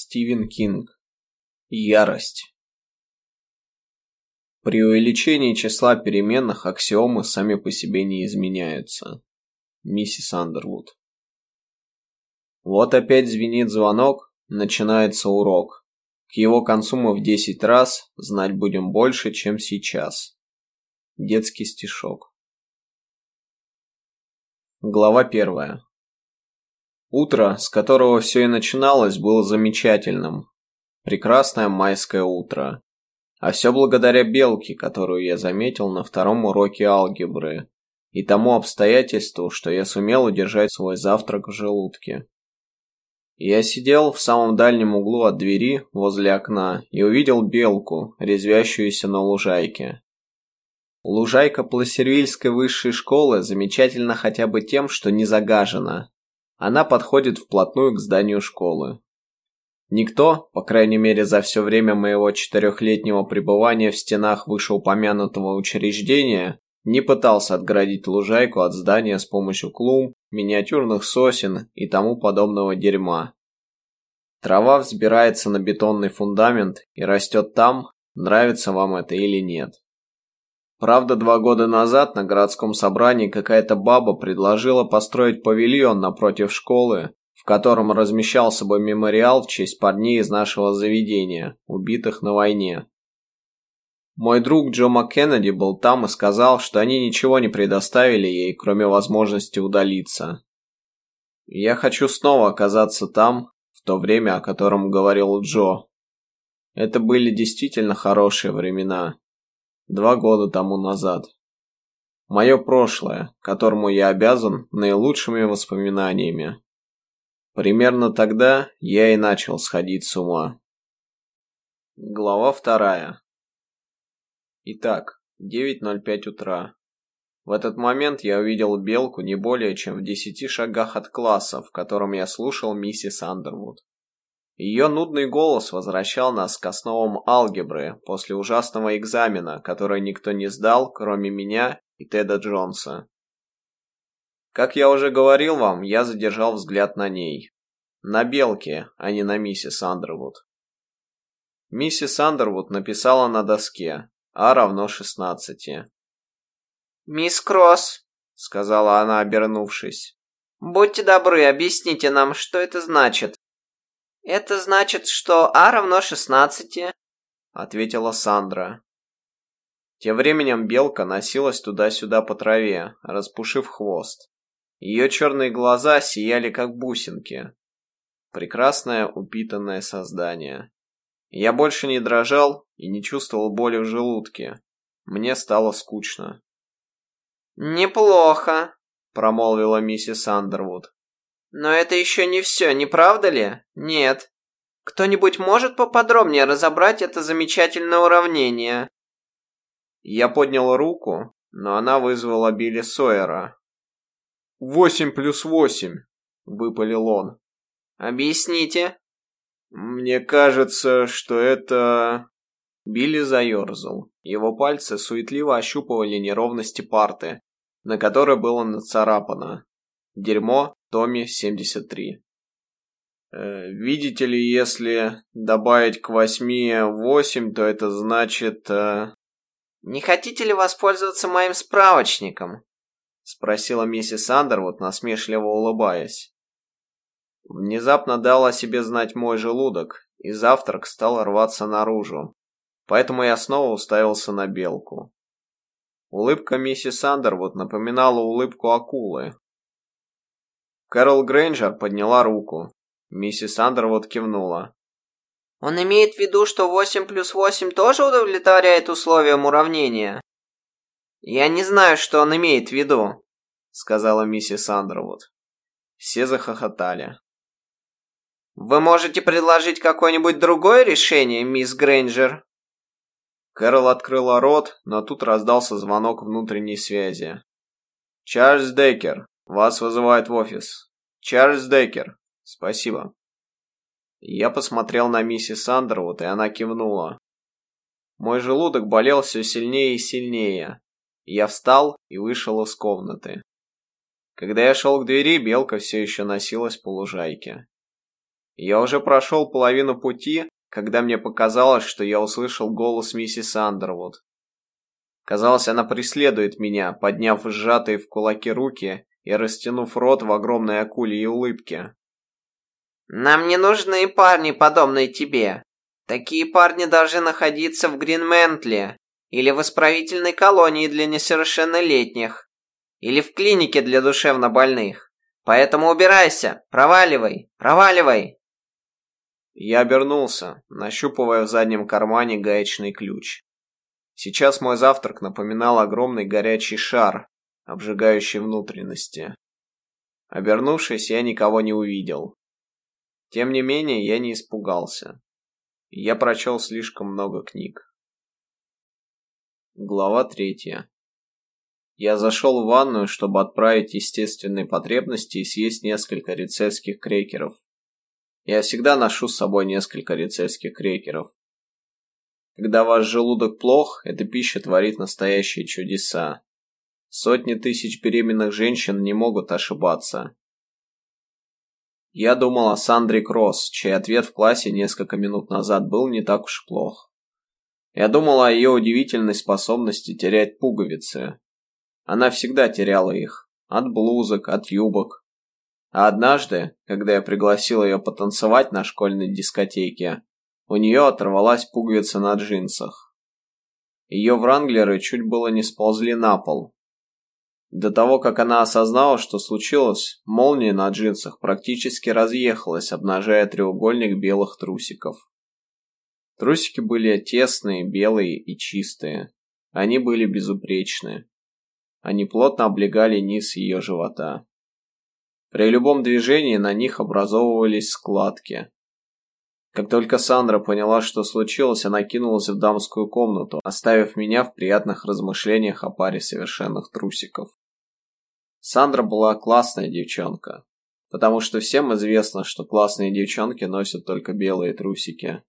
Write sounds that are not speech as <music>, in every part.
Стивен Кинг. Ярость. При увеличении числа переменных аксиомы сами по себе не изменяются. Миссис Андервуд. Вот опять звенит звонок, начинается урок. К его концу мы в 10 раз знать будем больше, чем сейчас. Детский стишок. Глава первая. Утро, с которого все и начиналось, было замечательным. Прекрасное майское утро. А все благодаря белке, которую я заметил на втором уроке алгебры, и тому обстоятельству, что я сумел удержать свой завтрак в желудке. Я сидел в самом дальнем углу от двери, возле окна, и увидел белку, резвящуюся на лужайке. Лужайка Пласервильской высшей школы замечательна хотя бы тем, что не загажена, она подходит вплотную к зданию школы. Никто, по крайней мере за все время моего четырехлетнего пребывания в стенах вышеупомянутого учреждения, не пытался отгородить лужайку от здания с помощью клумб, миниатюрных сосен и тому подобного дерьма. Трава взбирается на бетонный фундамент и растет там, нравится вам это или нет. Правда, два года назад на городском собрании какая-то баба предложила построить павильон напротив школы, в котором размещался бы мемориал в честь парней из нашего заведения, убитых на войне. Мой друг Джо МакКеннеди был там и сказал, что они ничего не предоставили ей, кроме возможности удалиться. Я хочу снова оказаться там, в то время, о котором говорил Джо. Это были действительно хорошие времена два года тому назад. Мое прошлое, которому я обязан наилучшими воспоминаниями. Примерно тогда я и начал сходить с ума. Глава вторая. Итак, 9.05 утра. В этот момент я увидел белку не более чем в десяти шагах от класса, в котором я слушал миссис Андервуд. Ее нудный голос возвращал нас к основам алгебры после ужасного экзамена, который никто не сдал, кроме меня и Теда Джонса. Как я уже говорил вам, я задержал взгляд на ней. На белке, а не на миссис Андервуд. Миссис Андервуд написала на доске А равно шестнадцати. «Мисс Кросс», — сказала она, обернувшись. «Будьте добры, объясните нам, что это значит». «Это значит, что А равно шестнадцати», — ответила Сандра. Тем временем белка носилась туда-сюда по траве, распушив хвост. Ее черные глаза сияли, как бусинки. Прекрасное упитанное создание. Я больше не дрожал и не чувствовал боли в желудке. Мне стало скучно. «Неплохо», — промолвила миссис Андервуд. Но это еще не все, не правда ли? Нет. Кто-нибудь может поподробнее разобрать это замечательное уравнение? Я поднял руку, но она вызвала Билли Сойера. «Восемь плюс восемь», — выпалил он. «Объясните». «Мне кажется, что это...» Билли заерзал. Его пальцы суетливо ощупывали неровности парты, на которой было нацарапано. Дерьмо Томми 73. Э, видите ли, если добавить к восьми восемь, то это значит... Э... «Не хотите ли воспользоваться моим справочником?» Спросила миссис Андервуд, насмешливо улыбаясь. Внезапно дал о себе знать мой желудок, и завтрак стал рваться наружу. Поэтому я снова уставился на белку. Улыбка миссис Андервуд напоминала улыбку акулы, Кэрол Грейнджер подняла руку. Миссис Андервуд кивнула. «Он имеет в виду, что 8 плюс 8 тоже удовлетворяет условиям уравнения?» «Я не знаю, что он имеет в виду», — сказала миссис Андервуд. Все захохотали. «Вы можете предложить какое-нибудь другое решение, мисс Грейнджер?» Кэрол открыла рот, но тут раздался звонок внутренней связи. «Чарльз Деккер, вас вызывают в офис. Чарльз Деккер. Спасибо. Я посмотрел на миссис Андервуд, и она кивнула. Мой желудок болел все сильнее и сильнее. Я встал и вышел из комнаты. Когда я шел к двери, белка все еще носилась по лужайке. Я уже прошел половину пути, когда мне показалось, что я услышал голос миссис Андервуд. Казалось, она преследует меня, подняв сжатые в кулаки руки и растянув рот в огромной акуле и улыбке. «Нам не нужны парни, подобные тебе. Такие парни должны находиться в Гринментле или в исправительной колонии для несовершеннолетних или в клинике для душевнобольных. Поэтому убирайся, проваливай, проваливай!» Я обернулся, нащупывая в заднем кармане гаечный ключ. Сейчас мой завтрак напоминал огромный горячий шар, обжигающий внутренности. Обернувшись, я никого не увидел. Тем не менее, я не испугался. Я прочел слишком много книг. Глава третья. Я зашел в ванную, чтобы отправить естественные потребности и съесть несколько рицельских крекеров. Я всегда ношу с собой несколько рицельских крекеров. Когда ваш желудок плох, эта пища творит настоящие чудеса. Сотни тысяч беременных женщин не могут ошибаться. Я думал о Сандре Кросс, чей ответ в классе несколько минут назад был не так уж плох. Я думал о ее удивительной способности терять пуговицы. Она всегда теряла их. От блузок, от юбок. А однажды, когда я пригласил ее потанцевать на школьной дискотеке, у нее оторвалась пуговица на джинсах. Ее вранглеры чуть было не сползли на пол, до того, как она осознала, что случилось, молния на джинсах практически разъехалась, обнажая треугольник белых трусиков. Трусики были тесные, белые и чистые. Они были безупречны. Они плотно облегали низ ее живота. При любом движении на них образовывались складки. Как только Сандра поняла, что случилось, она кинулась в дамскую комнату, оставив меня в приятных размышлениях о паре совершенных трусиков. Сандра была классная девчонка, потому что всем известно, что классные девчонки носят только белые трусики.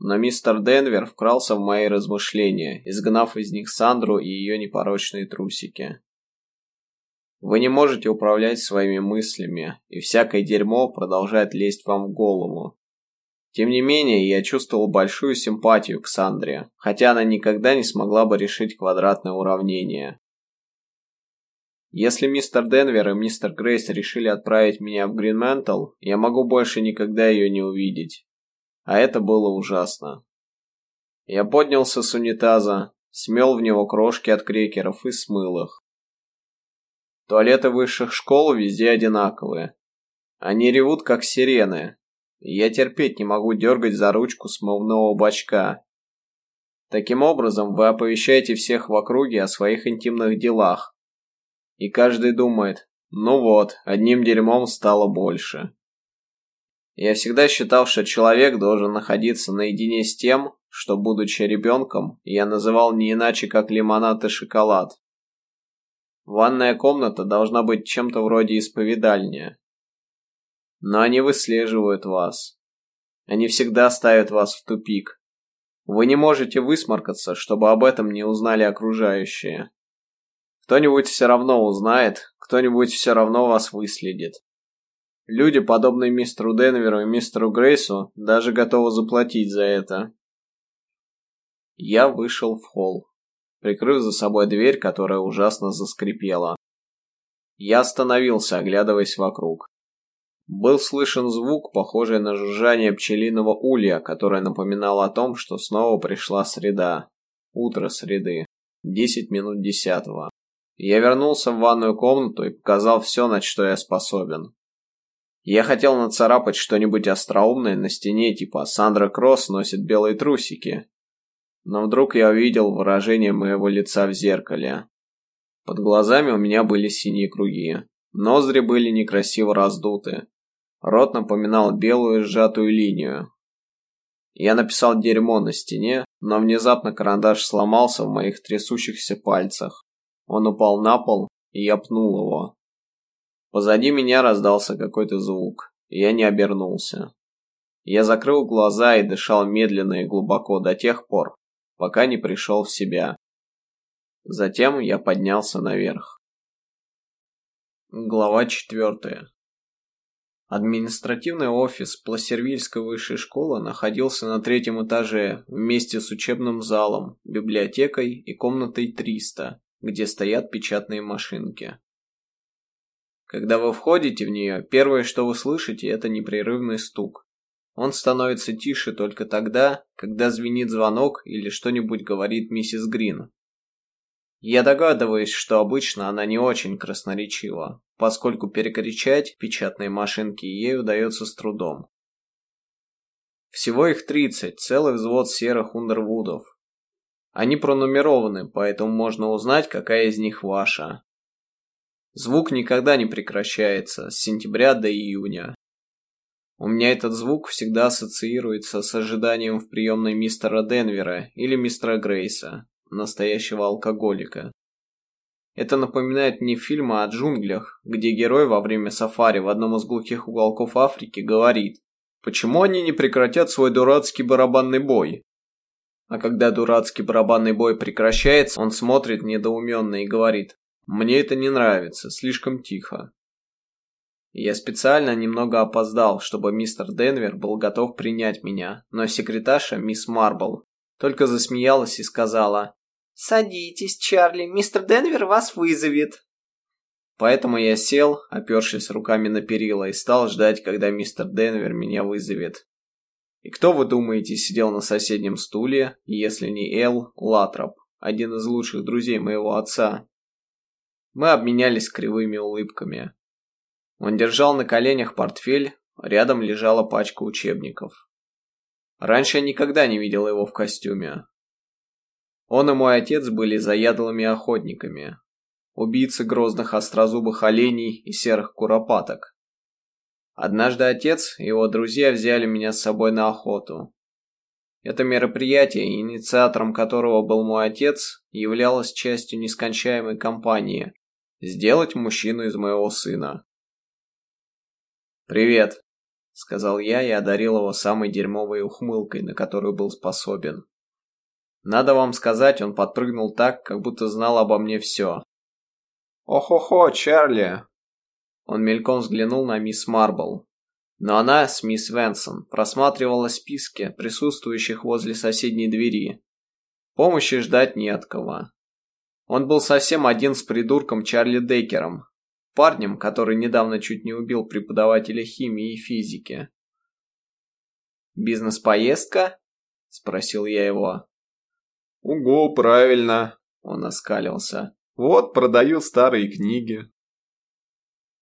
Но мистер Денвер вкрался в мои размышления, изгнав из них Сандру и ее непорочные трусики. Вы не можете управлять своими мыслями, и всякое дерьмо продолжает лезть вам в голову. Тем не менее, я чувствовал большую симпатию к Сандре, хотя она никогда не смогла бы решить квадратное уравнение. Если мистер Денвер и мистер Грейс решили отправить меня в Гринментл, я могу больше никогда ее не увидеть. А это было ужасно. Я поднялся с унитаза, смел в него крошки от крекеров и смыл их. Туалеты высших школ везде одинаковые. Они ревут, как сирены. Я терпеть не могу дергать за ручку смывного бачка. Таким образом, вы оповещаете всех в округе о своих интимных делах, и каждый думает, ну вот, одним дерьмом стало больше. Я всегда считал, что человек должен находиться наедине с тем, что, будучи ребенком, я называл не иначе, как лимонад и шоколад. Ванная комната должна быть чем-то вроде исповедальня. Но они выслеживают вас. Они всегда ставят вас в тупик. Вы не можете высморкаться, чтобы об этом не узнали окружающие. Кто-нибудь все равно узнает, кто-нибудь все равно вас выследит. Люди, подобные мистеру Денверу и мистеру Грейсу, даже готовы заплатить за это. Я вышел в холл, прикрыв за собой дверь, которая ужасно заскрипела. Я остановился, оглядываясь вокруг. Был слышен звук, похожий на жужжание пчелиного улья, которое напоминало о том, что снова пришла среда. Утро среды. Десять минут десятого. Я вернулся в ванную комнату и показал все, на что я способен. Я хотел нацарапать что-нибудь остроумное на стене, типа «Сандра Кросс носит белые трусики». Но вдруг я увидел выражение моего лица в зеркале. Под глазами у меня были синие круги. Ноздри были некрасиво раздуты. Рот напоминал белую сжатую линию. Я написал дерьмо на стене, но внезапно карандаш сломался в моих трясущихся пальцах. Он упал на пол, и я пнул его. Позади меня раздался какой-то звук, и я не обернулся. Я закрыл глаза и дышал медленно и глубоко до тех пор, пока не пришел в себя. Затем я поднялся наверх. Глава четвертая. Административный офис Пласервильской высшей школы находился на третьем этаже вместе с учебным залом, библиотекой и комнатой 300, где стоят печатные машинки. Когда вы входите в нее, первое, что вы слышите, это непрерывный стук. Он становится тише только тогда, когда звенит звонок или что-нибудь говорит миссис Грин. Я догадываюсь, что обычно она не очень красноречива, поскольку перекричать печатные машинки ей удается с трудом. Всего их 30, целый взвод серых ундервудов. Они пронумерованы, поэтому можно узнать, какая из них ваша. Звук никогда не прекращается, с сентября до июня. У меня этот звук всегда ассоциируется с ожиданием в приемной мистера Денвера или мистера Грейса, настоящего алкоголика. Это напоминает мне фильмы о джунглях, где герой во время сафари в одном из глухих уголков Африки говорит «Почему они не прекратят свой дурацкий барабанный бой?» А когда дурацкий барабанный бой прекращается, он смотрит недоуменно и говорит «Мне это не нравится, слишком тихо». Я специально немного опоздал, чтобы мистер Денвер был готов принять меня, но секретарша, мисс Марбл, только засмеялась и сказала «Садитесь, Чарли, мистер Денвер вас вызовет». Поэтому я сел, опершись руками на перила, и стал ждать, когда мистер Денвер меня вызовет. И кто, вы думаете, сидел на соседнем стуле, если не Эл Латроп, один из лучших друзей моего отца? Мы обменялись кривыми улыбками. Он держал на коленях портфель, рядом лежала пачка учебников. Раньше я никогда не видел его в костюме. Он и мой отец были заядлыми охотниками, убийцы грозных острозубых оленей и серых куропаток. Однажды отец и его друзья взяли меня с собой на охоту. Это мероприятие, инициатором которого был мой отец, являлось частью нескончаемой кампании «Сделать мужчину из моего сына». «Привет», — сказал я и одарил его самой дерьмовой ухмылкой, на которую был способен. Надо вам сказать, он подпрыгнул так, как будто знал обо мне все. «Ох-охо, Чарли!» Он мельком взглянул на мисс Марбл. Но она с мисс Венсон просматривала списки присутствующих возле соседней двери. Помощи ждать не от кого. Он был совсем один с придурком Чарли Дейкером, парнем, который недавно чуть не убил преподавателя химии и физики. «Бизнес-поездка?» – спросил я его. «Угу, правильно», — он оскалился. «Вот, продаю старые книги».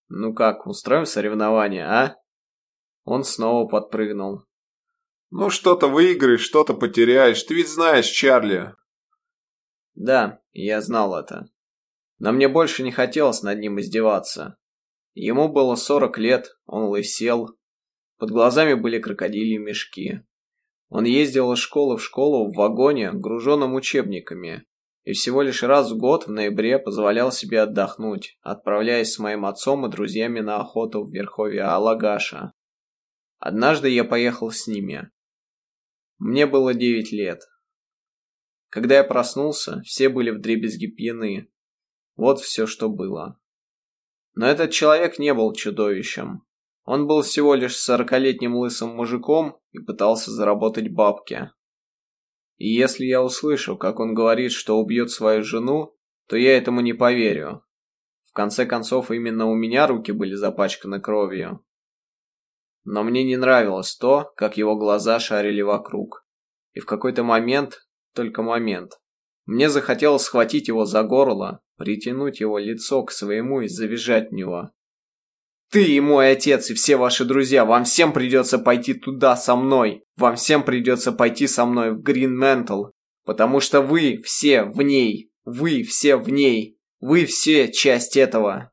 «Ну как, устроим соревнования, а?» Он снова подпрыгнул. «Ну, что-то выиграешь, что-то потеряешь. Ты ведь знаешь, Чарли». «Да, я знал это. Но мне больше не хотелось над ним издеваться. Ему было сорок лет, он лысел. Под глазами были крокодильи мешки. Он ездил из школы в школу в вагоне, груженном учебниками, и всего лишь раз в год в ноябре позволял себе отдохнуть, отправляясь с моим отцом и друзьями на охоту в верховье Алагаша. Однажды я поехал с ними. Мне было девять лет. Когда я проснулся, все были вдребезги пьяны. Вот все, что было. Но этот человек не был чудовищем. Он был всего лишь сорокалетним лысым мужиком и пытался заработать бабки. И если я услышу, как он говорит, что убьет свою жену, то я этому не поверю. В конце концов, именно у меня руки были запачканы кровью. Но мне не нравилось то, как его глаза шарили вокруг. И в какой-то момент, только момент, мне захотелось схватить его за горло, притянуть его лицо к своему и завизжать в него. Ты и мой отец, и все ваши друзья, вам всем придется пойти туда со мной. Вам всем придется пойти со мной в Грин Ментл, потому что вы все в ней. Вы все в ней. Вы все часть этого.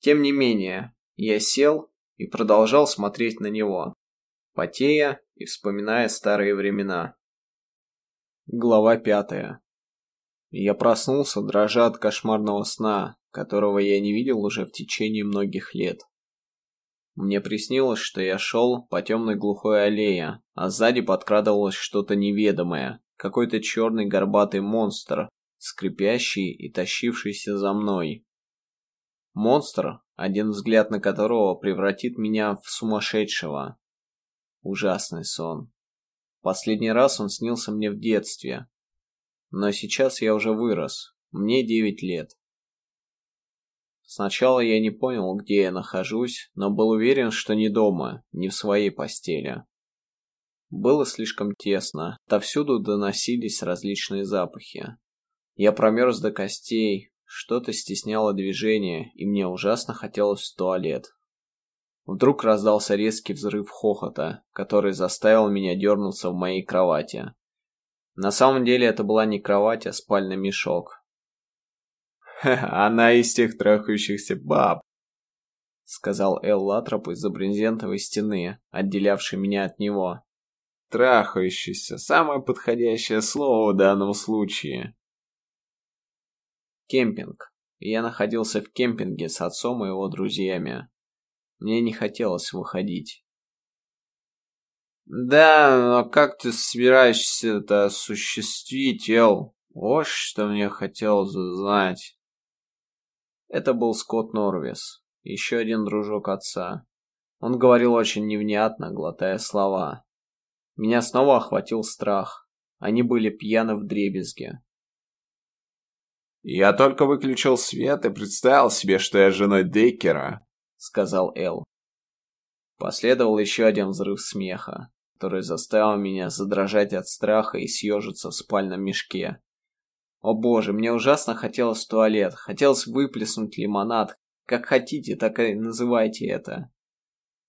Тем не менее, я сел и продолжал смотреть на него, потея и вспоминая старые времена. Глава пятая. Я проснулся, дрожа от кошмарного сна, которого я не видел уже в течение многих лет. Мне приснилось, что я шел по темной глухой аллее, а сзади подкрадывалось что-то неведомое, какой-то черный горбатый монстр, скрипящий и тащившийся за мной. Монстр, один взгляд на которого превратит меня в сумасшедшего. Ужасный сон. Последний раз он снился мне в детстве. Но сейчас я уже вырос. Мне девять лет. Сначала я не понял, где я нахожусь, но был уверен, что не дома, не в своей постели. Было слишком тесно, отовсюду доносились различные запахи. Я промерз до костей, что-то стесняло движение, и мне ужасно хотелось в туалет. Вдруг раздался резкий взрыв хохота, который заставил меня дернуться в моей кровати. На самом деле это была не кровать, а спальный мешок. <laughs> «Она из тех трахающихся баб», — сказал Эл Латроп из-за брезентовой стены, отделявшей меня от него. Трахающийся – самое подходящее слово в данном случае. Кемпинг. Я находился в кемпинге с отцом и его друзьями. Мне не хотелось выходить. «Да, но как ты собираешься это осуществить, Эл? Вот что мне хотелось знать». Это был Скотт Норвис, еще один дружок отца. Он говорил очень невнятно, глотая слова. Меня снова охватил страх. Они были пьяны в дребезге. «Я только выключил свет и представил себе, что я женой Деккера», — сказал Эл. Последовал еще один взрыв смеха, который заставил меня задрожать от страха и съежиться в спальном мешке. О боже, мне ужасно хотелось в туалет, хотелось выплеснуть лимонад. Как хотите, так и называйте это.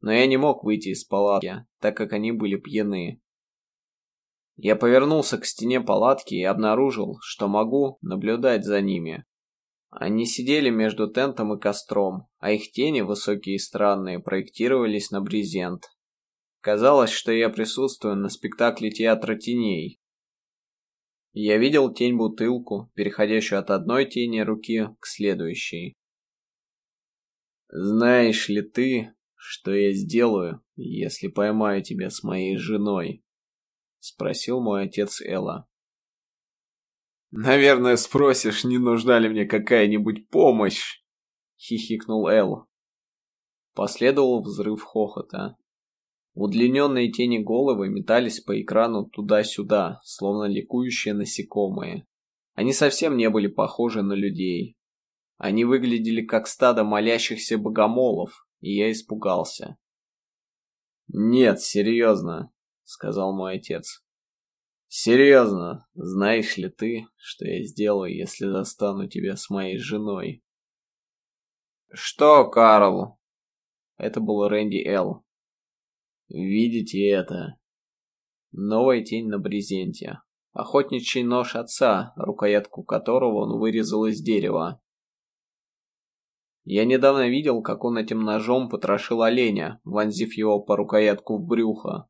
Но я не мог выйти из палатки, так как они были пьяны. Я повернулся к стене палатки и обнаружил, что могу наблюдать за ними. Они сидели между тентом и костром, а их тени, высокие и странные, проектировались на брезент. Казалось, что я присутствую на спектакле театра теней. Я видел тень-бутылку, переходящую от одной тени руки к следующей. «Знаешь ли ты, что я сделаю, если поймаю тебя с моей женой?» — спросил мой отец Элла. «Наверное, спросишь, не нужна ли мне какая-нибудь помощь?» — хихикнул Эл. Последовал взрыв хохота. Удлиненные тени головы метались по экрану туда-сюда, словно ликующие насекомые. Они совсем не были похожи на людей. Они выглядели как стадо молящихся богомолов, и я испугался. «Нет, серьезно», — сказал мой отец. «Серьезно, знаешь ли ты, что я сделаю, если застану тебя с моей женой?» «Что, Карл?» Это был Рэнди Эл. «Видите это?» Новая тень на брезенте. Охотничий нож отца, рукоятку которого он вырезал из дерева. Я недавно видел, как он этим ножом потрошил оленя, вонзив его по рукоятку в брюхо.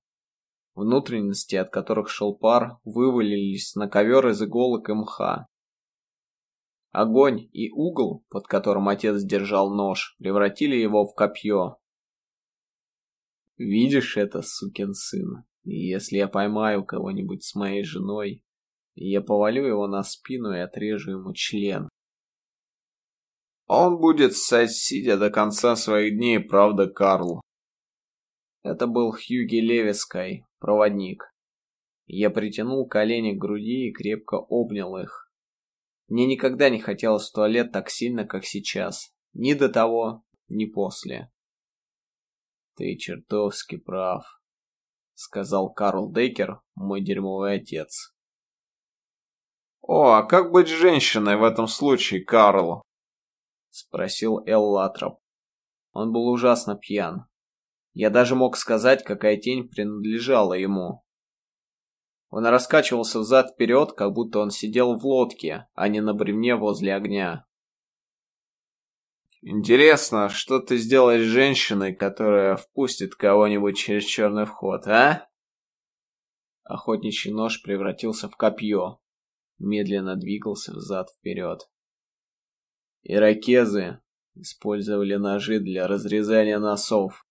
Внутренности, от которых шел пар, вывалились на ковер из иголок и мха. Огонь и угол, под которым отец держал нож, превратили его в копье. Видишь это, сукин сын? Если я поймаю кого-нибудь с моей женой, я повалю его на спину и отрежу ему член. Он будет ссать сидя до конца своих дней, правда, Карл? Это был Хьюги Левискай, проводник. Я притянул колени к груди и крепко обнял их. Мне никогда не хотелось в туалет так сильно, как сейчас. Ни до того, ни после. «Ты чертовски прав», — сказал Карл Дейкер, мой дерьмовый отец. «О, а как быть женщиной в этом случае, Карл?» — спросил Эл Латроп. Он был ужасно пьян. Я даже мог сказать, какая тень принадлежала ему. Он раскачивался взад-вперед, как будто он сидел в лодке, а не на бревне возле огня. «Интересно, что ты сделаешь с женщиной, которая впустит кого-нибудь через черный вход, а?» Охотничий нож превратился в копье. Медленно двигался взад-вперед. Иракезы использовали ножи для разрезания носов.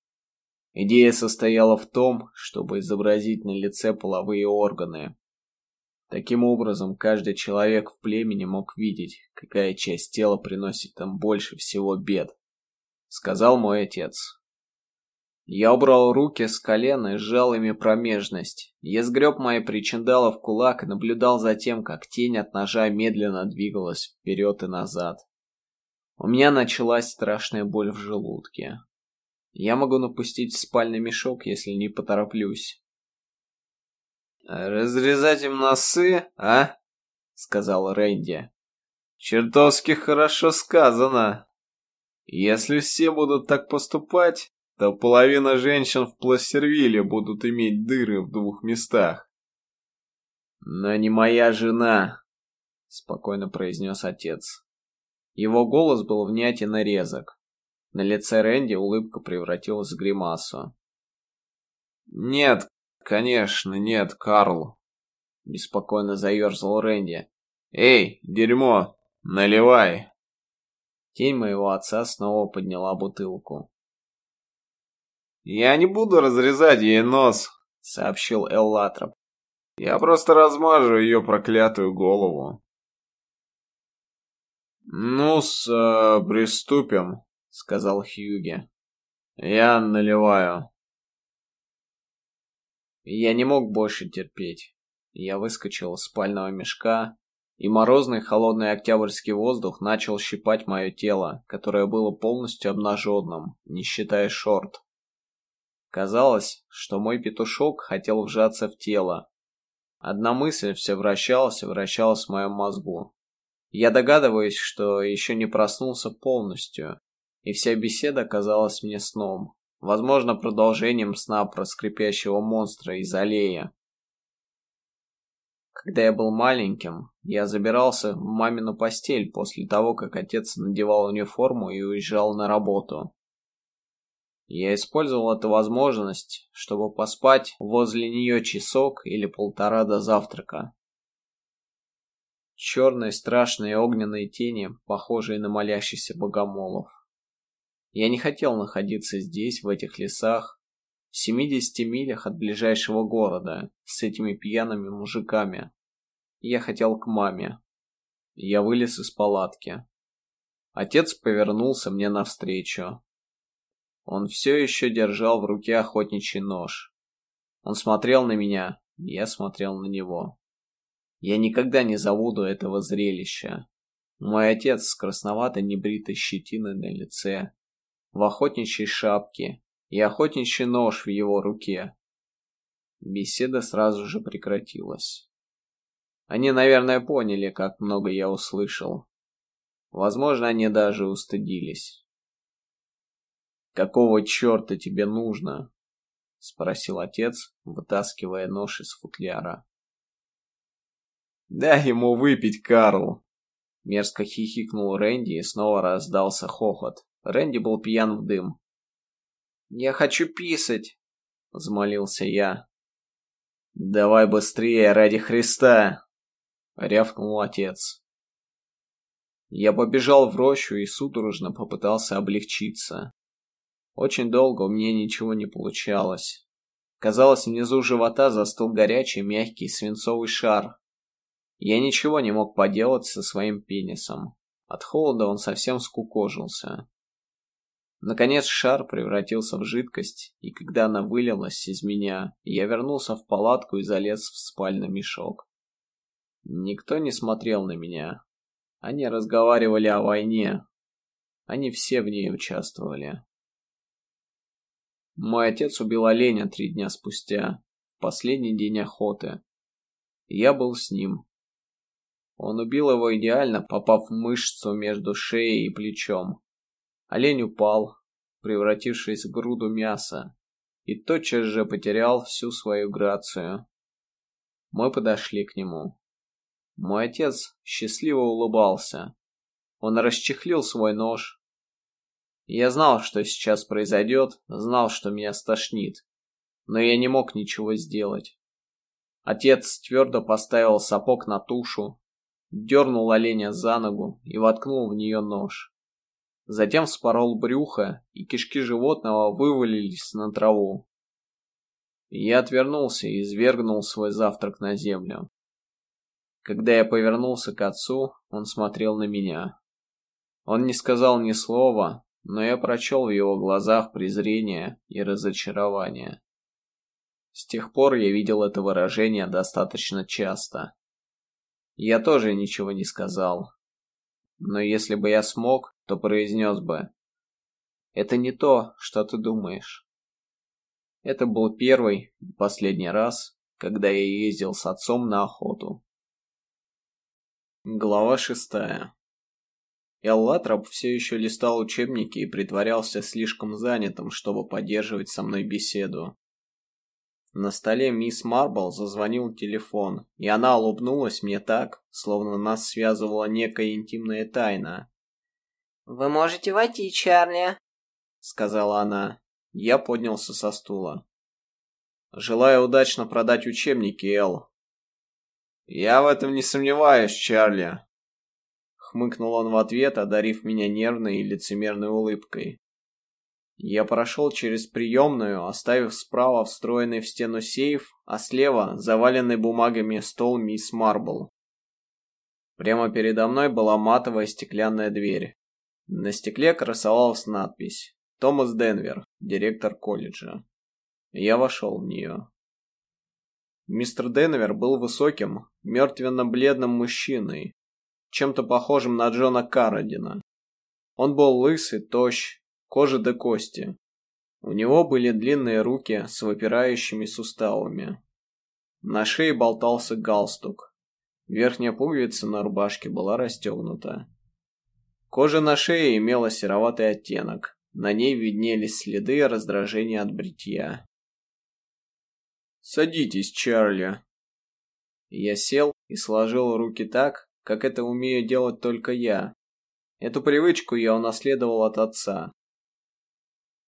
Идея состояла в том, чтобы изобразить на лице половые органы. Таким образом, каждый человек в племени мог видеть, какая часть тела приносит им больше всего бед. сказал мой отец. Я убрал руки с колена и сжал ими промежность. Я сгреб мои причиндалы в кулак и наблюдал за тем, как тень от ножа медленно двигалась вперед и назад. У меня началась страшная боль в желудке. Я могу напустить спальный мешок, если не потороплюсь. «Разрезать им носы, а?» — сказал Рэнди. «Чертовски хорошо сказано. Если все будут так поступать, то половина женщин в Плассервилле будут иметь дыры в двух местах. «Но не моя жена», — спокойно произнес отец. Его голос был внятен и резок. На лице Рэнди улыбка превратилась в гримасу. «Нет, конечно, нет, Карл», — беспокойно заерзал Рэнди. «Эй, дерьмо, наливай!» Тень моего отца снова подняла бутылку. «Я не буду разрезать ей нос», — сообщил Эллатроп. «Я просто размажу ее проклятую голову». «Ну-с, приступим», — сказал Хьюги. «Я наливаю». Я не мог больше терпеть. Я выскочил из спального мешка, и морозный холодный октябрьский воздух начал щипать мое тело, которое было полностью обнаженным, не считая шорт. Казалось, что мой петушок хотел вжаться в тело. Одна мысль все вращалась и вращалась в моем мозгу. Я догадываюсь, что еще не проснулся полностью, и вся беседа казалась мне сном, возможно, продолжением сна про скрипящего монстра из аллея. Когда я был маленьким, я забирался в мамину постель после того, как отец надевал униформу и уезжал на работу. Я использовал эту возможность, чтобы поспать возле нее часок или полтора до завтрака. Черные страшные огненные тени, похожие на молящихся богомолов. Я не хотел находиться здесь, в этих лесах, в 70 милях от ближайшего города, с этими пьяными мужиками. Я хотел к маме. Я вылез из палатки. Отец повернулся мне навстречу. Он все еще держал в руке охотничий нож. Он смотрел на меня, я смотрел на него. Я никогда не забуду этого зрелища. Мой отец с красноватой небритой щетиной на лице, в охотничьей шапке и охотничий нож в его руке. Беседа сразу же прекратилась. Они, наверное, поняли, как много я услышал. Возможно, они даже устыдились. «Какого черта тебе нужно?» — спросил отец, вытаскивая нож из футляра. «Дай ему выпить, Карл!» Мерзко хихикнул Рэнди и снова раздался хохот. Рэнди был пьян в дым. «Я хочу писать!» — взмолился я. «Давай быстрее, ради Христа!» — рявкнул отец. Я побежал в рощу и судорожно попытался облегчиться. Очень долго у меня ничего не получалось. Казалось, внизу живота застыл горячий, мягкий свинцовый шар. Я ничего не мог поделать со своим пенисом. От холода он совсем скукожился. Наконец шар превратился в жидкость, и когда она вылилась из меня, я вернулся в палатку и залез в спальный мешок. Никто не смотрел на меня. Они разговаривали о войне. Они все в ней участвовали. Мой отец убил оленя три дня спустя, в последний день охоты. Я был с ним. Он убил его идеально, попав в мышцу между шеей и плечом. Олень упал, превратившись в груду мяса, и тотчас же потерял всю свою грацию. Мы подошли к нему. Мой отец счастливо улыбался. Он расчехлил свой нож, я знал, что сейчас произойдет, знал, что меня стошнит. Но я не мог ничего сделать. Отец твердо поставил сапог на тушу, дернул оленя за ногу и воткнул в нее нож. Затем вспорол брюхо, и кишки животного вывалились на траву. Я отвернулся и извергнул свой завтрак на землю. Когда я повернулся к отцу, он смотрел на меня. Он не сказал ни слова, но я прочел в его глазах презрение и разочарование. С тех пор я видел это выражение достаточно часто. Я тоже ничего не сказал. Но если бы я смог, то произнес бы. Это не то, что ты думаешь. Это был первый и последний раз, когда я ездил с отцом на охоту. Глава шестая. Эллатроп все еще листал учебники и притворялся слишком занятым, чтобы поддерживать со мной беседу. На столе мисс Марбл зазвонил телефон, и она улыбнулась мне так, словно нас связывала некая интимная тайна. «Вы можете войти, Чарли», — сказала она. Я поднялся со стула. «Желаю удачно продать учебники, Эл». «Я в этом не сомневаюсь, Чарли», — хмыкнул он в ответ, одарив меня нервной и лицемерной улыбкой. Я прошел через приемную, оставив справа встроенный в стену сейф, а слева заваленный бумагами стол мисс Марбл. Прямо передо мной была матовая стеклянная дверь. На стекле красовалась надпись «Томас Денвер, директор колледжа». Я вошел в нее. Мистер Денвер был высоким, мертвенно-бледным мужчиной, чем-то похожим на Джона Каррадина. Он был лысый, тощ, кожа до кости. У него были длинные руки с выпирающими суставами. На шее болтался галстук. Верхняя пуговица на рубашке была расстегнута. Кожа на шее имела сероватый оттенок. На ней виднелись следы раздражения от бритья. «Садитесь, Чарли». Я сел и сложил руки так, как это умею делать только я. Эту привычку я унаследовал от отца.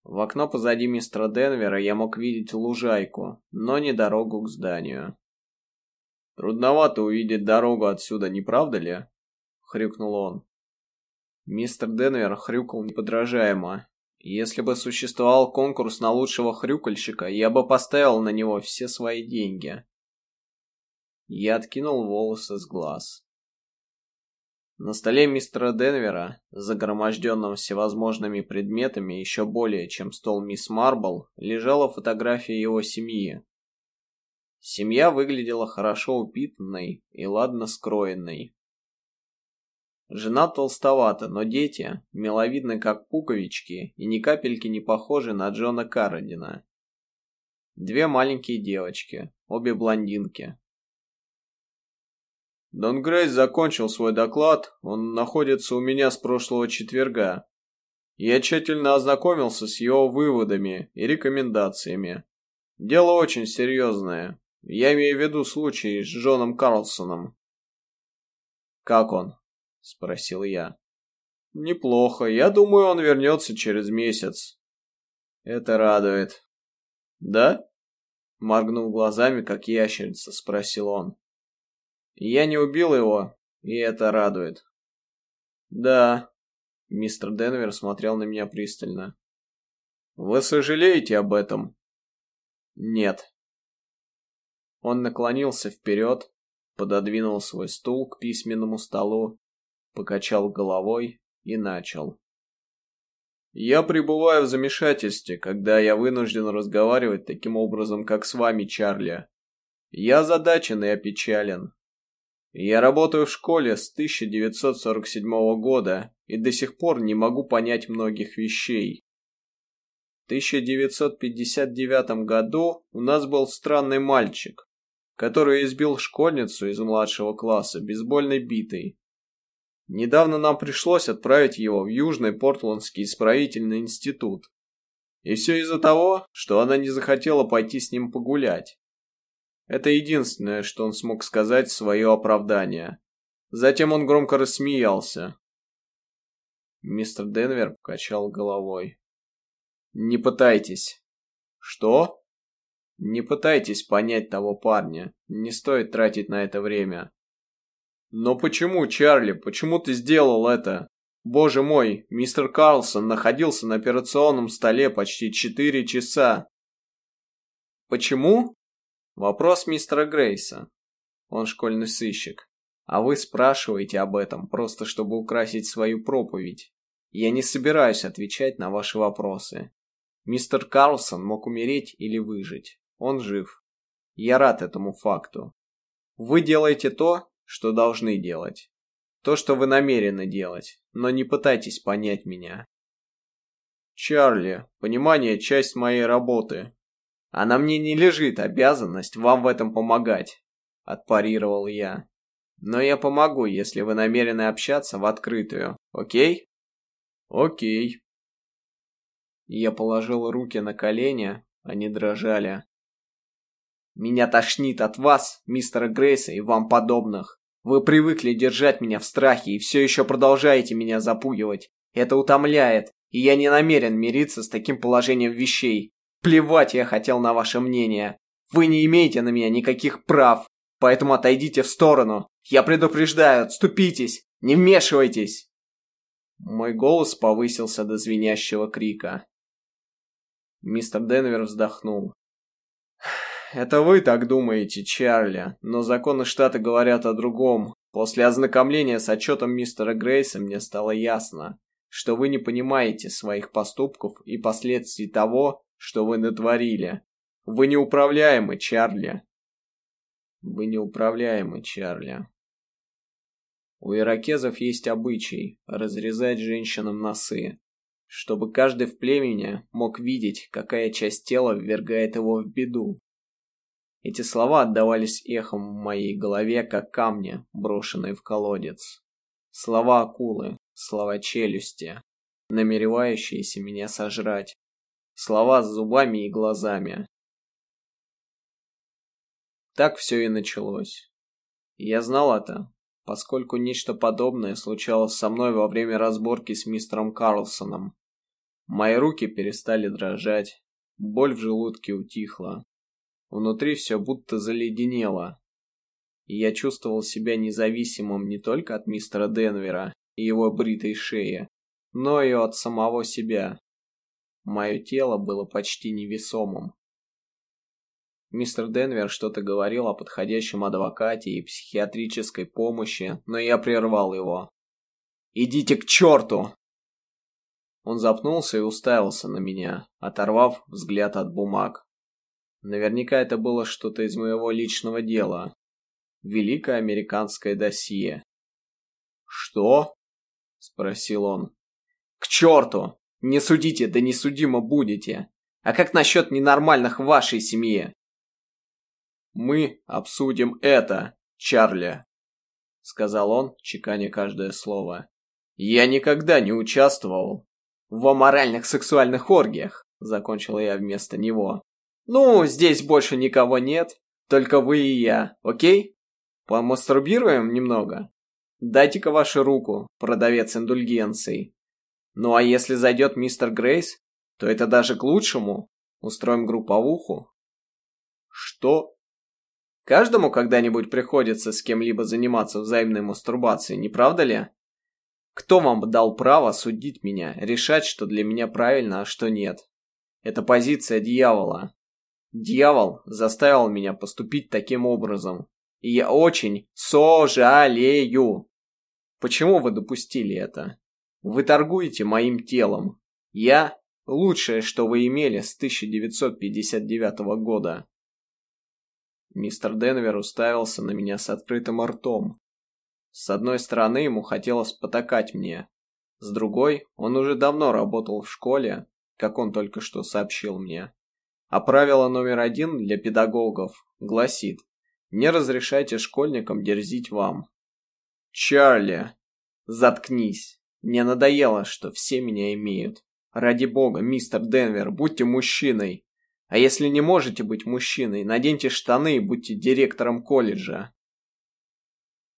В окно позади мистера Денвера я мог видеть лужайку, но не дорогу к зданию. «Трудновато увидеть дорогу отсюда, не правда ли?» — хрюкнул он. Мистер Денвер хрюкал неподражаемо. Если бы существовал конкурс на лучшего хрюкальщика, я бы поставил на него все свои деньги. Я откинул волосы с глаз. На столе мистера Денвера, загроможденном всевозможными предметами еще более, чем стол мисс Марбл, лежала фотография его семьи. Семья выглядела хорошо упитанной и ладно скроенной. Жена толстовата, но дети миловидны как пуговички и ни капельки не похожи на Джона Каррадина. Две маленькие девочки, обе блондинки, Дон Грейс закончил свой доклад, он находится у меня с прошлого четверга. Я тщательно ознакомился с его выводами и рекомендациями. Дело очень серьезное. Я имею в виду случай с Джоном Карлсоном. «Как он?» – спросил я. «Неплохо. Я думаю, он вернется через месяц». «Это радует». «Да?» – моргнув глазами, как ящерица, спросил он. Я не убил его, и это радует. Да. Мистер Денвер смотрел на меня пристально. Вы сожалеете об этом? Нет. Он наклонился вперед, пододвинул свой стул к письменному столу, покачал головой и начал. Я пребываю в замешательстве, когда я вынужден разговаривать таким образом, как с вами, Чарли. Я задачен и опечален. Я работаю в школе с 1947 года и до сих пор не могу понять многих вещей. В 1959 году у нас был странный мальчик, который избил школьницу из младшего класса бейсбольной битой. Недавно нам пришлось отправить его в Южный Портландский исправительный институт. И все из-за того, что она не захотела пойти с ним погулять. Это единственное, что он смог сказать в свое оправдание. Затем он громко рассмеялся. Мистер Денвер покачал головой. «Не пытайтесь». «Что?» «Не пытайтесь понять того парня. Не стоит тратить на это время». «Но почему, Чарли? Почему ты сделал это?» «Боже мой, мистер Карлсон находился на операционном столе почти четыре часа». «Почему?» Вопрос мистера Грейса. Он школьный сыщик. А вы спрашиваете об этом, просто чтобы украсить свою проповедь. Я не собираюсь отвечать на ваши вопросы. Мистер Карлсон мог умереть или выжить. Он жив. Я рад этому факту. Вы делаете то, что должны делать. То, что вы намерены делать, но не пытайтесь понять меня. Чарли, понимание – часть моей работы. А на мне не лежит обязанность вам в этом помогать, отпарировал я. Но я помогу, если вы намерены общаться в открытую, окей? Окей. Я положил руки на колени, они дрожали. Меня тошнит от вас, мистера Грейса и вам подобных. Вы привыкли держать меня в страхе и все еще продолжаете меня запугивать. Это утомляет, и я не намерен мириться с таким положением вещей. Плевать я хотел на ваше мнение. Вы не имеете на меня никаких прав, поэтому отойдите в сторону. Я предупреждаю, отступитесь, не вмешивайтесь. Мой голос повысился до звенящего крика. Мистер Денвер вздохнул. Это вы так думаете, Чарли, но законы штата говорят о другом. После ознакомления с отчетом мистера Грейса мне стало ясно, что вы не понимаете своих поступков и последствий того, что вы натворили. Вы неуправляемы, Чарли. Вы неуправляемы, Чарли. У иракезов есть обычай разрезать женщинам носы, чтобы каждый в племени мог видеть, какая часть тела ввергает его в беду. Эти слова отдавались эхом в моей голове, как камни, брошенные в колодец. Слова акулы, слова челюсти, намеревающиеся меня сожрать. Слова с зубами и глазами. Так все и началось. Я знал это, поскольку нечто подобное случалось со мной во время разборки с мистером Карлсоном. Мои руки перестали дрожать, боль в желудке утихла. Внутри все будто заледенело. Я чувствовал себя независимым не только от мистера Денвера и его бритой шеи, но и от самого себя. Мое тело было почти невесомым. Мистер Денвер что-то говорил о подходящем адвокате и психиатрической помощи, но я прервал его. «Идите к черту!» Он запнулся и уставился на меня, оторвав взгляд от бумаг. Наверняка это было что-то из моего личного дела. Великое американское досье. «Что?» — спросил он. «К черту! Не судите, да не судимо будете! А как насчет ненормальных в вашей семье?» «Мы обсудим это, Чарли», — сказал он, чеканя каждое слово. «Я никогда не участвовал в аморальных сексуальных оргиях», — закончил я вместо него. Ну, здесь больше никого нет, только вы и я, окей? Помастурбируем немного? Дайте-ка вашу руку, продавец индульгенций. Ну а если зайдет мистер Грейс, то это даже к лучшему. Устроим групповуху. Что? Каждому когда-нибудь приходится с кем-либо заниматься взаимной мастурбацией, не правда ли? Кто вам дал право судить меня, решать, что для меня правильно, а что нет? Это позиция дьявола. Дьявол заставил меня поступить таким образом. И я очень сожалею. Почему вы допустили это? Вы торгуете моим телом. Я – лучшее, что вы имели с 1959 года. Мистер Денвер уставился на меня с открытым ртом. С одной стороны, ему хотелось потакать мне. С другой, он уже давно работал в школе, как он только что сообщил мне. А правило номер один для педагогов гласит «Не разрешайте школьникам дерзить вам». «Чарли, заткнись. Мне надоело, что все меня имеют. Ради бога, мистер Денвер, будьте мужчиной. А если не можете быть мужчиной, наденьте штаны и будьте директором колледжа».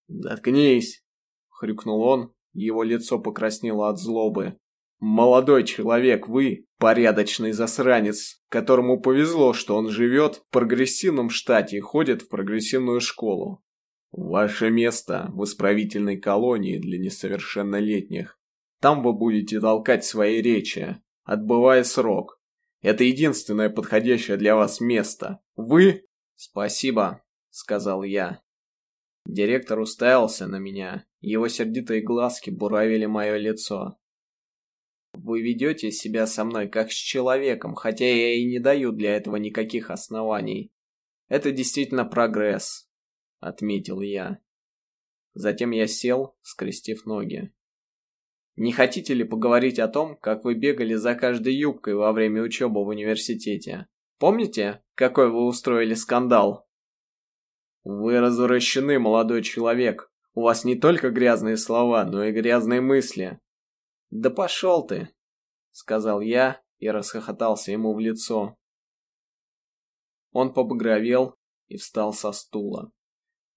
«Заткнись!» — хрюкнул он, его лицо покраснело от злобы. Молодой человек, вы порядочный засранец, которому повезло, что он живет в прогрессивном штате и ходит в прогрессивную школу. Ваше место в исправительной колонии для несовершеннолетних. Там вы будете толкать свои речи, отбывая срок. Это единственное подходящее для вас место. Вы... Спасибо, сказал я. Директор уставился на меня. Его сердитые глазки буравили мое лицо. Вы ведете себя со мной как с человеком, хотя я и не даю для этого никаких оснований. Это действительно прогресс, отметил я. Затем я сел, скрестив ноги. Не хотите ли поговорить о том, как вы бегали за каждой юбкой во время учебы в университете? Помните, какой вы устроили скандал? Вы развращены, молодой человек. У вас не только грязные слова, но и грязные мысли. Да пошел ты, сказал я и расхохотался ему в лицо. Он побагровел и встал со стула.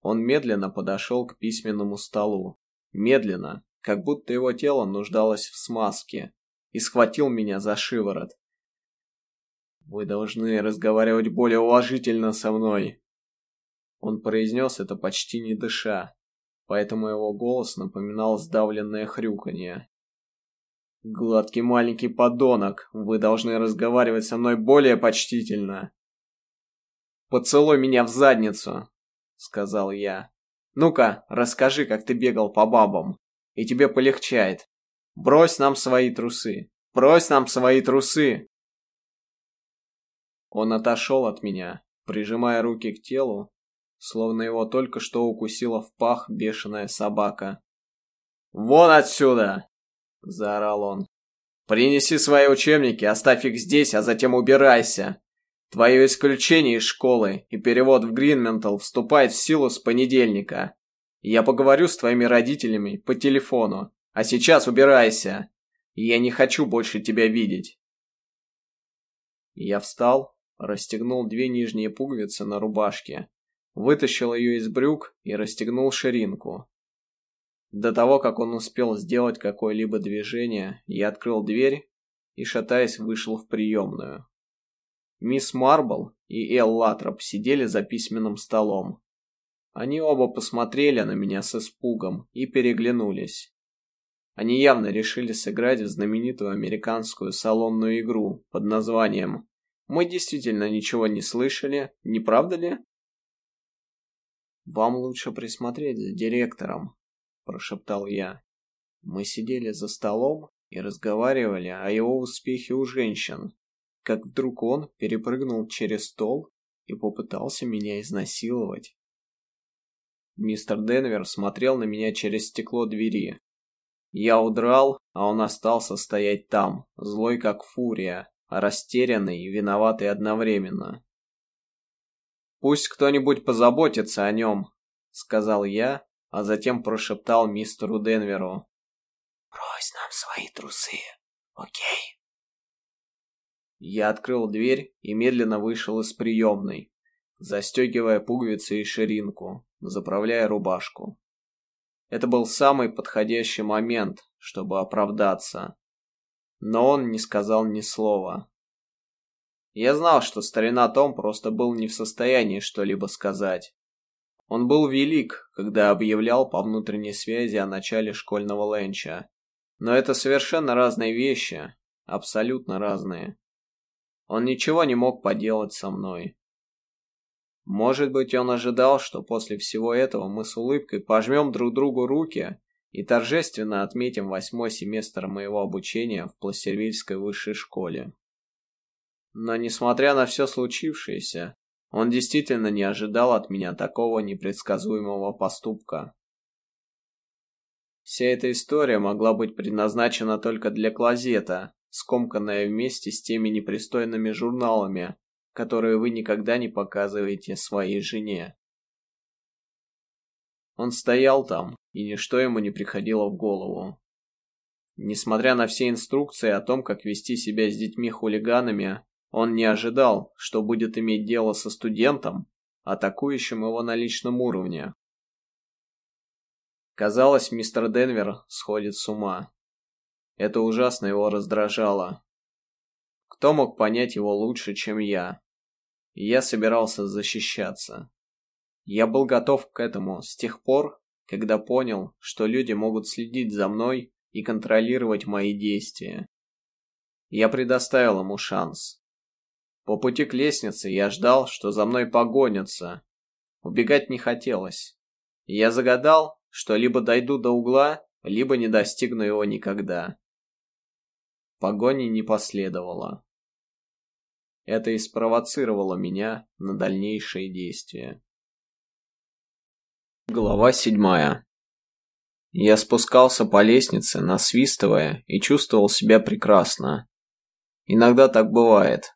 Он медленно подошел к письменному столу. Медленно, как будто его тело нуждалось в смазке, и схватил меня за шиворот. «Вы должны разговаривать более уважительно со мной!» Он произнес это почти не дыша, поэтому его голос напоминал сдавленное хрюканье. «Гладкий маленький подонок, вы должны разговаривать со мной более почтительно!» «Поцелуй меня в задницу!» — сказал я. «Ну-ка, расскажи, как ты бегал по бабам!» и тебе полегчает. Брось нам свои трусы. Брось нам свои трусы. Он отошел от меня, прижимая руки к телу, словно его только что укусила в пах бешеная собака. «Вон отсюда!» – заорал он. «Принеси свои учебники, оставь их здесь, а затем убирайся. Твое исключение из школы и перевод в Гринментал вступает в силу с понедельника. Я поговорю с твоими родителями по телефону. А сейчас убирайся. Я не хочу больше тебя видеть. Я встал, расстегнул две нижние пуговицы на рубашке, вытащил ее из брюк и расстегнул ширинку. До того, как он успел сделать какое-либо движение, я открыл дверь и, шатаясь, вышел в приемную. Мисс Марбл и Эл Латроп сидели за письменным столом. Они оба посмотрели на меня с испугом и переглянулись. Они явно решили сыграть в знаменитую американскую салонную игру под названием «Мы действительно ничего не слышали, не правда ли?» «Вам лучше присмотреть за директором», – прошептал я. Мы сидели за столом и разговаривали о его успехе у женщин, как вдруг он перепрыгнул через стол и попытался меня изнасиловать. Мистер Денвер смотрел на меня через стекло двери. Я удрал, а он остался стоять там, злой как фурия, растерянный и виноватый одновременно. «Пусть кто-нибудь позаботится о нем», — сказал я, а затем прошептал мистеру Денверу. «Брось нам свои трусы, окей?» Я открыл дверь и медленно вышел из приемной, застегивая пуговицы и ширинку заправляя рубашку. Это был самый подходящий момент, чтобы оправдаться. Но он не сказал ни слова. Я знал, что старина Том просто был не в состоянии что-либо сказать. Он был велик, когда объявлял по внутренней связи о начале школьного ленча. Но это совершенно разные вещи, абсолютно разные. Он ничего не мог поделать со мной. Может быть, он ожидал, что после всего этого мы с улыбкой пожмем друг другу руки и торжественно отметим восьмой семестр моего обучения в Пластервильской высшей школе. Но, несмотря на все случившееся, он действительно не ожидал от меня такого непредсказуемого поступка. Вся эта история могла быть предназначена только для клозета, скомканная вместе с теми непристойными журналами, которые вы никогда не показываете своей жене. Он стоял там, и ничто ему не приходило в голову. Несмотря на все инструкции о том, как вести себя с детьми-хулиганами, он не ожидал, что будет иметь дело со студентом, атакующим его на личном уровне. Казалось, мистер Денвер сходит с ума. Это ужасно его раздражало. Кто мог понять его лучше, чем я? я собирался защищаться. Я был готов к этому с тех пор, когда понял, что люди могут следить за мной и контролировать мои действия. Я предоставил ему шанс. По пути к лестнице я ждал, что за мной погонятся. Убегать не хотелось. Я загадал, что либо дойду до угла, либо не достигну его никогда. Погони не последовало. Это и спровоцировало меня на дальнейшие действия. Глава седьмая. Я спускался по лестнице, насвистывая, и чувствовал себя прекрасно. Иногда так бывает.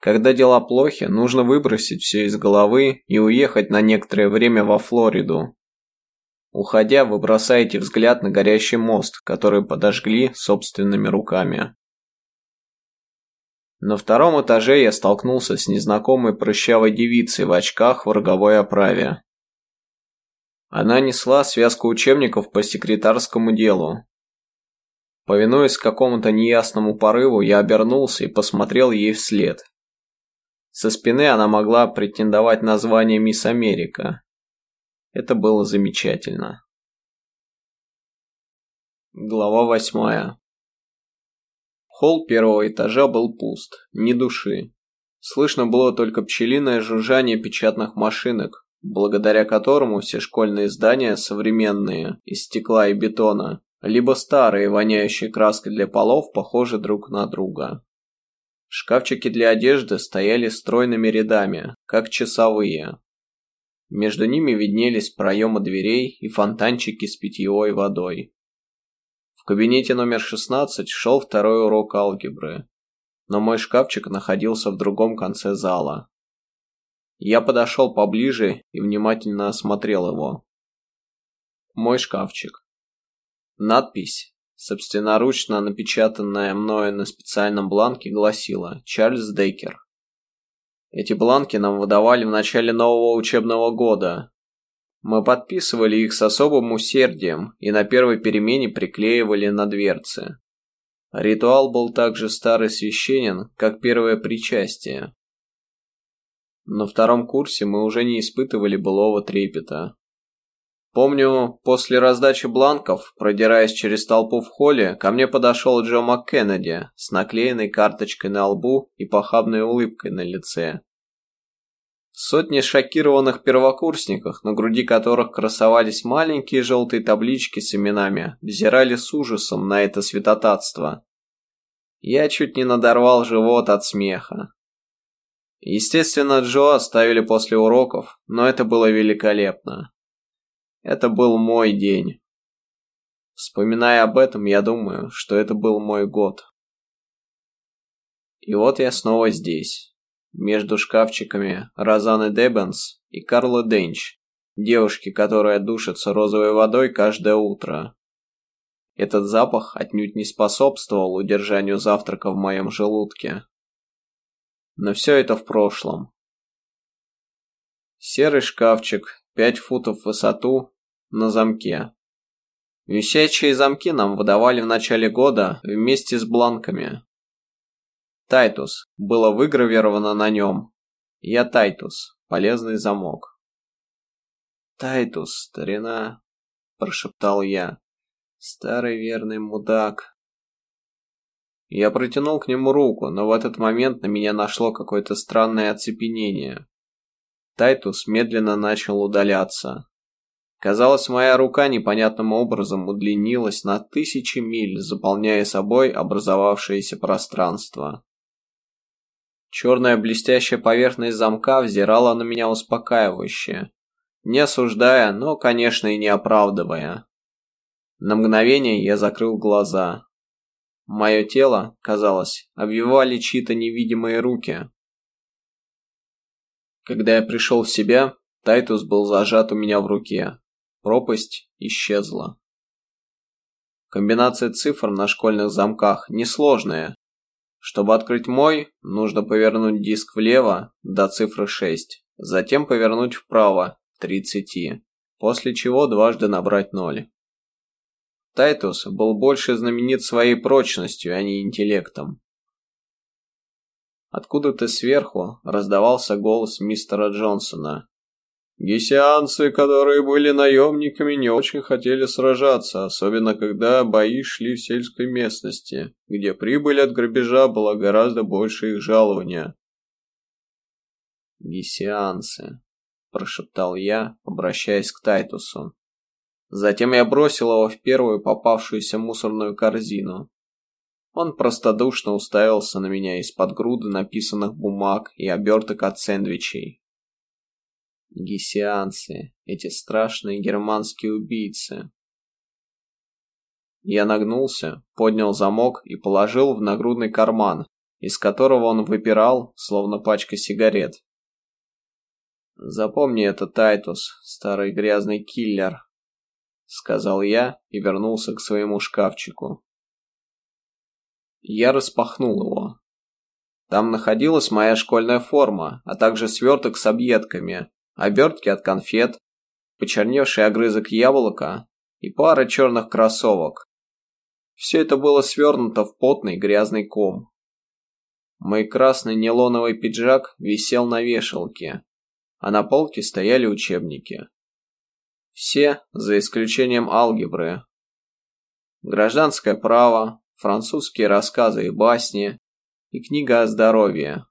Когда дела плохи, нужно выбросить все из головы и уехать на некоторое время во Флориду. Уходя, вы бросаете взгляд на горящий мост, который подожгли собственными руками. На втором этаже я столкнулся с незнакомой прыщавой девицей в очках в роговой оправе. Она несла связку учебников по секретарскому делу. Повинуясь какому-то неясному порыву, я обернулся и посмотрел ей вслед. Со спины она могла претендовать на звание Мисс Америка. Это было замечательно. Глава восьмая. Холл первого этажа был пуст, ни души. Слышно было только пчелиное жужжание печатных машинок, благодаря которому все школьные здания современные, из стекла и бетона, либо старые, воняющие краской для полов, похожи друг на друга. Шкафчики для одежды стояли стройными рядами, как часовые. Между ними виднелись проемы дверей и фонтанчики с питьевой водой. В кабинете номер 16 шел второй урок алгебры, но мой шкафчик находился в другом конце зала. Я подошел поближе и внимательно осмотрел его. Мой шкафчик. Надпись, собственноручно напечатанная мною на специальном бланке, гласила «Чарльз Дейкер». Эти бланки нам выдавали в начале нового учебного года. Мы подписывали их с особым усердием и на первой перемене приклеивали на дверцы. Ритуал был так же старый священен, как первое причастие. На втором курсе мы уже не испытывали былого трепета. Помню, после раздачи бланков, продираясь через толпу в холле, ко мне подошел Джо МакКеннеди с наклеенной карточкой на лбу и похабной улыбкой на лице. Сотни шокированных первокурсников, на груди которых красовались маленькие желтые таблички с именами, взирали с ужасом на это святотатство. Я чуть не надорвал живот от смеха. Естественно, Джо оставили после уроков, но это было великолепно. Это был мой день. Вспоминая об этом, я думаю, что это был мой год. И вот я снова здесь, между шкафчиками Розаны Дебенс и Карла Денч, девушки, которая душится розовой водой каждое утро. Этот запах отнюдь не способствовал удержанию завтрака в моем желудке. Но все это в прошлом. Серый шкафчик, пять футов в высоту, на замке. Висячие замки нам выдавали в начале года вместе с бланками. Тайтус было выгравировано на нем. Я Тайтус, полезный замок. Тайтус, старина, прошептал я. Старый верный мудак. Я протянул к нему руку, но в этот момент на меня нашло какое-то странное оцепенение. Тайтус медленно начал удаляться. Казалось, моя рука непонятным образом удлинилась на тысячи миль, заполняя собой образовавшееся пространство. Черная блестящая поверхность замка взирала на меня успокаивающе, не осуждая, но, конечно, и не оправдывая. На мгновение я закрыл глаза. Мое тело, казалось, обвивали чьи-то невидимые руки. Когда я пришел в себя, Тайтус был зажат у меня в руке. Пропасть исчезла. Комбинация цифр на школьных замках несложная. Чтобы открыть мой, нужно повернуть диск влево до цифры 6, затем повернуть вправо 30, после чего дважды набрать 0. Тайтус был больше знаменит своей прочностью, а не интеллектом. Откуда-то сверху раздавался голос мистера Джонсона. Гесианцы, которые были наемниками, не очень хотели сражаться, особенно когда бои шли в сельской местности, где прибыль от грабежа была гораздо больше их жалования. «Гесианцы», – прошептал я, обращаясь к Тайтусу. Затем я бросил его в первую попавшуюся мусорную корзину. Он простодушно уставился на меня из-под груды написанных бумаг и оберток от сэндвичей. Гесианцы, эти страшные германские убийцы. Я нагнулся, поднял замок и положил в нагрудный карман, из которого он выпирал, словно пачка сигарет. «Запомни это, Тайтус, старый грязный киллер», — сказал я и вернулся к своему шкафчику. Я распахнул его. Там находилась моя школьная форма, а также сверток с объедками, обертки от конфет, почерневший огрызок яблока и пара черных кроссовок. Все это было свернуто в потный грязный ком. Мой красный нейлоновый пиджак висел на вешалке, а на полке стояли учебники. Все, за исключением алгебры. Гражданское право, французские рассказы и басни и книга о здоровье.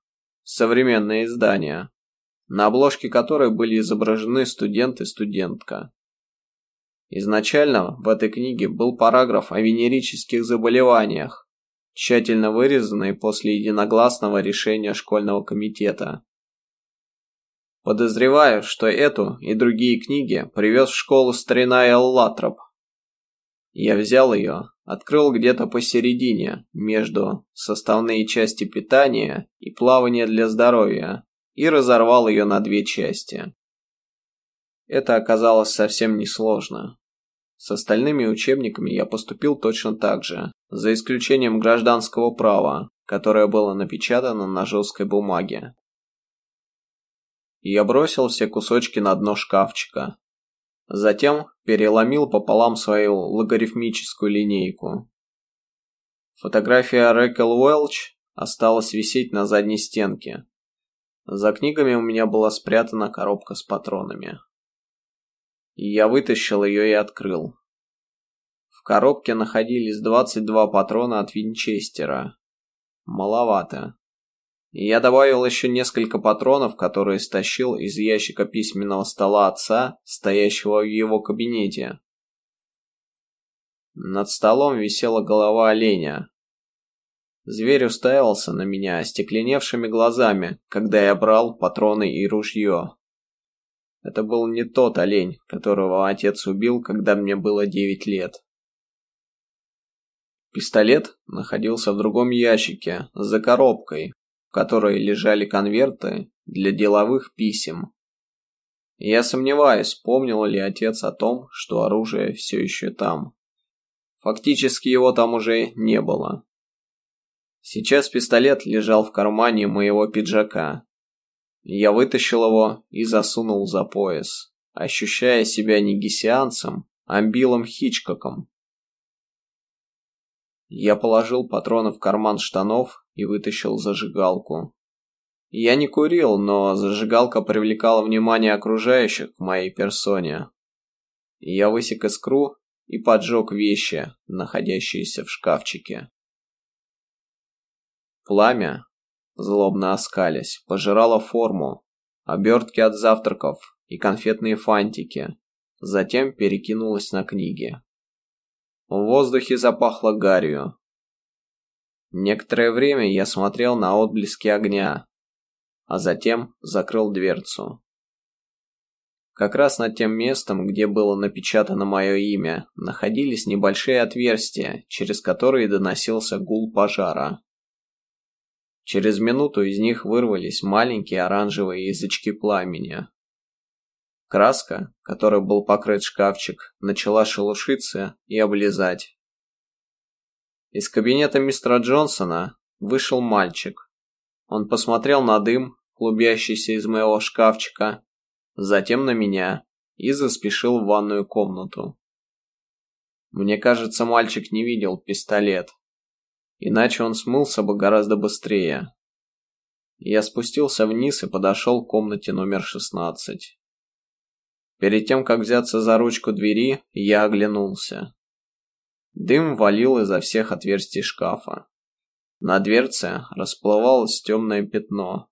Современное издание, на обложке которой были изображены студент и студентка. Изначально в этой книге был параграф о венерических заболеваниях, тщательно вырезанный после единогласного решения школьного комитета. Подозреваю, что эту и другие книги привез в школу старина Эллатроп. Я взял ее, открыл где-то посередине, между составные части питания и плавание для здоровья, и разорвал ее на две части. Это оказалось совсем несложно. С остальными учебниками я поступил точно так же, за исключением гражданского права, которое было напечатано на жесткой бумаге я бросил все кусочки на дно шкафчика. Затем переломил пополам свою логарифмическую линейку. Фотография Рэкел Уэлч осталась висеть на задней стенке. За книгами у меня была спрятана коробка с патронами. Я вытащил ее и открыл. В коробке находились 22 патрона от Винчестера. Маловато. Я добавил еще несколько патронов, которые стащил из ящика письменного стола отца, стоящего в его кабинете. Над столом висела голова оленя. Зверь уставился на меня остекленевшими глазами, когда я брал патроны и ружье. Это был не тот олень, которого отец убил, когда мне было девять лет. Пистолет находился в другом ящике, за коробкой, в которой лежали конверты для деловых писем. Я сомневаюсь, помнил ли отец о том, что оружие все еще там. Фактически его там уже не было. Сейчас пистолет лежал в кармане моего пиджака. Я вытащил его и засунул за пояс, ощущая себя не гесианцем, а Биллом Хичкоком. Я положил патроны в карман штанов и вытащил зажигалку. Я не курил, но зажигалка привлекала внимание окружающих к моей персоне. Я высек искру и поджег вещи, находящиеся в шкафчике. Пламя, злобно оскалясь, пожирало форму, обертки от завтраков и конфетные фантики, затем перекинулось на книги. В воздухе запахло гарью, Некоторое время я смотрел на отблески огня, а затем закрыл дверцу. Как раз над тем местом, где было напечатано мое имя, находились небольшие отверстия, через которые доносился гул пожара. Через минуту из них вырвались маленькие оранжевые язычки пламени. Краска, которой был покрыт шкафчик, начала шелушиться и облизать. Из кабинета мистера Джонсона вышел мальчик. Он посмотрел на дым, клубящийся из моего шкафчика, затем на меня и заспешил в ванную комнату. Мне кажется, мальчик не видел пистолет. Иначе он смылся бы гораздо быстрее. Я спустился вниз и подошел к комнате номер 16. Перед тем, как взяться за ручку двери, я оглянулся. Дым валил изо всех отверстий шкафа. На дверце расплывалось темное пятно.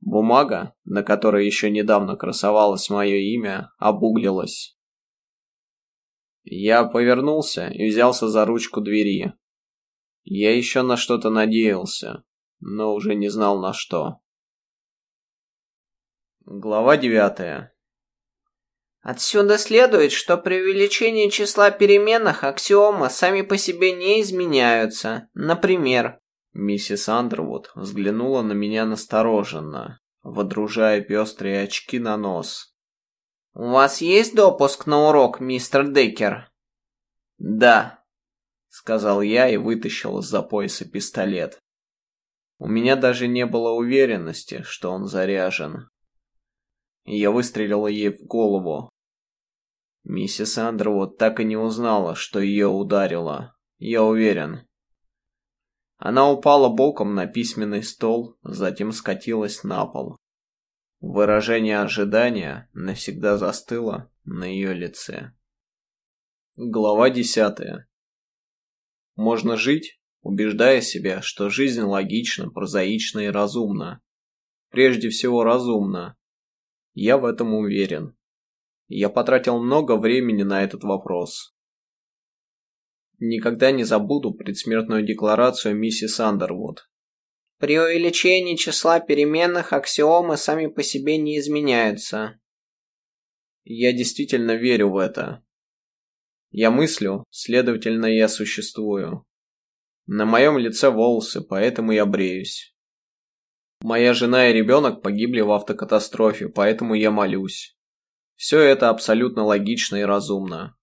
Бумага, на которой еще недавно красовалось мое имя, обуглилась. Я повернулся и взялся за ручку двери. Я еще на что-то надеялся, но уже не знал на что. Глава девятая. Отсюда следует, что при увеличении числа переменных аксиомы сами по себе не изменяются. Например, миссис Андервуд взглянула на меня настороженно, водружая пестрые очки на нос. «У вас есть допуск на урок, мистер Деккер?» «Да», — сказал я и вытащил из-за пояса пистолет. У меня даже не было уверенности, что он заряжен. Я выстрелил ей в голову, Миссис Андервуд так и не узнала, что ее ударило. Я уверен. Она упала боком на письменный стол, затем скатилась на пол. Выражение ожидания навсегда застыло на ее лице. Глава десятая. Можно жить, убеждая себя, что жизнь логична, прозаична и разумна. Прежде всего разумна. Я в этом уверен. Я потратил много времени на этот вопрос. Никогда не забуду предсмертную декларацию миссис Андервуд. При увеличении числа переменных аксиомы сами по себе не изменяются. Я действительно верю в это. Я мыслю, следовательно, я существую. На моем лице волосы, поэтому я бреюсь. Моя жена и ребенок погибли в автокатастрофе, поэтому я молюсь. Все это абсолютно логично и разумно.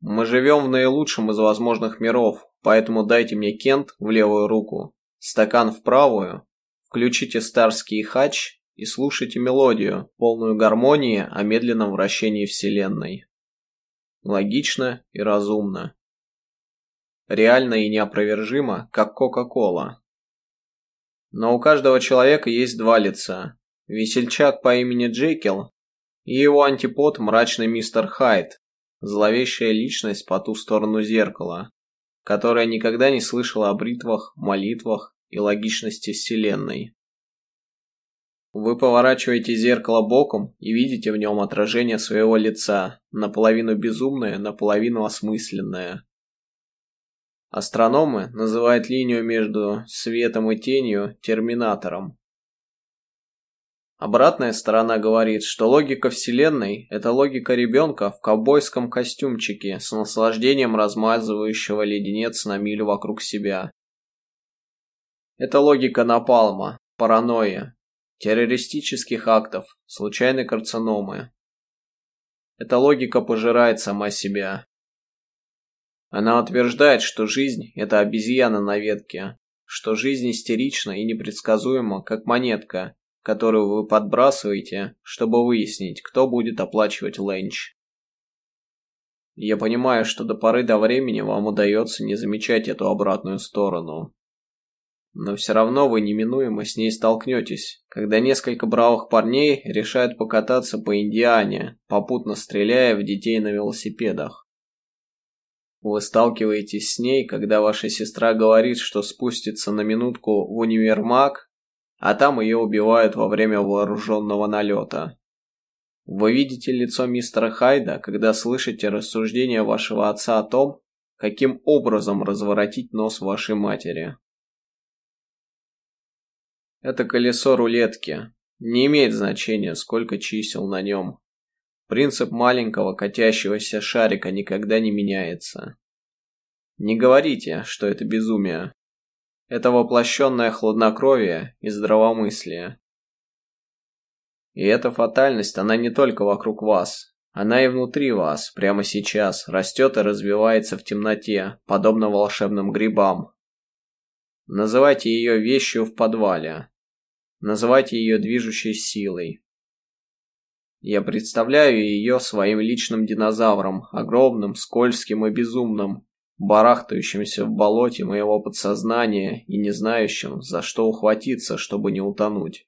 Мы живем в наилучшем из возможных миров, поэтому дайте мне Кент в левую руку, стакан в правую, включите старский хач и слушайте мелодию, полную гармонии о медленном вращении Вселенной. Логично и разумно. Реально и неопровержимо, как Кока-Кола. Но у каждого человека есть два лица. Весельчак по имени Джекил и его антипод мрачный мистер Хайд, зловещая личность по ту сторону зеркала, которая никогда не слышала о бритвах, молитвах и логичности Вселенной. Вы поворачиваете зеркало боком и видите в нем отражение своего лица, наполовину безумное, наполовину осмысленное. Астрономы называют линию между светом и тенью терминатором. Обратная сторона говорит, что логика Вселенной – это логика ребенка в ковбойском костюмчике с наслаждением размазывающего леденец на милю вокруг себя. Это логика напалма, паранойя, террористических актов, случайной карциномы. Эта логика пожирает сама себя. Она утверждает, что жизнь – это обезьяна на ветке, что жизнь истерична и непредсказуема, как монетка, которую вы подбрасываете, чтобы выяснить, кто будет оплачивать ленч. Я понимаю, что до поры до времени вам удается не замечать эту обратную сторону. Но все равно вы неминуемо с ней столкнетесь, когда несколько бравых парней решают покататься по Индиане, попутно стреляя в детей на велосипедах. Вы сталкиваетесь с ней, когда ваша сестра говорит, что спустится на минутку в универмаг а там ее убивают во время вооруженного налета. Вы видите лицо мистера Хайда, когда слышите рассуждения вашего отца о том, каким образом разворотить нос вашей матери. Это колесо рулетки. Не имеет значения, сколько чисел на нем. Принцип маленького катящегося шарика никогда не меняется. Не говорите, что это безумие. Это воплощенное хладнокровие и здравомыслие. И эта фатальность, она не только вокруг вас. Она и внутри вас, прямо сейчас, растет и развивается в темноте, подобно волшебным грибам. Называйте ее вещью в подвале. Называйте ее движущей силой. Я представляю ее своим личным динозавром, огромным, скользким и безумным, барахтающимся в болоте моего подсознания и не знающим, за что ухватиться, чтобы не утонуть.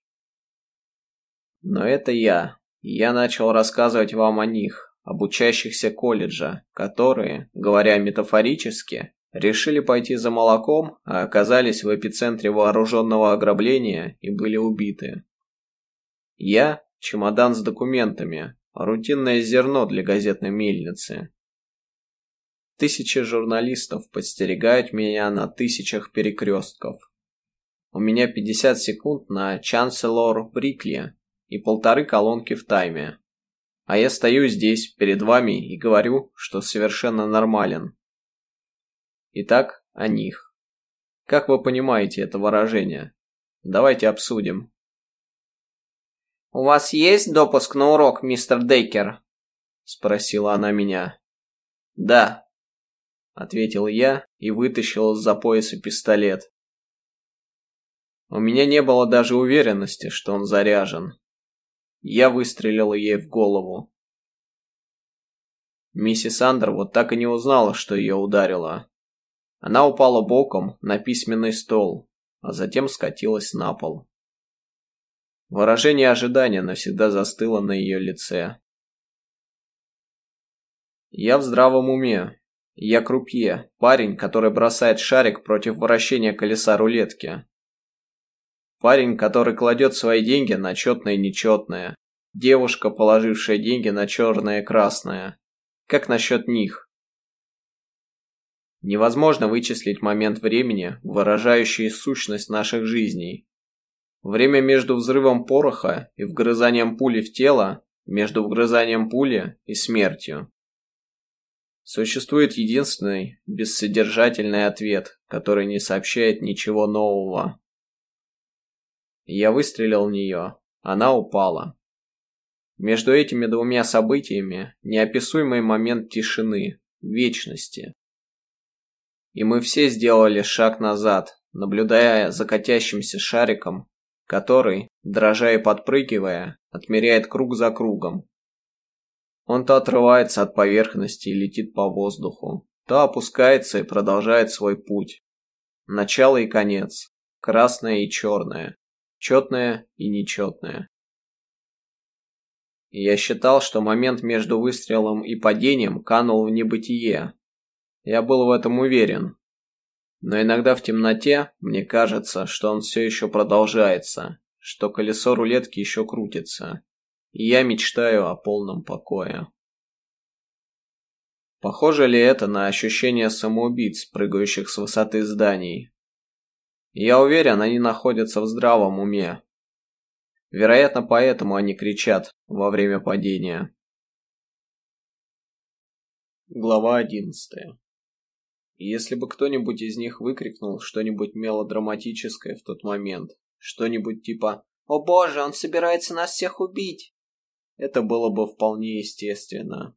Но это я. я начал рассказывать вам о них, об учащихся колледжа, которые, говоря метафорически, решили пойти за молоком, а оказались в эпицентре вооруженного ограбления и были убиты. Я – чемодан с документами, рутинное зерно для газетной мельницы, Тысячи журналистов подстерегают меня на тысячах перекрестков. У меня 50 секунд на Chancellor Брикли и полторы колонки в тайме. А я стою здесь, перед вами, и говорю, что совершенно нормален. Итак, о них. Как вы понимаете это выражение? Давайте обсудим. «У вас есть допуск на урок, мистер Дейкер?» Спросила она меня. «Да», — ответил я и вытащил из-за пояса пистолет. У меня не было даже уверенности, что он заряжен. Я выстрелил ей в голову. Миссис Андер вот так и не узнала, что ее ударило. Она упала боком на письменный стол, а затем скатилась на пол. Выражение ожидания навсегда застыло на ее лице. Я в здравом уме. Я крупье, парень, который бросает шарик против вращения колеса рулетки. Парень, который кладет свои деньги на четное и нечетное. Девушка, положившая деньги на черное и красное. Как насчет них? Невозможно вычислить момент времени, выражающий сущность наших жизней. Время между взрывом пороха и вгрызанием пули в тело, между вгрызанием пули и смертью. Существует единственный, бессодержательный ответ, который не сообщает ничего нового. Я выстрелил в нее. Она упала. Между этими двумя событиями неописуемый момент тишины, вечности. И мы все сделали шаг назад, наблюдая за катящимся шариком, который, дрожа и подпрыгивая, отмеряет круг за кругом. Он то отрывается от поверхности и летит по воздуху, то опускается и продолжает свой путь. Начало и конец, красное и черное, четное и нечетное. Я считал, что момент между выстрелом и падением канул в небытие. Я был в этом уверен. Но иногда в темноте мне кажется, что он все еще продолжается, что колесо рулетки еще крутится, я мечтаю о полном покое. Похоже ли это на ощущение самоубийц, прыгающих с высоты зданий, я уверен, они находятся в здравом уме. Вероятно, поэтому они кричат во время падения. Глава одиннадцатая. Если бы кто-нибудь из них выкрикнул что-нибудь мелодраматическое в тот момент, что-нибудь типа «О боже, он собирается нас всех убить!» Это было бы вполне естественно.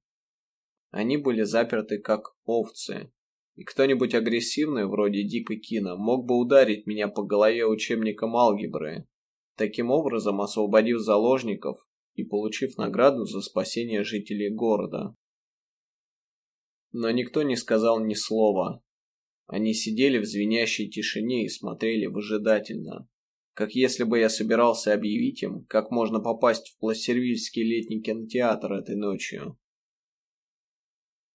Они были заперты как овцы, и кто-нибудь агрессивный, вроде Дика Кина, мог бы ударить меня по голове учебником алгебры, таким образом освободив заложников и получив награду за спасение жителей города. Но никто не сказал ни слова. Они сидели в звенящей тишине и смотрели выжидательно, как если бы я собирался объявить им, как можно попасть в Плассервильский летний кинотеатр этой ночью.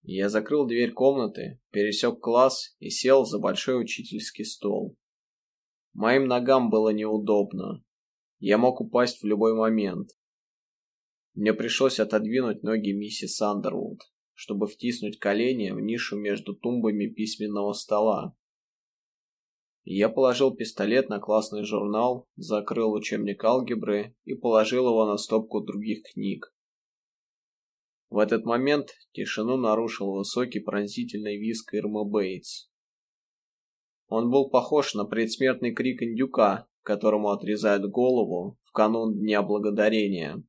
Я закрыл дверь комнаты, пересек класс и сел за большой учительский стол. Моим ногам было неудобно. Я мог упасть в любой момент. Мне пришлось отодвинуть ноги миссис Андервуд, чтобы втиснуть колени в нишу между тумбами письменного стола. Я положил пистолет на классный журнал, закрыл учебник алгебры и положил его на стопку других книг. В этот момент тишину нарушил высокий пронзительный визг Ирмы Бейтс. Он был похож на предсмертный крик индюка, которому отрезают голову в канун Дня Благодарения.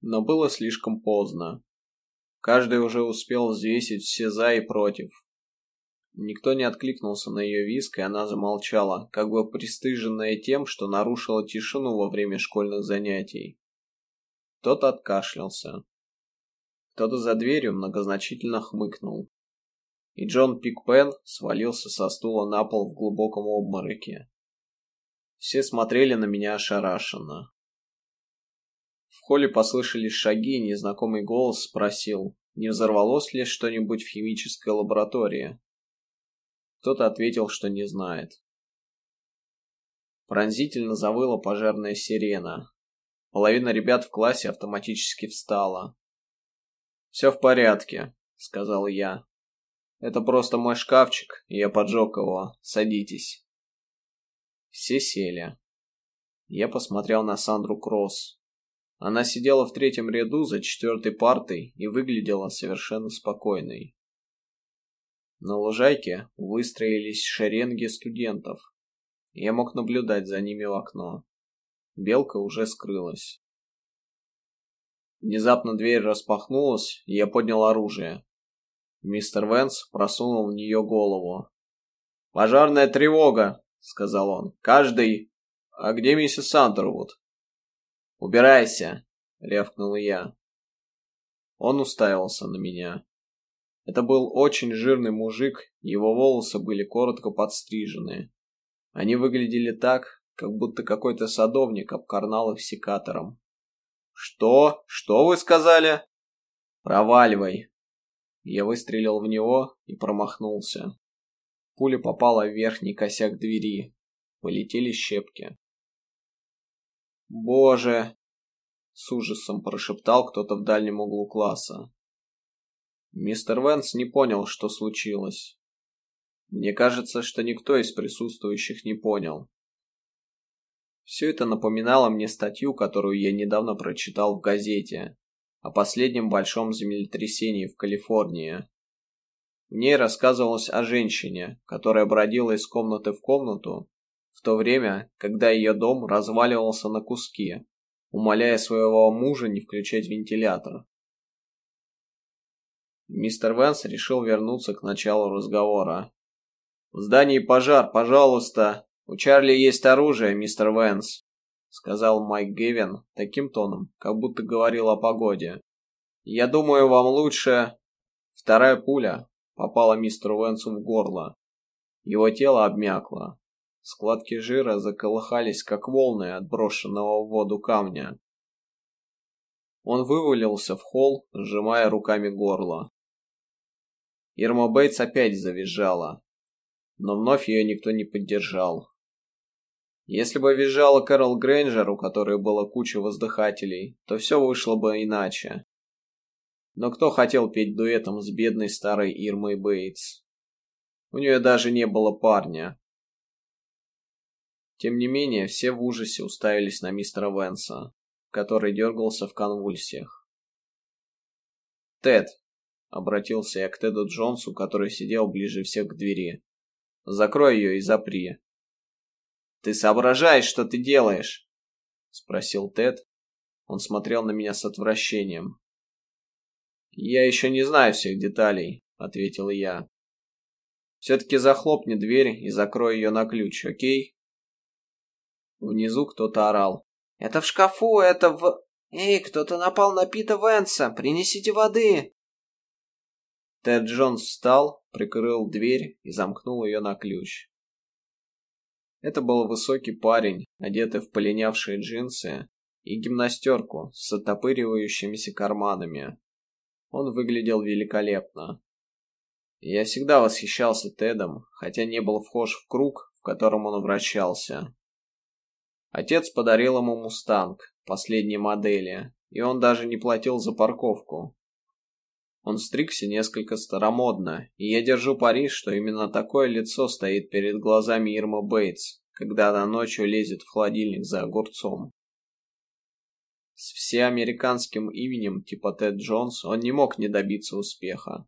Но было слишком поздно. Каждый уже успел взвесить все «за» и «против». Никто не откликнулся на ее визг, и она замолчала, как бы пристыженная тем, что нарушила тишину во время школьных занятий. Тот откашлялся. Кто-то за дверью многозначительно хмыкнул. И Джон Пикпен свалился со стула на пол в глубоком обмороке. Все смотрели на меня ошарашенно. В холле послышались шаги, и незнакомый голос спросил, не взорвалось ли что-нибудь в химической лаборатории. Кто-то ответил, что не знает. Пронзительно завыла пожарная сирена. Половина ребят в классе автоматически встала. «Все в порядке», — сказал я. Это просто мой шкафчик, и я поджег его. Садитесь. Все сели. Я посмотрел на Сандру Кросс. Она сидела в третьем ряду за четвертой партой и выглядела совершенно спокойной. На лужайке выстроились шеренги студентов. Я мог наблюдать за ними в окно. Белка уже скрылась. Внезапно дверь распахнулась, и я поднял оружие. Мистер Венс просунул в нее голову. «Пожарная тревога!» — сказал он. «Каждый...» «А где миссис Сантервуд?» «Убирайся!» — рявкнул я. Он уставился на меня. Это был очень жирный мужик, его волосы были коротко подстрижены. Они выглядели так, как будто какой-то садовник обкарнал их секатором. «Что? Что вы сказали?» «Проваливай!» Я выстрелил в него и промахнулся. Пуля попала в верхний косяк двери. Полетели щепки. «Боже!» — с ужасом прошептал кто-то в дальнем углу класса. Мистер Венс не понял, что случилось. Мне кажется, что никто из присутствующих не понял. Все это напоминало мне статью, которую я недавно прочитал в газете о последнем большом землетрясении в Калифорнии. В ней рассказывалось о женщине, которая бродила из комнаты в комнату, в то время, когда ее дом разваливался на куски, умоляя своего мужа не включать вентилятор. Мистер Венс решил вернуться к началу разговора. «В здании пожар, пожалуйста. У Чарли есть оружие, мистер Венс сказал Майк Гевин таким тоном, как будто говорил о погоде. «Я думаю, вам лучше...» Вторая пуля попала мистеру Венсу в горло. Его тело обмякло. Складки жира заколыхались, как волны отброшенного в воду камня. Он вывалился в холл, сжимая руками горло. Ирма Бейтс опять завизжала, но вновь ее никто не поддержал. Если бы визжала Кэрол Грейнджер, у которой было куча воздыхателей, то все вышло бы иначе. Но кто хотел петь дуэтом с бедной старой Ирмой Бейтс? У нее даже не было парня. Тем не менее, все в ужасе уставились на мистера Венса, который дергался в конвульсиях. «Тед», — обратился я к Теду Джонсу, который сидел ближе всех к двери, — «закрой ее и запри». «Ты соображаешь, что ты делаешь?» — спросил Тед. Он смотрел на меня с отвращением. «Я еще не знаю всех деталей», — ответил я. «Все-таки захлопни дверь и закрой ее на ключ, окей?» Внизу кто-то орал. «Это в шкафу, это в... Эй, кто-то напал на Пита Венса! Принесите воды!» Тед Джонс встал, прикрыл дверь и замкнул ее на ключ. Это был высокий парень, одетый в полинявшие джинсы и гимнастерку с оттопыривающимися карманами. Он выглядел великолепно. Я всегда восхищался Тедом, хотя не был вхож в круг, в котором он вращался. Отец подарил ему «Мустанг» последней модели, и он даже не платил за парковку. Он стригся несколько старомодно, и я держу пари, что именно такое лицо стоит перед глазами Ирмы Бейтс, когда она ночью лезет в холодильник за огурцом. С всеамериканским именем типа Тед Джонс он не мог не добиться успеха.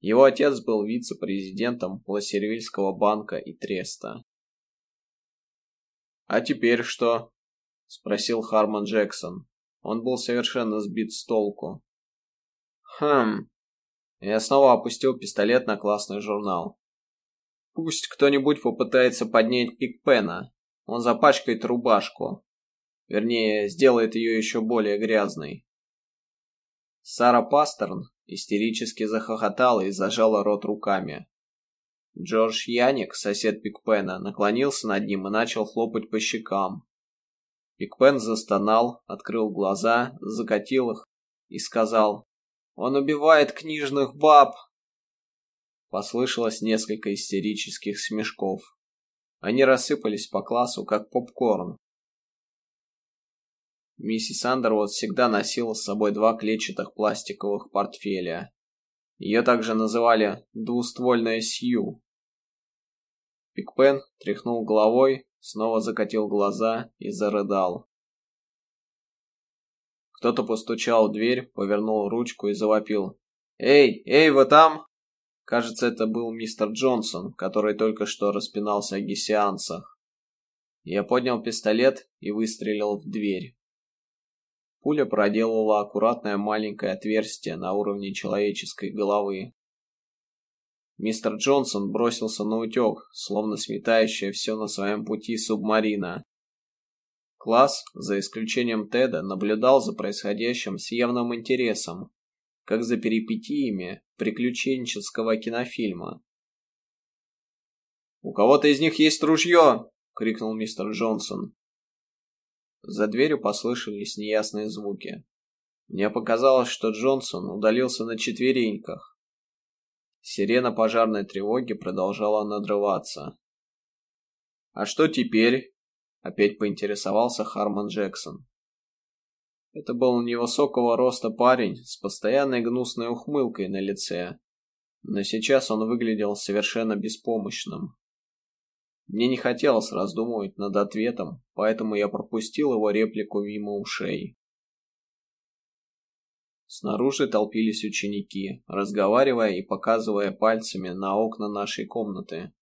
Его отец был вице-президентом Пласервильского банка и треста. «А теперь что?» – спросил Харман Джексон. Он был совершенно сбит с толку. Хм. Я снова опустил пистолет на классный журнал. Пусть кто-нибудь попытается поднять Пикпена. Он запачкает рубашку. Вернее, сделает ее еще более грязной. Сара Пастерн истерически захохотала и зажала рот руками. Джордж Яник, сосед Пикпена, наклонился над ним и начал хлопать по щекам. Пикпен застонал, открыл глаза, закатил их и сказал он убивает книжных баб!» Послышалось несколько истерических смешков. Они рассыпались по классу, как попкорн. Миссис Андервуд всегда носила с собой два клетчатых пластиковых портфеля. Ее также называли «двуствольная Сью». Пикпен тряхнул головой, снова закатил глаза и зарыдал. Кто-то постучал в дверь, повернул ручку и завопил. «Эй, эй, вы там?» Кажется, это был мистер Джонсон, который только что распинался о гессианцах. Я поднял пистолет и выстрелил в дверь. Пуля проделала аккуратное маленькое отверстие на уровне человеческой головы. Мистер Джонсон бросился на утек, словно сметающая все на своем пути субмарина. Класс, за исключением Теда, наблюдал за происходящим с явным интересом, как за перипетиями приключенческого кинофильма. «У кого-то из них есть ружье!» — крикнул мистер Джонсон. За дверью послышались неясные звуки. Мне показалось, что Джонсон удалился на четвереньках. Сирена пожарной тревоги продолжала надрываться. «А что теперь?» — опять поинтересовался Харман Джексон. Это был невысокого роста парень с постоянной гнусной ухмылкой на лице, но сейчас он выглядел совершенно беспомощным. Мне не хотелось раздумывать над ответом, поэтому я пропустил его реплику мимо ушей. Снаружи толпились ученики, разговаривая и показывая пальцами на окна нашей комнаты.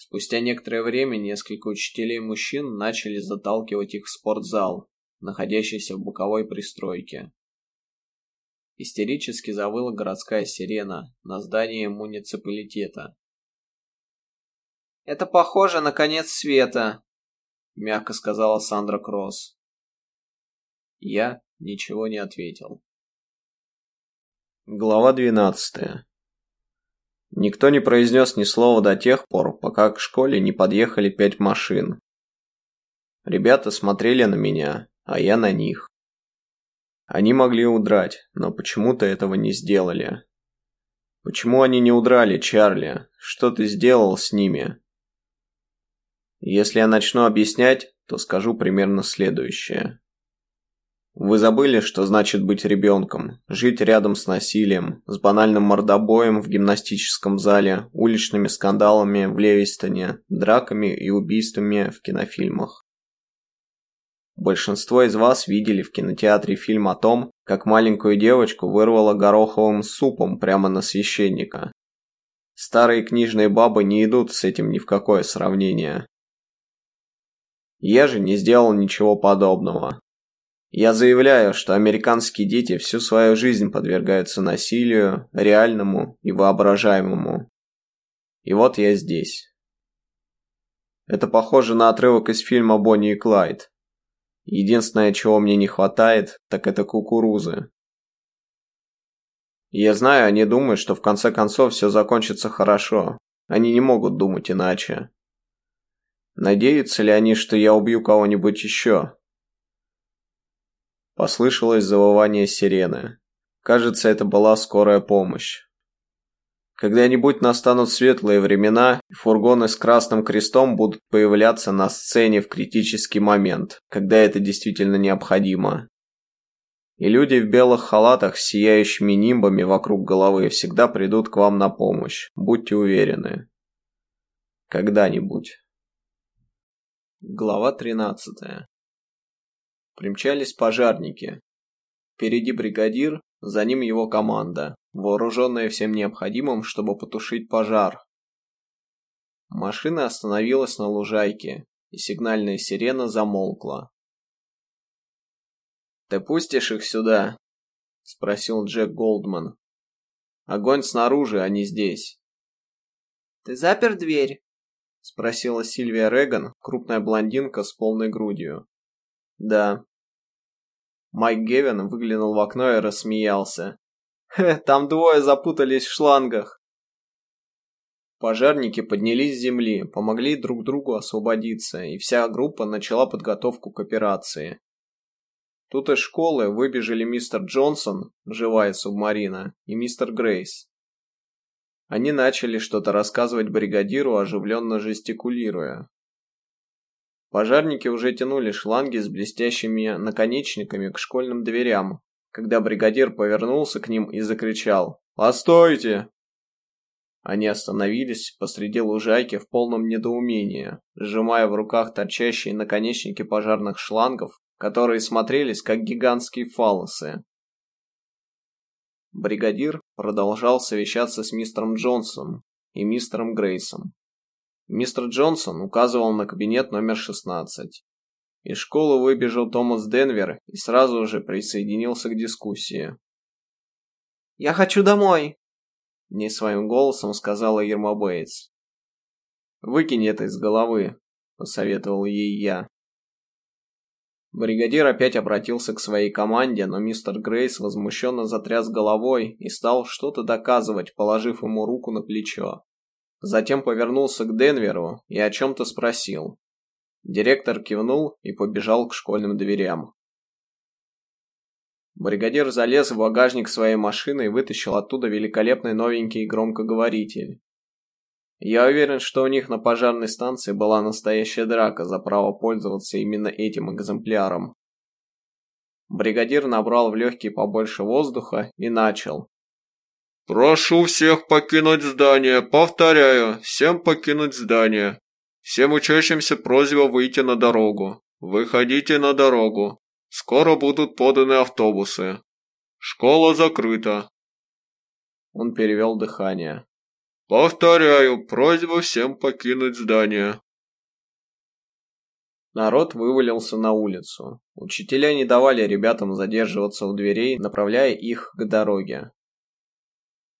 Спустя некоторое время несколько учителей мужчин начали заталкивать их в спортзал, находящийся в боковой пристройке. Истерически завыла городская сирена на здании муниципалитета. «Это похоже на конец света», — мягко сказала Сандра Кросс. Я ничего не ответил. Глава двенадцатая. Никто не произнес ни слова до тех пор, пока к школе не подъехали пять машин. Ребята смотрели на меня, а я на них. Они могли удрать, но почему-то этого не сделали. Почему они не удрали, Чарли? Что ты сделал с ними? Если я начну объяснять, то скажу примерно следующее. Вы забыли, что значит быть ребенком, жить рядом с насилием, с банальным мордобоем в гимнастическом зале, уличными скандалами в Левистоне, драками и убийствами в кинофильмах. Большинство из вас видели в кинотеатре фильм о том, как маленькую девочку вырвало гороховым супом прямо на священника. Старые книжные бабы не идут с этим ни в какое сравнение. Я же не сделал ничего подобного. Я заявляю, что американские дети всю свою жизнь подвергаются насилию, реальному и воображаемому. И вот я здесь. Это похоже на отрывок из фильма «Бонни и Клайд». Единственное, чего мне не хватает, так это кукурузы. Я знаю, они думают, что в конце концов все закончится хорошо. Они не могут думать иначе. Надеются ли они, что я убью кого-нибудь еще? Послышалось завывание сирены. Кажется, это была скорая помощь. Когда-нибудь настанут светлые времена, и фургоны с красным крестом будут появляться на сцене в критический момент, когда это действительно необходимо. И люди в белых халатах с сияющими нимбами вокруг головы всегда придут к вам на помощь, будьте уверены. Когда-нибудь. Глава 13. Примчались пожарники. Впереди бригадир, за ним его команда, вооруженная всем необходимым, чтобы потушить пожар. Машина остановилась на лужайке, и сигнальная сирена замолкла. «Ты пустишь их сюда?» – спросил Джек Голдман. «Огонь снаружи, а не здесь». «Ты запер дверь?» — спросила Сильвия Реган, крупная блондинка с полной грудью. «Да». Майк Гевин выглянул в окно и рассмеялся. «Хе, там двое запутались в шлангах». Пожарники поднялись с земли, помогли друг другу освободиться, и вся группа начала подготовку к операции. Тут из школы выбежали мистер Джонсон, живая субмарина, и мистер Грейс. Они начали что-то рассказывать бригадиру, оживленно жестикулируя. Пожарники уже тянули шланги с блестящими наконечниками к школьным дверям, когда бригадир повернулся к ним и закричал «Постойте!». Они остановились посреди лужайки в полном недоумении, сжимая в руках торчащие наконечники пожарных шлангов, которые смотрелись как гигантские фалосы. Бригадир продолжал совещаться с мистером Джонсом и мистером Грейсом. Мистер Джонсон указывал на кабинет номер 16. Из школы выбежал Томас Денвер и сразу же присоединился к дискуссии. «Я хочу домой!» Не своим голосом сказала Ерма Бейтс. «Выкинь это из головы», — посоветовал ей я. Бригадир опять обратился к своей команде, но мистер Грейс возмущенно затряс головой и стал что-то доказывать, положив ему руку на плечо. Затем повернулся к Денверу и о чем-то спросил. Директор кивнул и побежал к школьным дверям. Бригадир залез в багажник своей машины и вытащил оттуда великолепный новенький громкоговоритель. Я уверен, что у них на пожарной станции была настоящая драка за право пользоваться именно этим экземпляром. Бригадир набрал в легкие побольше воздуха и начал. «Прошу всех покинуть здание. Повторяю, всем покинуть здание. Всем учащимся просьба выйти на дорогу. Выходите на дорогу. Скоро будут поданы автобусы. Школа закрыта». Он перевел дыхание. «Повторяю, просьба всем покинуть здание». Народ вывалился на улицу. Учителя не давали ребятам задерживаться у дверей, направляя их к дороге.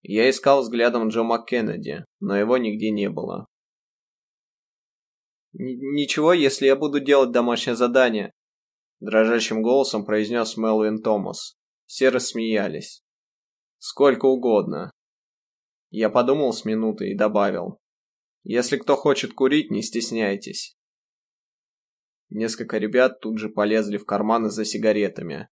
Я искал взглядом Джо МакКеннеди, но его нигде не было. «Ничего, если я буду делать домашнее задание», – дрожащим голосом произнес Мелвин Томас. Все рассмеялись. «Сколько угодно». Я подумал с минуты и добавил. «Если кто хочет курить, не стесняйтесь». Несколько ребят тут же полезли в карманы за сигаретами.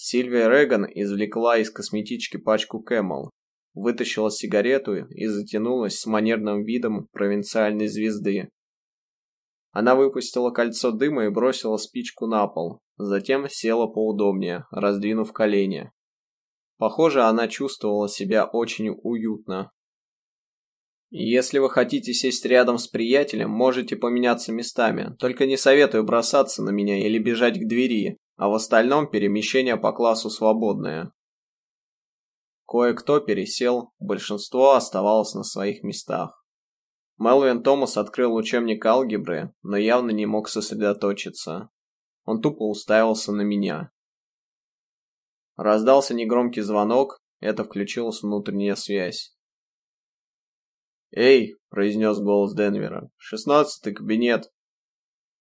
Сильвия Реган извлекла из косметички пачку Кэмел, вытащила сигарету и затянулась с манерным видом провинциальной звезды. Она выпустила кольцо дыма и бросила спичку на пол, затем села поудобнее, раздвинув колени. Похоже, она чувствовала себя очень уютно. Если вы хотите сесть рядом с приятелем, можете поменяться местами, только не советую бросаться на меня или бежать к двери, а в остальном перемещение по классу свободное. Кое-кто пересел, большинство оставалось на своих местах. Мелвин Томас открыл учебник алгебры, но явно не мог сосредоточиться. Он тупо уставился на меня. Раздался негромкий звонок, это включилась внутренняя связь. «Эй!» – произнес голос Денвера. «Шестнадцатый кабинет».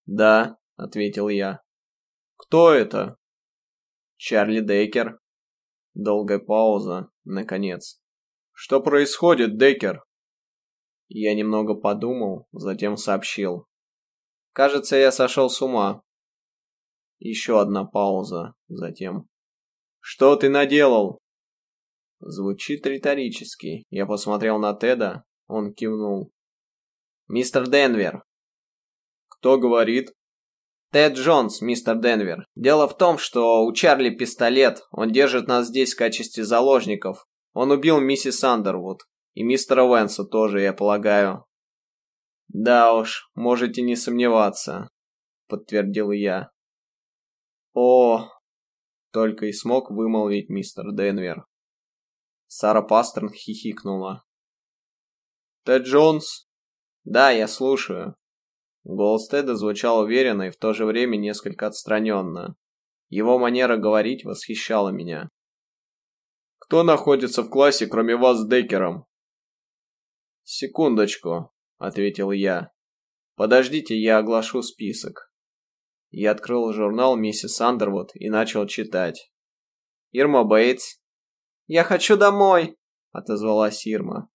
«Да», – ответил я. «Кто это?» «Чарли Дейкер». Долгая пауза, наконец. «Что происходит, Дейкер?» Я немного подумал, затем сообщил. «Кажется, я сошел с ума». Еще одна пауза, затем. «Что ты наделал?» Звучит риторически. Я посмотрел на Теда, он кивнул. «Мистер Денвер». «Кто говорит?» «Тед Джонс, мистер Денвер. Дело в том, что у Чарли пистолет. Он держит нас здесь в качестве заложников. Он убил миссис Андервуд. И мистера Венса тоже, я полагаю». «Да уж, можете не сомневаться», — подтвердил я. «О!» — только и смог вымолвить мистер Денвер. Сара Пастерн хихикнула. «Тед Джонс?» «Да, я слушаю». Голос Теда звучал уверенно и в то же время несколько отстраненно. Его манера говорить восхищала меня. «Кто находится в классе, кроме вас с Деккером?» «Секундочку», — ответил я. «Подождите, я оглашу список». Я открыл журнал «Миссис Андервуд» и начал читать. «Ирма Бейтс». «Я хочу домой», — отозвалась Ирма.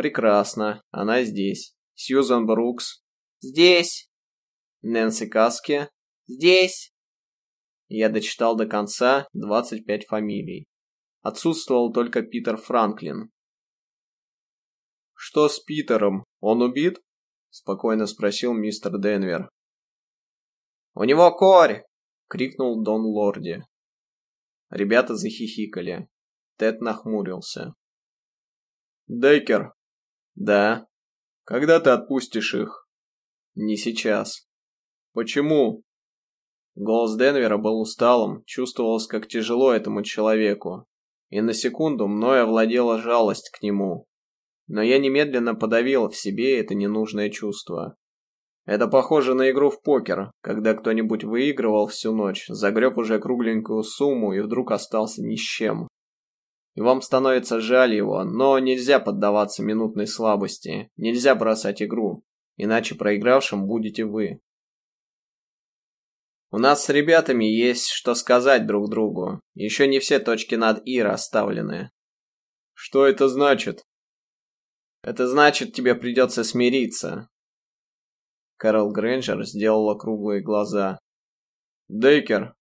Прекрасно, она здесь. Сьюзан Брукс. Здесь. Нэнси Каски. Здесь. Я дочитал до конца 25 фамилий. Отсутствовал только Питер Франклин. «Что с Питером? Он убит?» – спокойно спросил мистер Денвер. «У него корь!» – крикнул Дон Лорди. Ребята захихикали. Тед нахмурился. «Дейкер!» «Да?» «Когда ты отпустишь их?» «Не сейчас». «Почему?» Голос Денвера был усталым, чувствовалось, как тяжело этому человеку. И на секунду мною овладела жалость к нему. Но я немедленно подавил в себе это ненужное чувство. Это похоже на игру в покер, когда кто-нибудь выигрывал всю ночь, загреб уже кругленькую сумму и вдруг остался ни с чем. И вам становится жаль его, но нельзя поддаваться минутной слабости, нельзя бросать игру, иначе проигравшим будете вы. У нас с ребятами есть что сказать друг другу, еще не все точки над «и» расставлены. Что это значит? Это значит, тебе придется смириться. Кэрол Грэнджер сделала круглые глаза. Дейкер,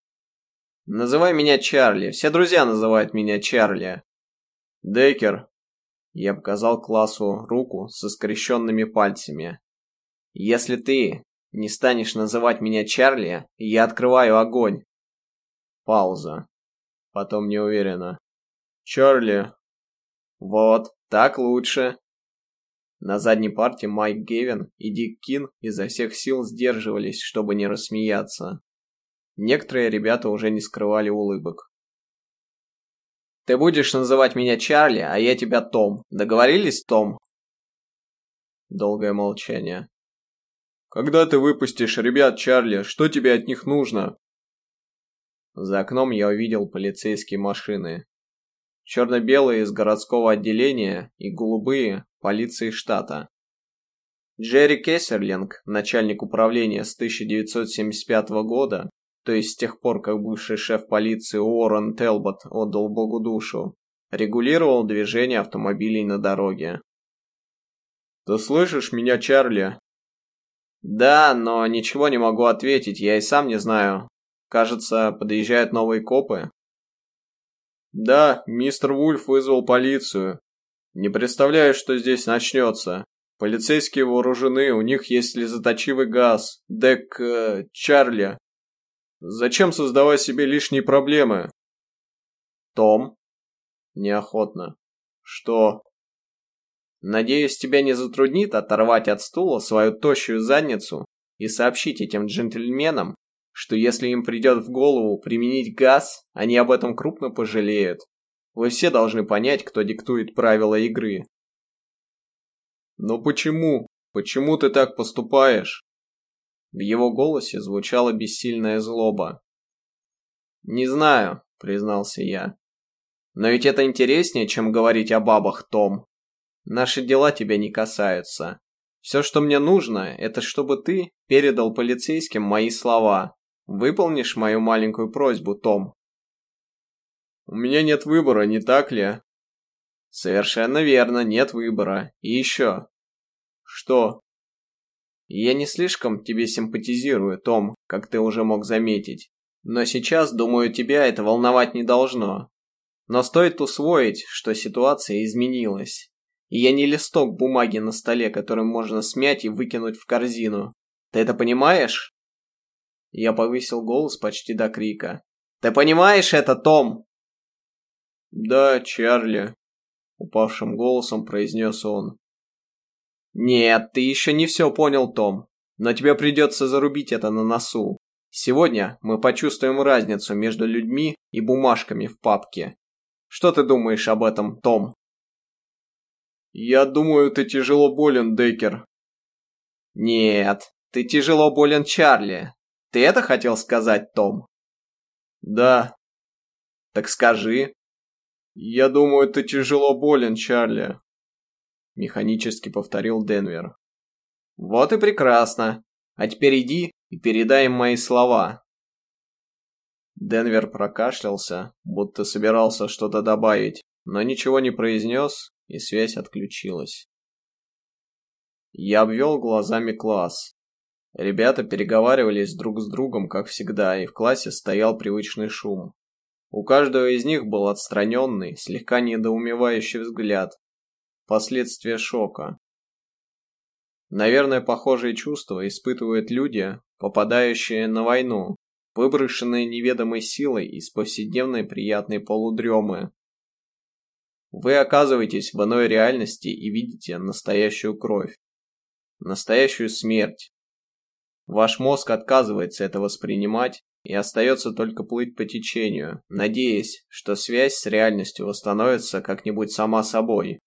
называй меня Чарли. Все друзья называют меня Чарли. Дейкер. Я показал классу руку со скрещенными пальцами. Если ты не станешь называть меня Чарли, я открываю огонь. Пауза. Потом неуверенно. Чарли. Вот, так лучше. На задней парте Майк Гевин и Дик Кин изо всех сил сдерживались, чтобы не рассмеяться. Некоторые ребята уже не скрывали улыбок. «Ты будешь называть меня Чарли, а я тебя Том. Договорились, Том?» Долгое молчание. «Когда ты выпустишь ребят, Чарли? Что тебе от них нужно?» За окном я увидел полицейские машины. Черно-белые из городского отделения и голубые полиции штата. Джерри Кессерлинг, начальник управления с 1975 года, то есть с тех пор, как бывший шеф полиции Уоррен Телбот отдал Богу душу, регулировал движение автомобилей на дороге. «Ты слышишь меня, Чарли?» «Да, но ничего не могу ответить, я и сам не знаю. Кажется, подъезжают новые копы». «Да, мистер Вульф вызвал полицию. Не представляю, что здесь начнется. Полицейские вооружены, у них есть слезоточивый газ. Дек... Э, Чарли. Зачем создавать себе лишние проблемы? Том? Неохотно. Что? Надеюсь, тебя не затруднит оторвать от стула свою тощую задницу и сообщить этим джентльменам, что если им придет в голову применить газ, они об этом крупно пожалеют. Вы все должны понять, кто диктует правила игры. Но почему? Почему ты так поступаешь? В его голосе звучала бессильная злоба. «Не знаю», — признался я. «Но ведь это интереснее, чем говорить о бабах, Том. Наши дела тебя не касаются. Все, что мне нужно, это чтобы ты передал полицейским мои слова. Выполнишь мою маленькую просьбу, Том?» У меня нет выбора, не так ли? Совершенно верно, нет выбора. И еще. Что? Я не слишком тебе симпатизирую, Том, как ты уже мог заметить. Но сейчас, думаю, тебя это волновать не должно. Но стоит усвоить, что ситуация изменилась. И я не листок бумаги на столе, который можно смять и выкинуть в корзину. Ты это понимаешь? Я повысил голос почти до крика. Ты понимаешь это, Том? «Да, Чарли», — упавшим голосом произнес он. «Нет, ты еще не все понял, Том. Но тебе придется зарубить это на носу. Сегодня мы почувствуем разницу между людьми и бумажками в папке. Что ты думаешь об этом, Том?» «Я думаю, ты тяжело болен, Дейкер». «Нет, ты тяжело болен, Чарли. Ты это хотел сказать, Том?» «Да». «Так скажи, «Я думаю, ты тяжело болен, Чарли», — механически повторил Денвер. «Вот и прекрасно. А теперь иди и передай им мои слова». Денвер прокашлялся, будто собирался что-то добавить, но ничего не произнес, и связь отключилась. Я обвел глазами класс. Ребята переговаривались друг с другом, как всегда, и в классе стоял привычный шум. У каждого из них был отстраненный, слегка недоумевающий взгляд. Последствия шока. Наверное, похожие чувства испытывают люди, попадающие на войну, выброшенные неведомой силой из повседневной приятной полудремы. Вы оказываетесь в иной реальности и видите настоящую кровь, настоящую смерть. Ваш мозг отказывается это воспринимать и остается только плыть по течению, надеясь, что связь с реальностью восстановится как-нибудь сама собой.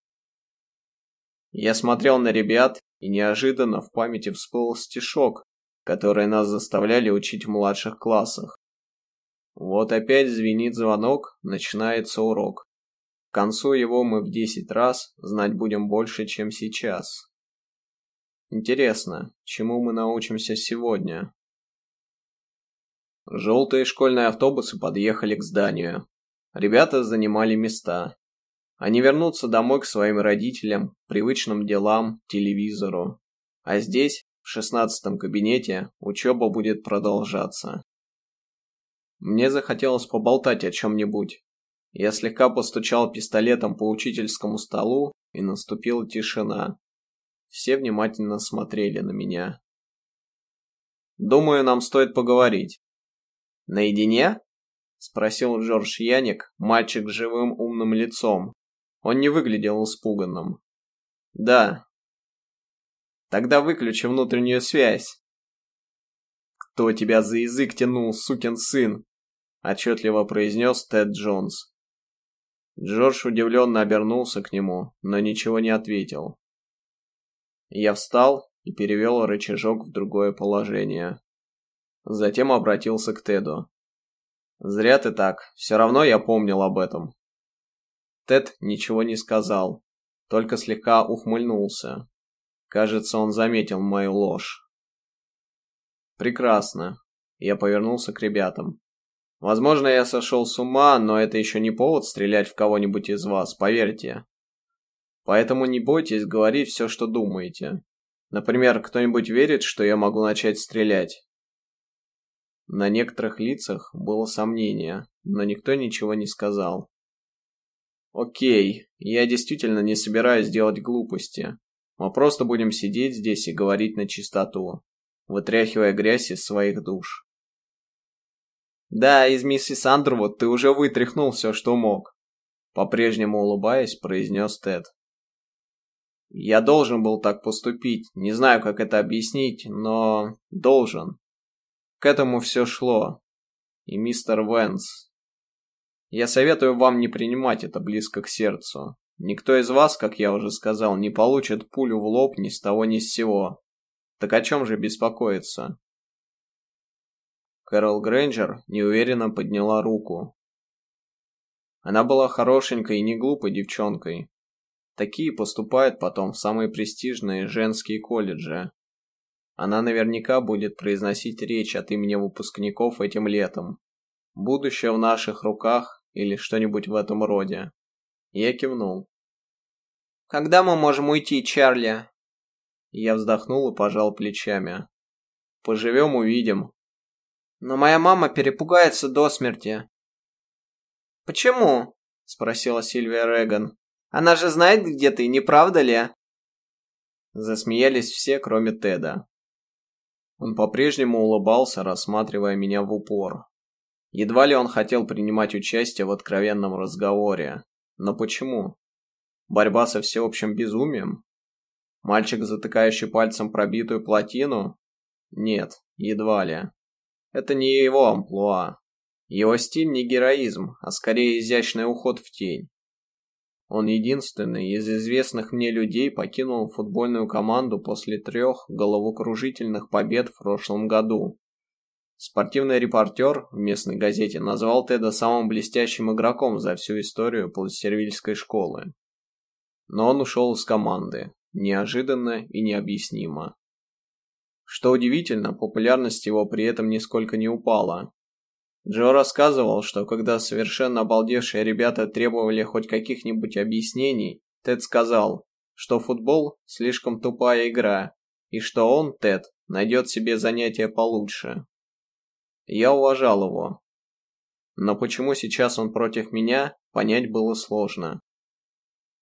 Я смотрел на ребят, и неожиданно в памяти всплыл стишок, который нас заставляли учить в младших классах. Вот опять звенит звонок, начинается урок. К концу его мы в десять раз знать будем больше, чем сейчас. Интересно, чему мы научимся сегодня? Желтые школьные автобусы подъехали к зданию. Ребята занимали места. Они вернутся домой к своим родителям, привычным делам, телевизору. А здесь, в шестнадцатом кабинете, учеба будет продолжаться. Мне захотелось поболтать о чем-нибудь. Я слегка постучал пистолетом по учительскому столу, и наступила тишина. Все внимательно смотрели на меня. «Думаю, нам стоит поговорить». «Наедине?» — спросил Джордж Яник, мальчик с живым умным лицом. Он не выглядел испуганным. «Да». «Тогда выключи внутреннюю связь». «Кто тебя за язык тянул, сукин сын?» — отчетливо произнес Тед Джонс. Джордж удивленно обернулся к нему, но ничего не ответил. Я встал и перевел рычажок в другое положение. Затем обратился к Теду. «Зря ты так, все равно я помнил об этом». Тед ничего не сказал, только слегка ухмыльнулся. Кажется, он заметил мою ложь. «Прекрасно». Я повернулся к ребятам. «Возможно, я сошел с ума, но это еще не повод стрелять в кого-нибудь из вас, поверьте. Поэтому не бойтесь говорить все, что думаете. Например, кто-нибудь верит, что я могу начать стрелять?» На некоторых лицах было сомнение, но никто ничего не сказал. Окей, я действительно не собираюсь делать глупости. Мы просто будем сидеть здесь и говорить на чистоту, вытряхивая грязь из своих душ. Да, из миссис Андервуд ты уже вытряхнул все, что мог. По-прежнему улыбаясь, произнес Тед. Я должен был так поступить, не знаю, как это объяснить, но должен. К этому все шло. И мистер Венс, я советую вам не принимать это близко к сердцу. Никто из вас, как я уже сказал, не получит пулю в лоб ни с того ни с сего. Так о чем же беспокоиться? Кэрол Грейнджер неуверенно подняла руку. Она была хорошенькой и не глупой девчонкой. Такие поступают потом в самые престижные женские колледжи. Она наверняка будет произносить речь от имени выпускников этим летом. Будущее в наших руках, или что-нибудь в этом роде. Я кивнул. «Когда мы можем уйти, Чарли?» Я вздохнул и пожал плечами. «Поживем, увидим». «Но моя мама перепугается до смерти». «Почему?» – спросила Сильвия Реган. «Она же знает, где ты, не правда ли?» Засмеялись все, кроме Теда. Он по-прежнему улыбался, рассматривая меня в упор. Едва ли он хотел принимать участие в откровенном разговоре. Но почему? Борьба со всеобщим безумием? Мальчик, затыкающий пальцем пробитую плотину? Нет, едва ли. Это не его амплуа. Его стиль не героизм, а скорее изящный уход в тень. Он единственный из известных мне людей покинул футбольную команду после трех головокружительных побед в прошлом году. Спортивный репортер в местной газете назвал Теда самым блестящим игроком за всю историю полусервильской школы. Но он ушел из команды, неожиданно и необъяснимо. Что удивительно, популярность его при этом нисколько не упала. Джо рассказывал, что когда совершенно обалдевшие ребята требовали хоть каких-нибудь объяснений, Тед сказал, что футбол – слишком тупая игра, и что он, Тед, найдет себе занятие получше. Я уважал его. Но почему сейчас он против меня, понять было сложно.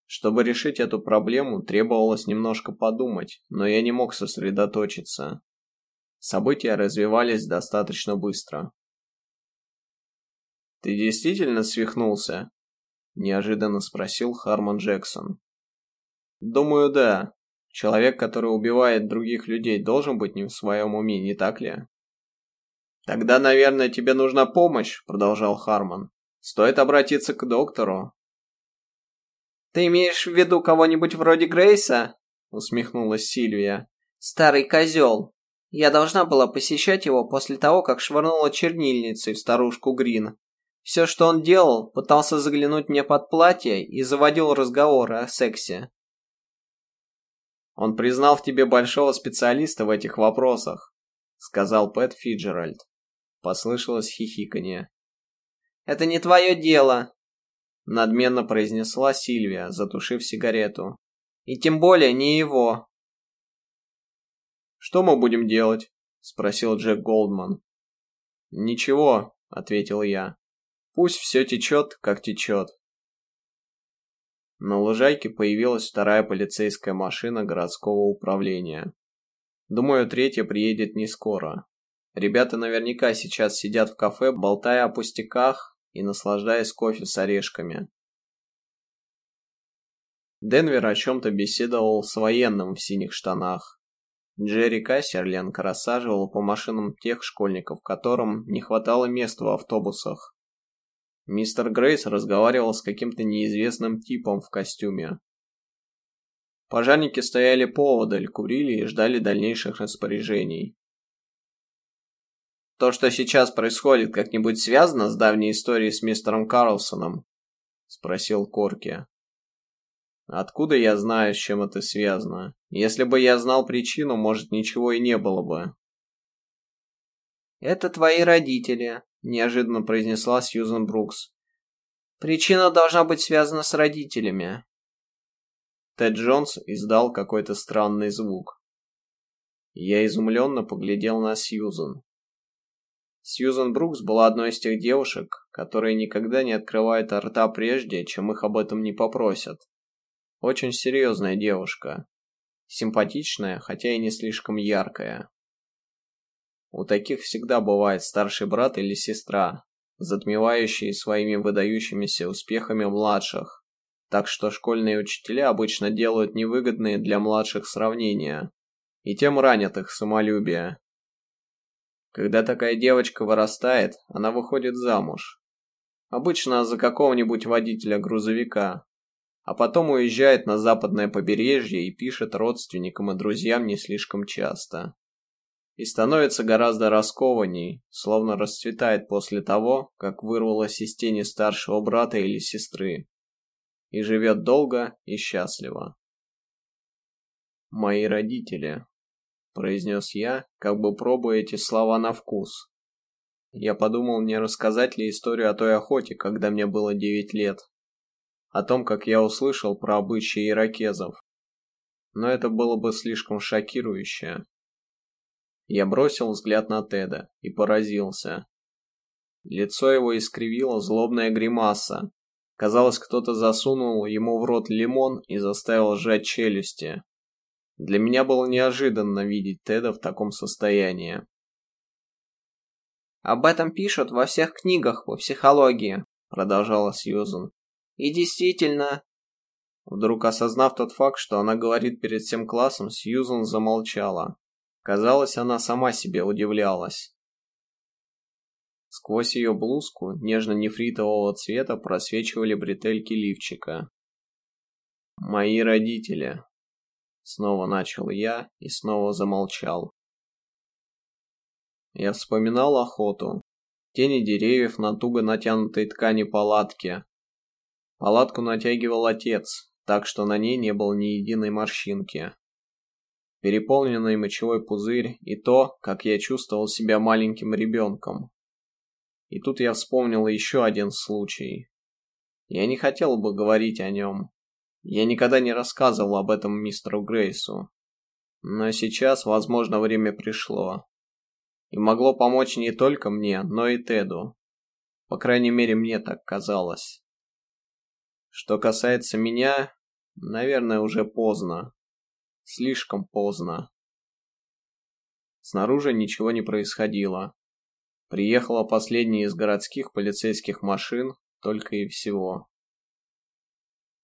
Чтобы решить эту проблему, требовалось немножко подумать, но я не мог сосредоточиться. События развивались достаточно быстро. Ты действительно свихнулся? Неожиданно спросил Хармон Джексон. Думаю, да. Человек, который убивает других людей, должен быть не в своем уме, не так ли? Тогда, наверное, тебе нужна помощь, продолжал Хармон. Стоит обратиться к доктору. Ты имеешь в виду кого-нибудь вроде Грейса? Усмехнулась Сильвия. Старый козел. Я должна была посещать его после того, как швырнула чернильницей в старушку Грин. Все, что он делал, пытался заглянуть мне под платье и заводил разговоры о сексе. Он признал в тебе большого специалиста в этих вопросах, сказал Пэт Фиджеральд. Послышалось хихиканье. Это не твое дело, надменно произнесла Сильвия, затушив сигарету. И тем более не его. Что мы будем делать? спросил Джек Голдман. Ничего, ответил я. Пусть все течет, как течет. На лужайке появилась вторая полицейская машина городского управления. Думаю, третья приедет не скоро. Ребята наверняка сейчас сидят в кафе, болтая о пустяках и наслаждаясь кофе с орешками. Денвер о чем-то беседовал с военным в синих штанах. Джерри Кассерленко рассаживал по машинам тех школьников, которым не хватало места в автобусах. Мистер Грейс разговаривал с каким-то неизвестным типом в костюме. Пожарники стояли поодаль, курили и ждали дальнейших распоряжений. «То, что сейчас происходит, как-нибудь связано с давней историей с мистером Карлсоном?» — спросил Корки. «Откуда я знаю, с чем это связано? Если бы я знал причину, может, ничего и не было бы». «Это твои родители», неожиданно произнесла Сьюзен Брукс. Причина должна быть связана с родителями. Тед Джонс издал какой-то странный звук. Я изумленно поглядел на Сьюзен. Сьюзен Брукс была одной из тех девушек, которые никогда не открывают рта прежде, чем их об этом не попросят. Очень серьезная девушка. Симпатичная, хотя и не слишком яркая. У таких всегда бывает старший брат или сестра, затмевающие своими выдающимися успехами младших. Так что школьные учителя обычно делают невыгодные для младших сравнения, и тем ранят их самолюбие. Когда такая девочка вырастает, она выходит замуж. Обычно за какого-нибудь водителя грузовика, а потом уезжает на западное побережье и пишет родственникам и друзьям не слишком часто и становится гораздо раскованней, словно расцветает после того, как вырвалась из тени старшего брата или сестры, и живет долго и счастливо. «Мои родители», — произнес я, как бы пробуя эти слова на вкус. Я подумал, не рассказать ли историю о той охоте, когда мне было девять лет. О том, как я услышал про обычаи иракезов. Но это было бы слишком шокирующе. Я бросил взгляд на Теда и поразился. Лицо его искривило злобная гримаса. Казалось, кто-то засунул ему в рот лимон и заставил сжать челюсти. Для меня было неожиданно видеть Теда в таком состоянии. «Об этом пишут во всех книгах по психологии», — продолжала Сьюзен. «И действительно...» Вдруг осознав тот факт, что она говорит перед всем классом, Сьюзен замолчала. Казалось, она сама себе удивлялась. Сквозь ее блузку нежно-нефритового цвета просвечивали бретельки лифчика. «Мои родители», — снова начал я и снова замолчал. Я вспоминал охоту, тени деревьев на туго натянутой ткани палатки. Палатку натягивал отец, так что на ней не было ни единой морщинки переполненный мочевой пузырь и то, как я чувствовал себя маленьким ребенком. И тут я вспомнил еще один случай. Я не хотел бы говорить о нем. Я никогда не рассказывал об этом мистеру Грейсу. Но сейчас, возможно, время пришло. И могло помочь не только мне, но и Теду. По крайней мере, мне так казалось. Что касается меня, наверное, уже поздно. Слишком поздно. Снаружи ничего не происходило. Приехала последняя из городских полицейских машин, только и всего.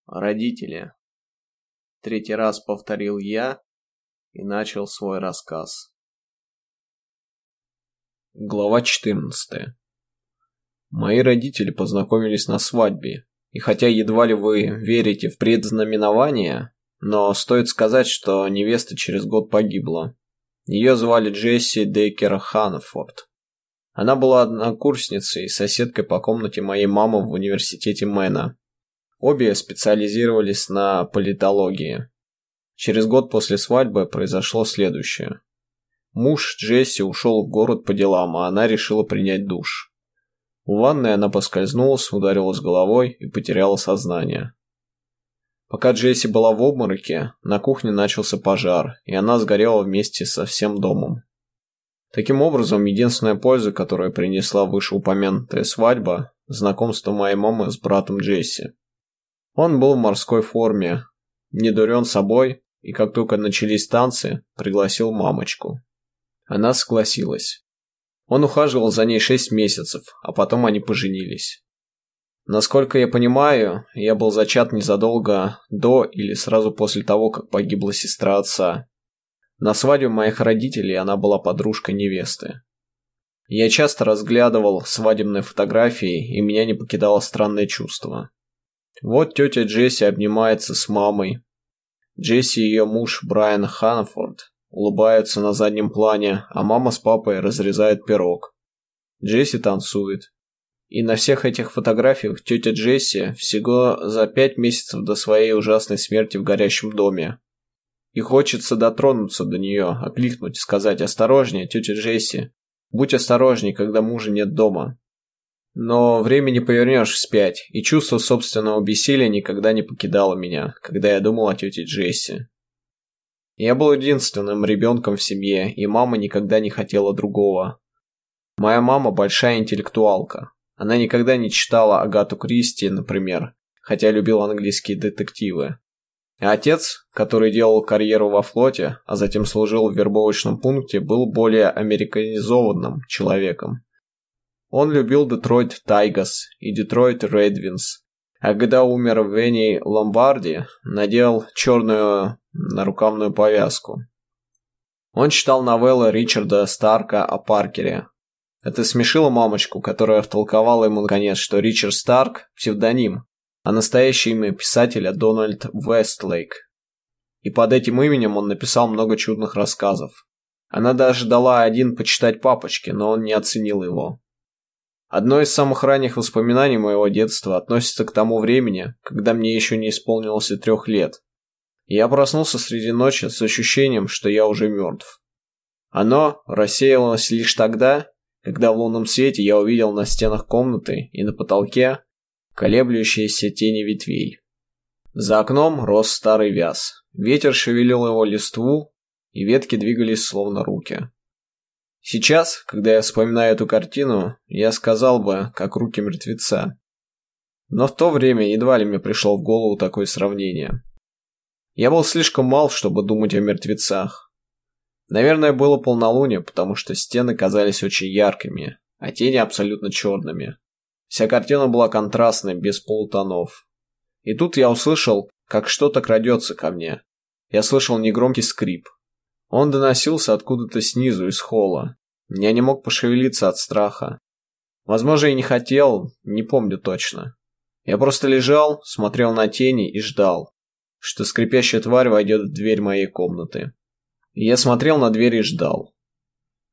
Родители. Третий раз повторил я и начал свой рассказ. Глава 14. Мои родители познакомились на свадьбе, и хотя едва ли вы верите в предзнаменование, но стоит сказать, что невеста через год погибла. Ее звали Джесси Дейкер Ханнефорд. Она была однокурсницей и соседкой по комнате моей мамы в университете Мэна. Обе специализировались на политологии. Через год после свадьбы произошло следующее. Муж Джесси ушел в город по делам, а она решила принять душ. У ванной она поскользнулась, ударилась головой и потеряла сознание. Пока Джесси была в обмороке, на кухне начался пожар, и она сгорела вместе со всем домом. Таким образом, единственная польза, которую принесла вышеупомянутая свадьба – знакомство моей мамы с братом Джесси. Он был в морской форме, не дурен собой, и как только начались танцы, пригласил мамочку. Она согласилась. Он ухаживал за ней шесть месяцев, а потом они поженились. Насколько я понимаю, я был зачат незадолго до или сразу после того, как погибла сестра отца. На свадьбе моих родителей она была подружкой невесты. Я часто разглядывал свадебные фотографии, и меня не покидало странное чувство. Вот тетя Джесси обнимается с мамой. Джесси и ее муж Брайан Ханфорд улыбаются на заднем плане, а мама с папой разрезают пирог. Джесси танцует. И на всех этих фотографиях тетя Джесси всего за пять месяцев до своей ужасной смерти в горящем доме. И хочется дотронуться до нее, окликнуть, сказать «Осторожнее, тетя Джесси! Будь осторожней, когда мужа нет дома!» Но время не повернешь вспять, и чувство собственного бессилия никогда не покидало меня, когда я думал о тете Джесси. Я был единственным ребенком в семье, и мама никогда не хотела другого. Моя мама большая интеллектуалка. Она никогда не читала Агату Кристи, например, хотя любил английские детективы. А отец, который делал карьеру во флоте, а затем служил в вербовочном пункте, был более американизованным человеком. Он любил Детройт Тайгас и Детройт Редвинс, а когда умер в Вене Ломбарди, надел черную нарукавную повязку. Он читал новеллы Ричарда Старка о Паркере. Это смешило мамочку, которая втолковала ему наконец, что Ричард Старк – псевдоним, а настоящее имя писателя Дональд Вестлейк. И под этим именем он написал много чудных рассказов. Она даже дала один почитать папочке, но он не оценил его. Одно из самых ранних воспоминаний моего детства относится к тому времени, когда мне еще не исполнилось и трех лет. Я проснулся среди ночи с ощущением, что я уже мертв. Оно рассеялось лишь тогда, когда в лунном свете я увидел на стенах комнаты и на потолке колеблющиеся тени ветвей. За окном рос старый вяз. Ветер шевелил его листву, и ветки двигались словно руки. Сейчас, когда я вспоминаю эту картину, я сказал бы, как руки мертвеца. Но в то время едва ли мне пришло в голову такое сравнение. Я был слишком мал, чтобы думать о мертвецах. Наверное, было полнолуние, потому что стены казались очень яркими, а тени абсолютно черными. Вся картина была контрастной, без полутонов. И тут я услышал, как что-то крадется ко мне. Я слышал негромкий скрип. Он доносился откуда-то снизу, из холла. Я не мог пошевелиться от страха. Возможно, и не хотел, не помню точно. Я просто лежал, смотрел на тени и ждал что скрипящая тварь войдет в дверь моей комнаты. И я смотрел на дверь и ждал.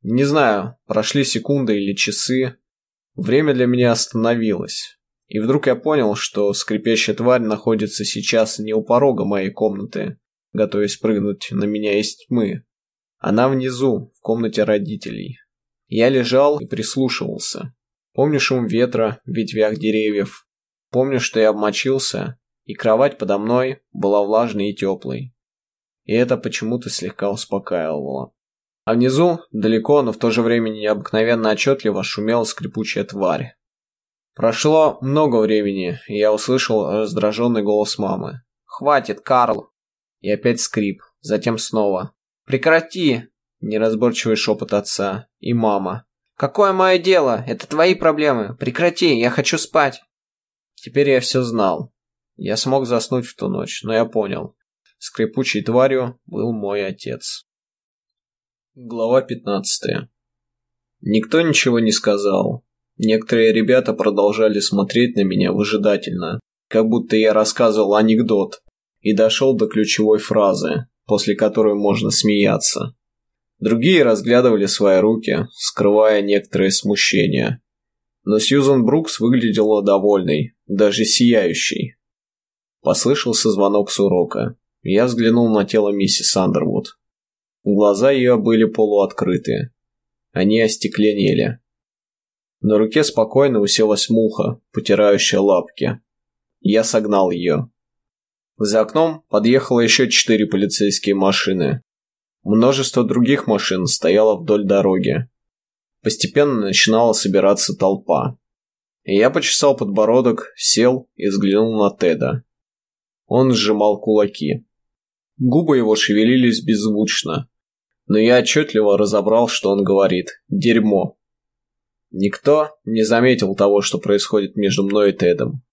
Не знаю, прошли секунды или часы. Время для меня остановилось. И вдруг я понял, что скрипящая тварь находится сейчас не у порога моей комнаты, готовясь прыгнуть на меня из тьмы. Она внизу, в комнате родителей. Я лежал и прислушивался. Помню шум ветра в ветвях деревьев. Помню, что я обмочился и кровать подо мной была влажной и теплой. И это почему-то слегка успокаивало. А внизу, далеко, но в то же время необыкновенно отчетливо, шумела скрипучая тварь. Прошло много времени, и я услышал раздраженный голос мамы. «Хватит, Карл!» И опять скрип, затем снова. «Прекрати!» Неразборчивый шепот отца. И мама. Какое мое дело? Это твои проблемы. Прекрати, я хочу спать. Теперь я все знал. Я смог заснуть в ту ночь, но я понял. Скрипучей тварью был мой отец. Глава 15. Никто ничего не сказал. Некоторые ребята продолжали смотреть на меня выжидательно, как будто я рассказывал анекдот и дошел до ключевой фразы, после которой можно смеяться. Другие разглядывали свои руки, скрывая некоторое смущение. Но Сьюзан Брукс выглядела довольной, даже сияющей. Послышался звонок с урока. Я взглянул на тело миссис Андервуд. Глаза ее были полуоткрыты. Они остекленели. На руке спокойно уселась муха, потирающая лапки. Я согнал ее. За окном подъехало еще четыре полицейские машины. Множество других машин стояло вдоль дороги. Постепенно начинала собираться толпа. Я почесал подбородок, сел и взглянул на Теда. Он сжимал кулаки. Губы его шевелились беззвучно, но я отчетливо разобрал, что он говорит. Дерьмо. Никто не заметил того, что происходит между мной и Тедом.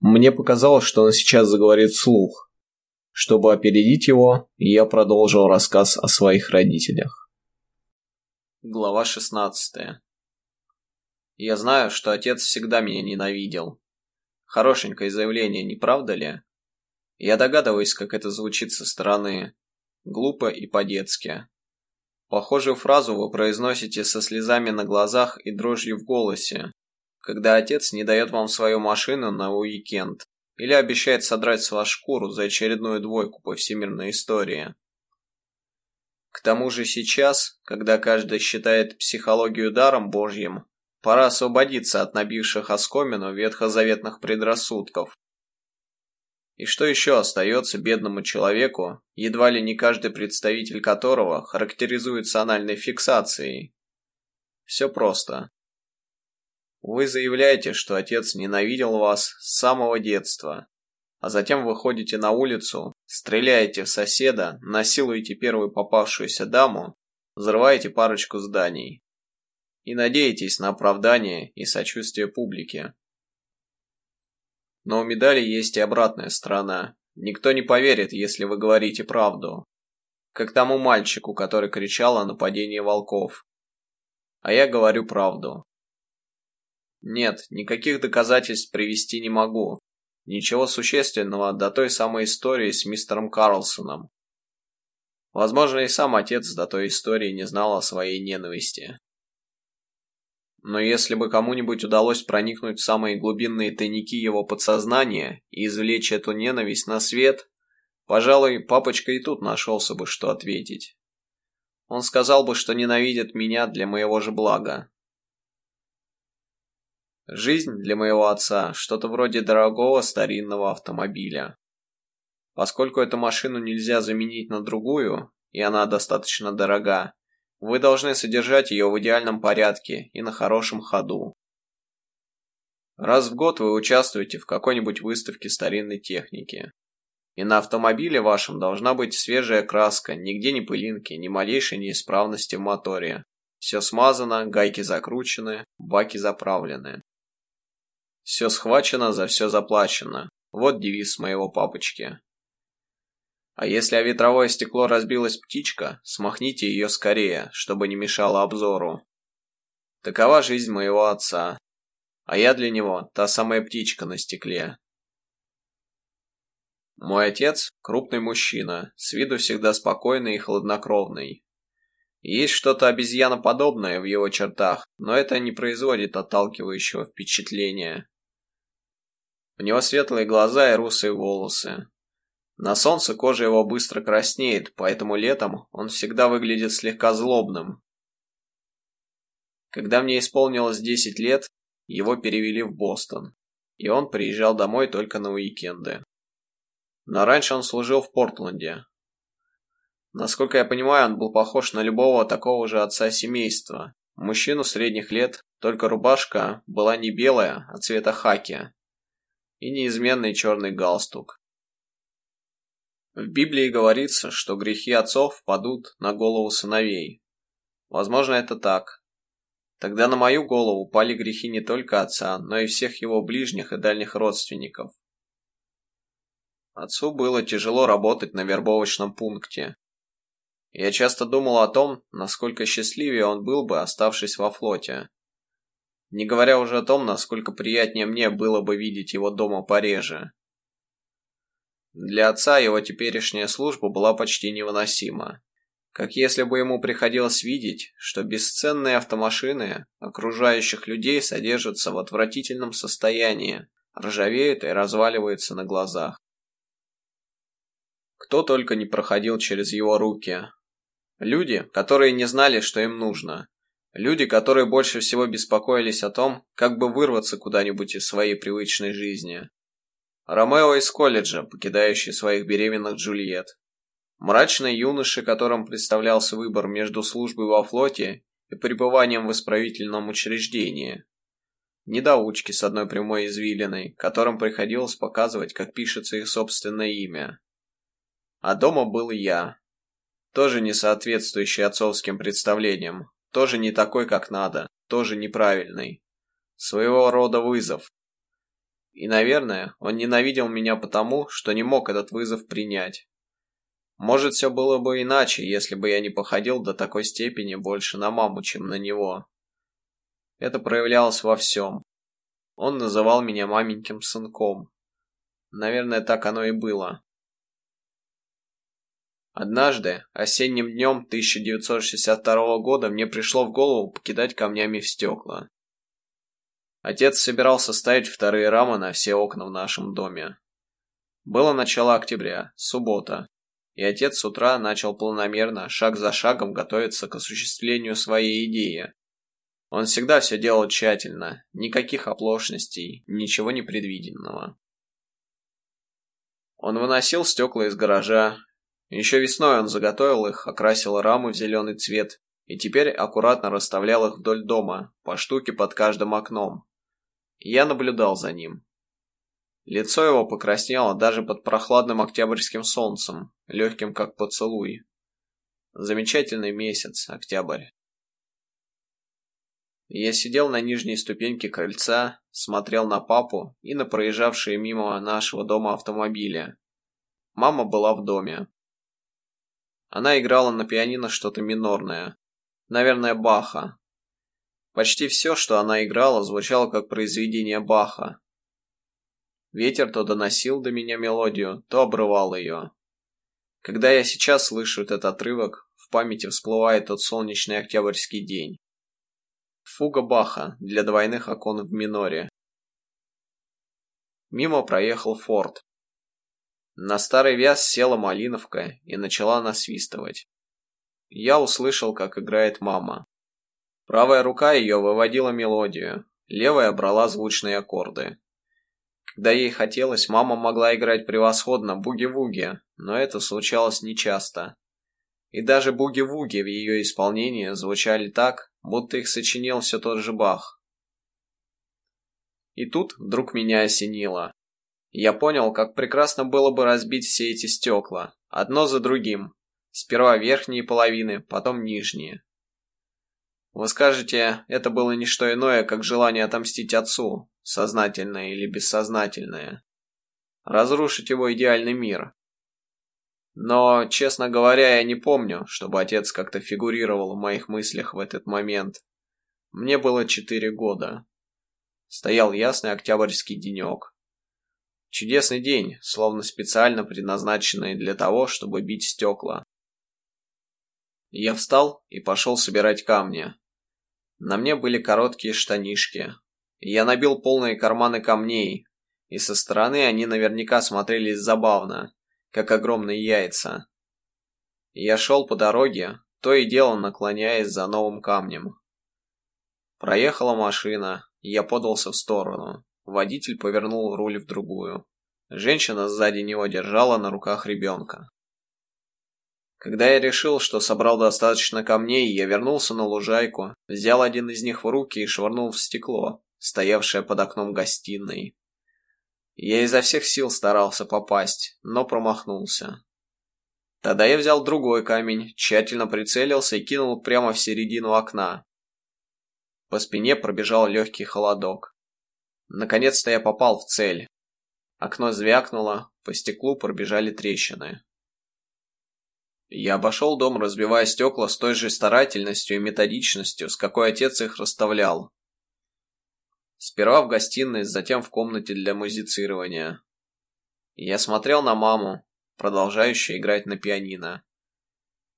Мне показалось, что он сейчас заговорит вслух. Чтобы опередить его, я продолжил рассказ о своих родителях. Глава 16. Я знаю, что отец всегда меня ненавидел. Хорошенькое заявление, не правда ли? Я догадываюсь, как это звучит со стороны. Глупо и по-детски. Похожую фразу вы произносите со слезами на глазах и дрожью в голосе, когда отец не дает вам свою машину на уикенд или обещает содрать с вас шкуру за очередную двойку по всемирной истории. К тому же сейчас, когда каждый считает психологию даром Божьим, пора освободиться от набивших оскомину ветхозаветных предрассудков. И что еще остается бедному человеку, едва ли не каждый представитель которого характеризуется анальной фиксацией? Все просто. Вы заявляете, что отец ненавидел вас с самого детства, а затем выходите на улицу, стреляете в соседа, насилуете первую попавшуюся даму, взрываете парочку зданий и надеетесь на оправдание и сочувствие публики. Но у медали есть и обратная сторона. Никто не поверит, если вы говорите правду. Как тому мальчику, который кричал о нападении волков. А я говорю правду. Нет, никаких доказательств привести не могу. Ничего существенного до той самой истории с мистером Карлсоном. Возможно, и сам отец до той истории не знал о своей ненависти. Но если бы кому-нибудь удалось проникнуть в самые глубинные тайники его подсознания и извлечь эту ненависть на свет, пожалуй, папочка и тут нашелся бы, что ответить. Он сказал бы, что ненавидит меня для моего же блага. Жизнь для моего отца – что-то вроде дорогого старинного автомобиля. Поскольку эту машину нельзя заменить на другую, и она достаточно дорога, вы должны содержать ее в идеальном порядке и на хорошем ходу. Раз в год вы участвуете в какой-нибудь выставке старинной техники. И на автомобиле вашем должна быть свежая краска, нигде ни пылинки, ни малейшей неисправности в моторе. Все смазано, гайки закручены, баки заправлены. Все схвачено, за все заплачено. Вот девиз моего папочки. А если о ветровое стекло разбилась птичка, смахните ее скорее, чтобы не мешало обзору. Такова жизнь моего отца. А я для него та самая птичка на стекле. Мой отец – крупный мужчина, с виду всегда спокойный и хладнокровный. Есть что-то обезьяноподобное в его чертах, но это не производит отталкивающего впечатления. У него светлые глаза и русые волосы. На солнце кожа его быстро краснеет, поэтому летом он всегда выглядит слегка злобным. Когда мне исполнилось 10 лет, его перевели в Бостон, и он приезжал домой только на уикенды. Но раньше он служил в Портленде. Насколько я понимаю, он был похож на любого такого же отца семейства. Мужчину средних лет, только рубашка была не белая, а цвета хаки, и неизменный черный галстук. В Библии говорится, что грехи отцов падут на голову сыновей. Возможно, это так. Тогда на мою голову пали грехи не только отца, но и всех его ближних и дальних родственников. Отцу было тяжело работать на вербовочном пункте. Я часто думал о том, насколько счастливее он был бы, оставшись во флоте. Не говоря уже о том, насколько приятнее мне было бы видеть его дома пореже. Для отца его теперешняя служба была почти невыносима. Как если бы ему приходилось видеть, что бесценные автомашины окружающих людей содержатся в отвратительном состоянии, ржавеют и разваливаются на глазах. Кто только не проходил через его руки. Люди, которые не знали, что им нужно. Люди, которые больше всего беспокоились о том, как бы вырваться куда-нибудь из своей привычной жизни. Ромео из колледжа, покидающий своих беременных Джульет. Мрачные юноши, которым представлялся выбор между службой во флоте и пребыванием в исправительном учреждении. Недоучки с одной прямой извилиной, которым приходилось показывать, как пишется их собственное имя. А дома был я. Тоже не соответствующий отцовским представлениям, тоже не такой, как надо, тоже неправильный. Своего рода вызов. И, наверное, он ненавидел меня потому, что не мог этот вызов принять. Может, все было бы иначе, если бы я не походил до такой степени больше на маму, чем на него. Это проявлялось во всем. Он называл меня маменьким сынком. Наверное, так оно и было. Однажды, осенним днем 1962 года, мне пришло в голову покидать камнями в стекла. Отец собирался ставить вторые рамы на все окна в нашем доме. Было начало октября, суббота и отец с утра начал планомерно, шаг за шагом готовиться к осуществлению своей идеи. Он всегда все делал тщательно, никаких оплошностей, ничего непредвиденного. Он выносил стекла из гаража. Еще весной он заготовил их, окрасил рамы в зеленый цвет и теперь аккуратно расставлял их вдоль дома, по штуке под каждым окном. я наблюдал за ним. Лицо его покраснело даже под прохладным октябрьским солнцем, легким как поцелуй. Замечательный месяц, октябрь. Я сидел на нижней ступеньке крыльца, смотрел на папу и на проезжавшие мимо нашего дома автомобили. Мама была в доме. Она играла на пианино что-то минорное. Наверное, Баха. Почти все, что она играла, звучало как произведение Баха. Ветер то доносил до меня мелодию, то обрывал ее. Когда я сейчас слышу этот отрывок, в памяти всплывает тот солнечный октябрьский день. Фуга Баха для двойных окон в миноре. Мимо проехал форт. На старый вяз села малиновка и начала насвистывать. Я услышал, как играет мама. Правая рука ее выводила мелодию, левая брала звучные аккорды. Когда ей хотелось, мама могла играть превосходно буги-вуги, но это случалось нечасто. И даже буги-вуги в ее исполнении звучали так, будто их сочинил все тот же Бах. И тут вдруг меня осенило. Я понял, как прекрасно было бы разбить все эти стекла, одно за другим. Сперва верхние половины, потом нижние. Вы скажете, это было не что иное, как желание отомстить отцу, сознательное или бессознательное. Разрушить его идеальный мир. Но, честно говоря, я не помню, чтобы отец как-то фигурировал в моих мыслях в этот момент. Мне было четыре года. Стоял ясный октябрьский денек. Чудесный день, словно специально предназначенный для того, чтобы бить стекла. Я встал и пошел собирать камни. На мне были короткие штанишки, я набил полные карманы камней, и со стороны они наверняка смотрелись забавно, как огромные яйца. Я шел по дороге, то и дело наклоняясь за новым камнем. Проехала машина, и я подался в сторону. Водитель повернул руль в другую. Женщина сзади него держала на руках ребенка. Когда я решил, что собрал достаточно камней, я вернулся на лужайку, взял один из них в руки и швырнул в стекло стоявшая под окном гостиной. Я изо всех сил старался попасть, но промахнулся. Тогда я взял другой камень, тщательно прицелился и кинул прямо в середину окна. По спине пробежал легкий холодок. Наконец-то я попал в цель. Окно звякнуло, по стеклу пробежали трещины. Я обошел дом, разбивая стекла с той же старательностью и методичностью, с какой отец их расставлял. Сперва в гостиной, затем в комнате для музицирования. Я смотрел на маму, продолжающую играть на пианино.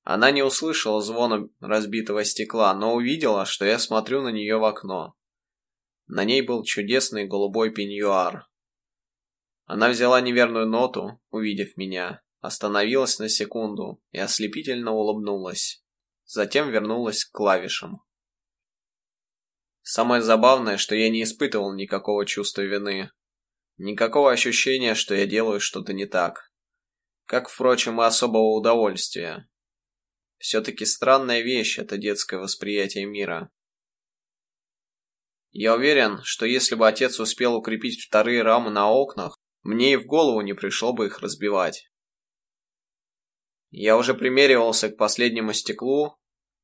Она не услышала звона разбитого стекла, но увидела, что я смотрю на нее в окно. На ней был чудесный голубой пеньюар. Она взяла неверную ноту, увидев меня, остановилась на секунду и ослепительно улыбнулась. Затем вернулась к клавишам. Самое забавное, что я не испытывал никакого чувства вины. Никакого ощущения, что я делаю что-то не так. Как, впрочем, и особого удовольствия. Все-таки странная вещь это детское восприятие мира. Я уверен, что если бы отец успел укрепить вторые рамы на окнах, мне и в голову не пришло бы их разбивать. Я уже примеривался к последнему стеклу,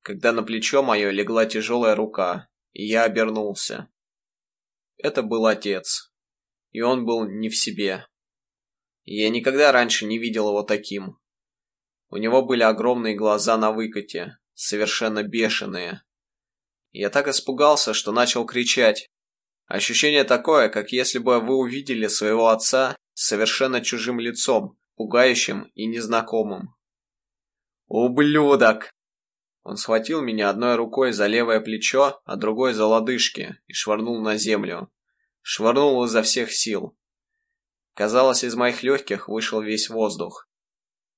когда на плечо мое легла тяжелая рука, и я обернулся. Это был отец, и он был не в себе. Я никогда раньше не видел его таким. У него были огромные глаза на выкате, совершенно бешеные. Я так испугался, что начал кричать. Ощущение такое, как если бы вы увидели своего отца совершенно чужим лицом, пугающим и незнакомым. «Ублюдок!» Он схватил меня одной рукой за левое плечо, а другой за лодыжки и швырнул на землю. Швырнул изо всех сил. Казалось, из моих легких вышел весь воздух.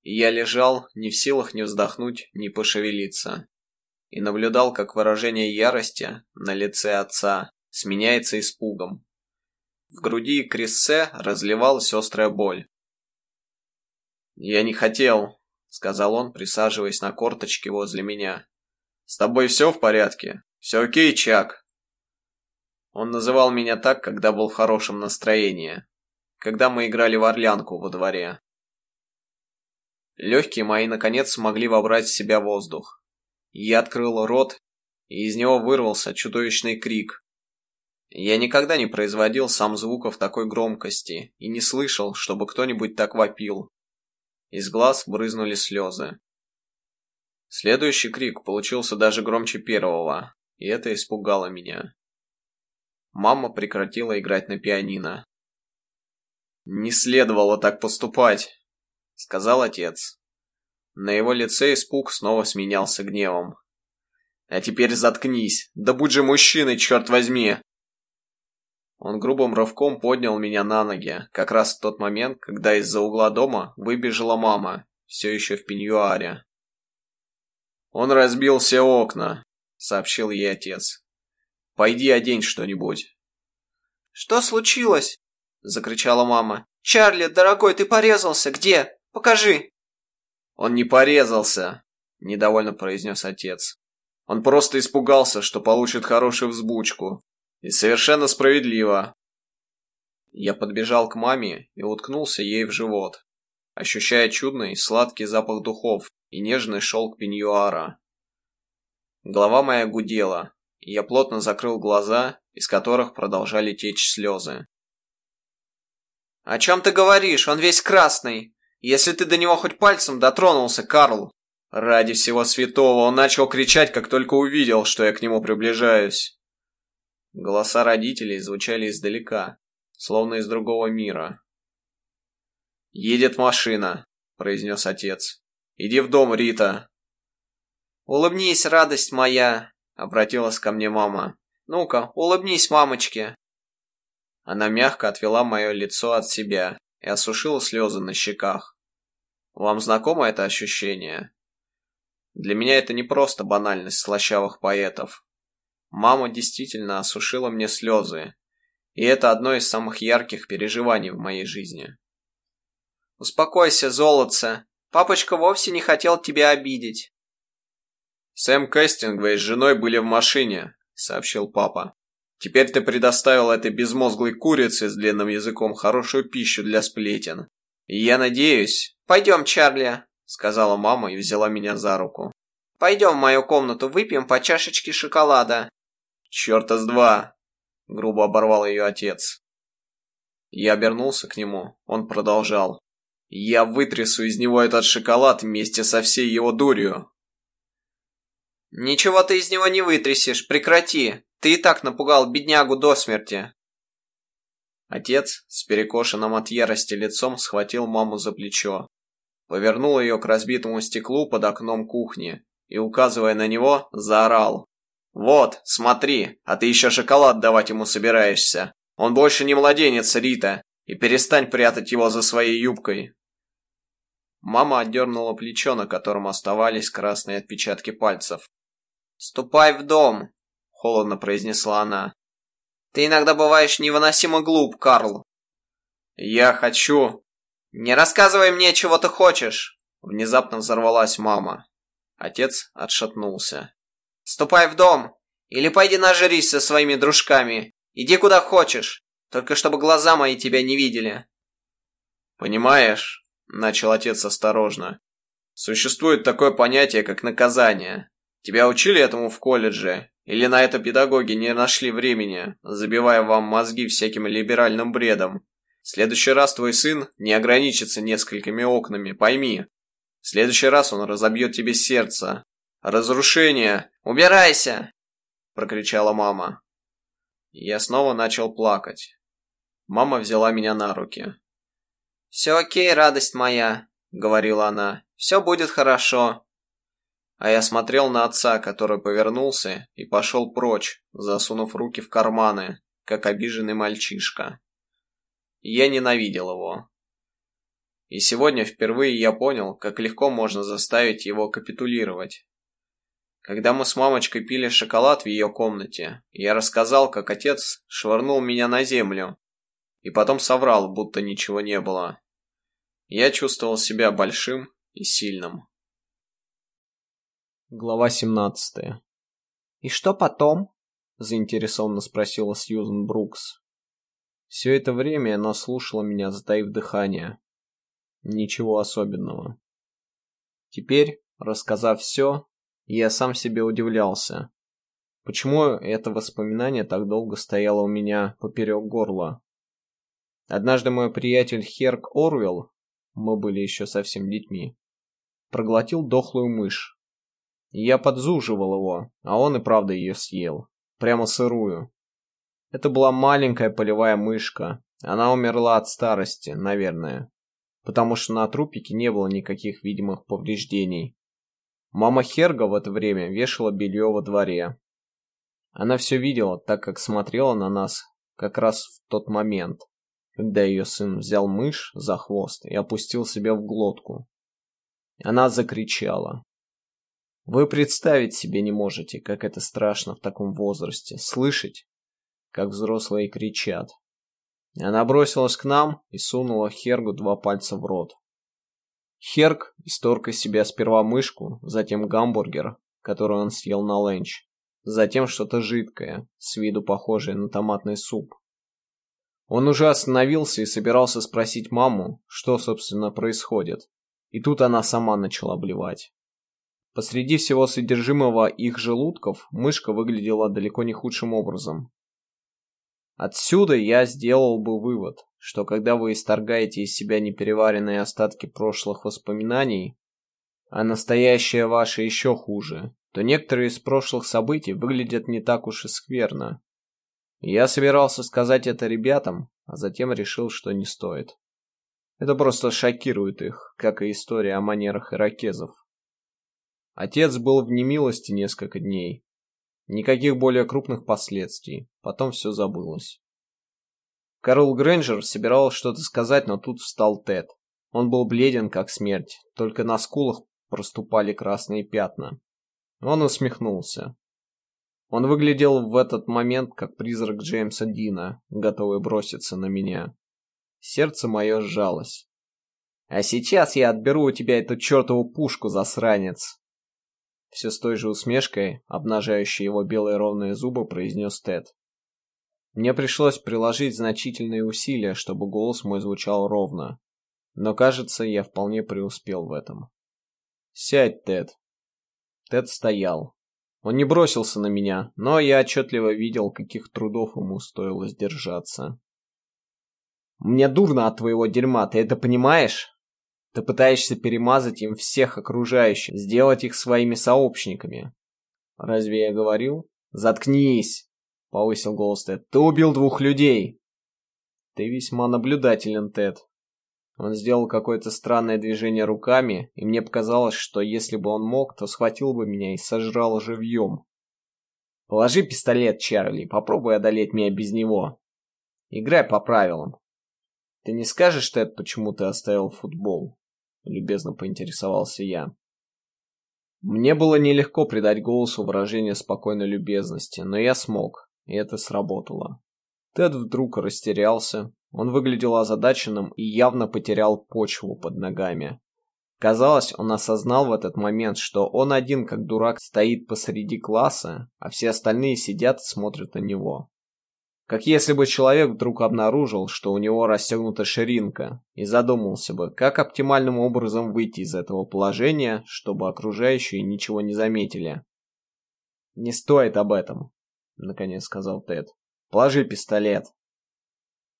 И я лежал, не в силах ни вздохнуть, ни пошевелиться. И наблюдал, как выражение ярости на лице отца сменяется испугом. В груди Криссе разливалась острая боль. «Я не хотел», — сказал он, присаживаясь на корточки возле меня. «С тобой все в порядке? Все окей, Чак?» Он называл меня так, когда был в хорошем настроении, когда мы играли в орлянку во дворе. Легкие мои, наконец, смогли вобрать в себя воздух. Я открыл рот, и из него вырвался чудовищный крик. Я никогда не производил сам звуков такой громкости и не слышал, чтобы кто-нибудь так вопил. Из глаз брызнули слезы. Следующий крик получился даже громче первого, и это испугало меня. Мама прекратила играть на пианино. «Не следовало так поступать!» сказал отец. На его лице испуг снова сменялся гневом. «А теперь заткнись! Да будь же мужчиной, черт возьми!» Он грубым рывком поднял меня на ноги, как раз в тот момент, когда из-за угла дома выбежала мама, все еще в пеньюаре. «Он разбил все окна», — сообщил ей отец. «Пойди одень что-нибудь». «Что случилось?» — закричала мама. «Чарли, дорогой, ты порезался. Где?» Покажи!» «Он не порезался», — недовольно произнес отец. «Он просто испугался, что получит хорошую взбучку. И совершенно справедливо». Я подбежал к маме и уткнулся ей в живот, ощущая чудный сладкий запах духов и нежный шелк пеньюара. Голова моя гудела, и я плотно закрыл глаза, из которых продолжали течь слезы. «О чем ты говоришь? Он весь красный!» Если ты до него хоть пальцем дотронулся, Карл!» Ради всего святого он начал кричать, как только увидел, что я к нему приближаюсь. Голоса родителей звучали издалека, словно из другого мира. «Едет машина», — произнес отец. «Иди в дом, Рита». «Улыбнись, радость моя», — обратилась ко мне мама. «Ну-ка, улыбнись мамочке». Она мягко отвела мое лицо от себя и осушила слезы на щеках. Вам знакомо это ощущение? Для меня это не просто банальность слащавых поэтов. Мама действительно осушила мне слезы, и это одно из самых ярких переживаний в моей жизни. «Успокойся, золотце. Папочка вовсе не хотел тебя обидеть». «Сэм Кэстингвей с женой были в машине», — сообщил папа. Теперь ты предоставил этой безмозглой курице с длинным языком хорошую пищу для сплетен. И я надеюсь... Пойдем, Чарли, сказала мама и взяла меня за руку. Пойдем в мою комнату, выпьем по чашечке шоколада. Черта с два!» — грубо оборвал ее отец. Я обернулся к нему, он продолжал. «Я вытрясу из него этот шоколад вместе со всей его дурью!» «Ничего ты из него не вытрясешь, прекрати! Ты и так напугал беднягу до смерти!» Отец с перекошенным от ярости лицом схватил маму за плечо, повернул ее к разбитому стеклу под окном кухни и, указывая на него, заорал. «Вот, смотри, а ты еще шоколад давать ему собираешься. Он больше не младенец, Рита, и перестань прятать его за своей юбкой». Мама отдернула плечо, на котором оставались красные отпечатки пальцев. «Ступай в дом», — холодно произнесла она. «Ты иногда бываешь невыносимо глуп, Карл». «Я хочу...» «Не рассказывай мне, чего ты хочешь!» Внезапно взорвалась мама. Отец отшатнулся. «Ступай в дом! Или пойди нажрись со своими дружками! Иди куда хочешь! Только чтобы глаза мои тебя не видели!» «Понимаешь?» — начал отец осторожно. «Существует такое понятие, как наказание. Тебя учили этому в колледже? Или на это педагоги не нашли времени, забивая вам мозги всяким либеральным бредом? В следующий раз твой сын не ограничится несколькими окнами, пойми. В следующий раз он разобьет тебе сердце. Разрушение! Убирайся!» Прокричала мама. Я снова начал плакать. Мама взяла меня на руки. «Все окей, радость моя», — говорила она. «Все будет хорошо». А я смотрел на отца, который повернулся и пошел прочь, засунув руки в карманы, как обиженный мальчишка. Я ненавидел его. И сегодня впервые я понял, как легко можно заставить его капитулировать. Когда мы с мамочкой пили шоколад в ее комнате, я рассказал, как отец швырнул меня на землю, и потом соврал, будто ничего не было. Я чувствовал себя большим и сильным. Глава 17 «И что потом?» – заинтересованно спросила Сьюзен Брукс. Все это время она слушала меня, затаив дыхание. Ничего особенного. Теперь, рассказав все, я сам себе удивлялся. Почему это воспоминание так долго стояло у меня поперек горла? Однажды мой приятель Херк Орвелл, мы были еще совсем детьми, проглотил дохлую мышь. Я подзуживал его, а он и правда ее съел. Прямо сырую. Это была маленькая полевая мышка. Она умерла от старости, наверное. Потому что на трупике не было никаких видимых повреждений. Мама Херга в это время вешала белье во дворе. Она все видела, так как смотрела на нас как раз в тот момент, когда ее сын взял мышь за хвост и опустил себе в глотку. Она закричала. Вы представить себе не можете, как это страшно в таком возрасте, слышать, как взрослые кричат. Она бросилась к нам и сунула Хергу два пальца в рот. Херг исторг из себя сперва мышку, затем гамбургер, который он съел на ленч, затем что-то жидкое, с виду похожее на томатный суп. Он уже остановился и собирался спросить маму, что, собственно, происходит. И тут она сама начала блевать. Посреди всего содержимого их желудков мышка выглядела далеко не худшим образом. Отсюда я сделал бы вывод, что когда вы исторгаете из себя непереваренные остатки прошлых воспоминаний, а настоящее ваше еще хуже, то некоторые из прошлых событий выглядят не так уж и скверно. Я собирался сказать это ребятам, а затем решил, что не стоит. Это просто шокирует их, как и история о манерах иракезов. Отец был в немилости несколько дней, Никаких более крупных последствий. Потом все забылось. Карл Грэнджер собирался что-то сказать, но тут встал Тед. Он был бледен, как смерть, только на скулах проступали красные пятна. Он усмехнулся. Он выглядел в этот момент, как призрак Джеймса Дина, готовый броситься на меня. Сердце мое сжалось. «А сейчас я отберу у тебя эту чертову пушку, засранец!» Все с той же усмешкой, обнажающей его белые ровные зубы, произнес Тед. Мне пришлось приложить значительные усилия, чтобы голос мой звучал ровно. Но, кажется, я вполне преуспел в этом. «Сядь, Тед». Тед стоял. Он не бросился на меня, но я отчетливо видел, каких трудов ему стоило сдержаться. «Мне дурно от твоего дерьма, ты это понимаешь? Ты пытаешься перемазать им всех окружающих, сделать их своими сообщниками. Разве я говорил? Заткнись!» — повысил голос Тед. «Ты убил двух людей!» «Ты весьма наблюдателен, Тед», он сделал какое-то странное движение руками, и мне показалось, что если бы он мог, то схватил бы меня и сожрал живьем. «Положи пистолет, Чарли, попробуй одолеть меня без него. Играй по правилам. Ты не скажешь, Тед, почему ты оставил футбол?» Любезно поинтересовался я. Мне было нелегко придать голосу выражение спокойной любезности, но я смог, и это сработало. Тед вдруг растерялся, он выглядел озадаченным и явно потерял почву под ногами. Казалось, он осознал в этот момент, что он один, как дурак, стоит посреди класса, а все остальные сидят и смотрят на него. Как если бы человек вдруг обнаружил, что у него расстегнута ширинка, и задумался бы, как оптимальным образом выйти из этого положения, чтобы окружающие ничего не заметили. «Не стоит об этом», — наконец сказал Тед. «Положи пистолет».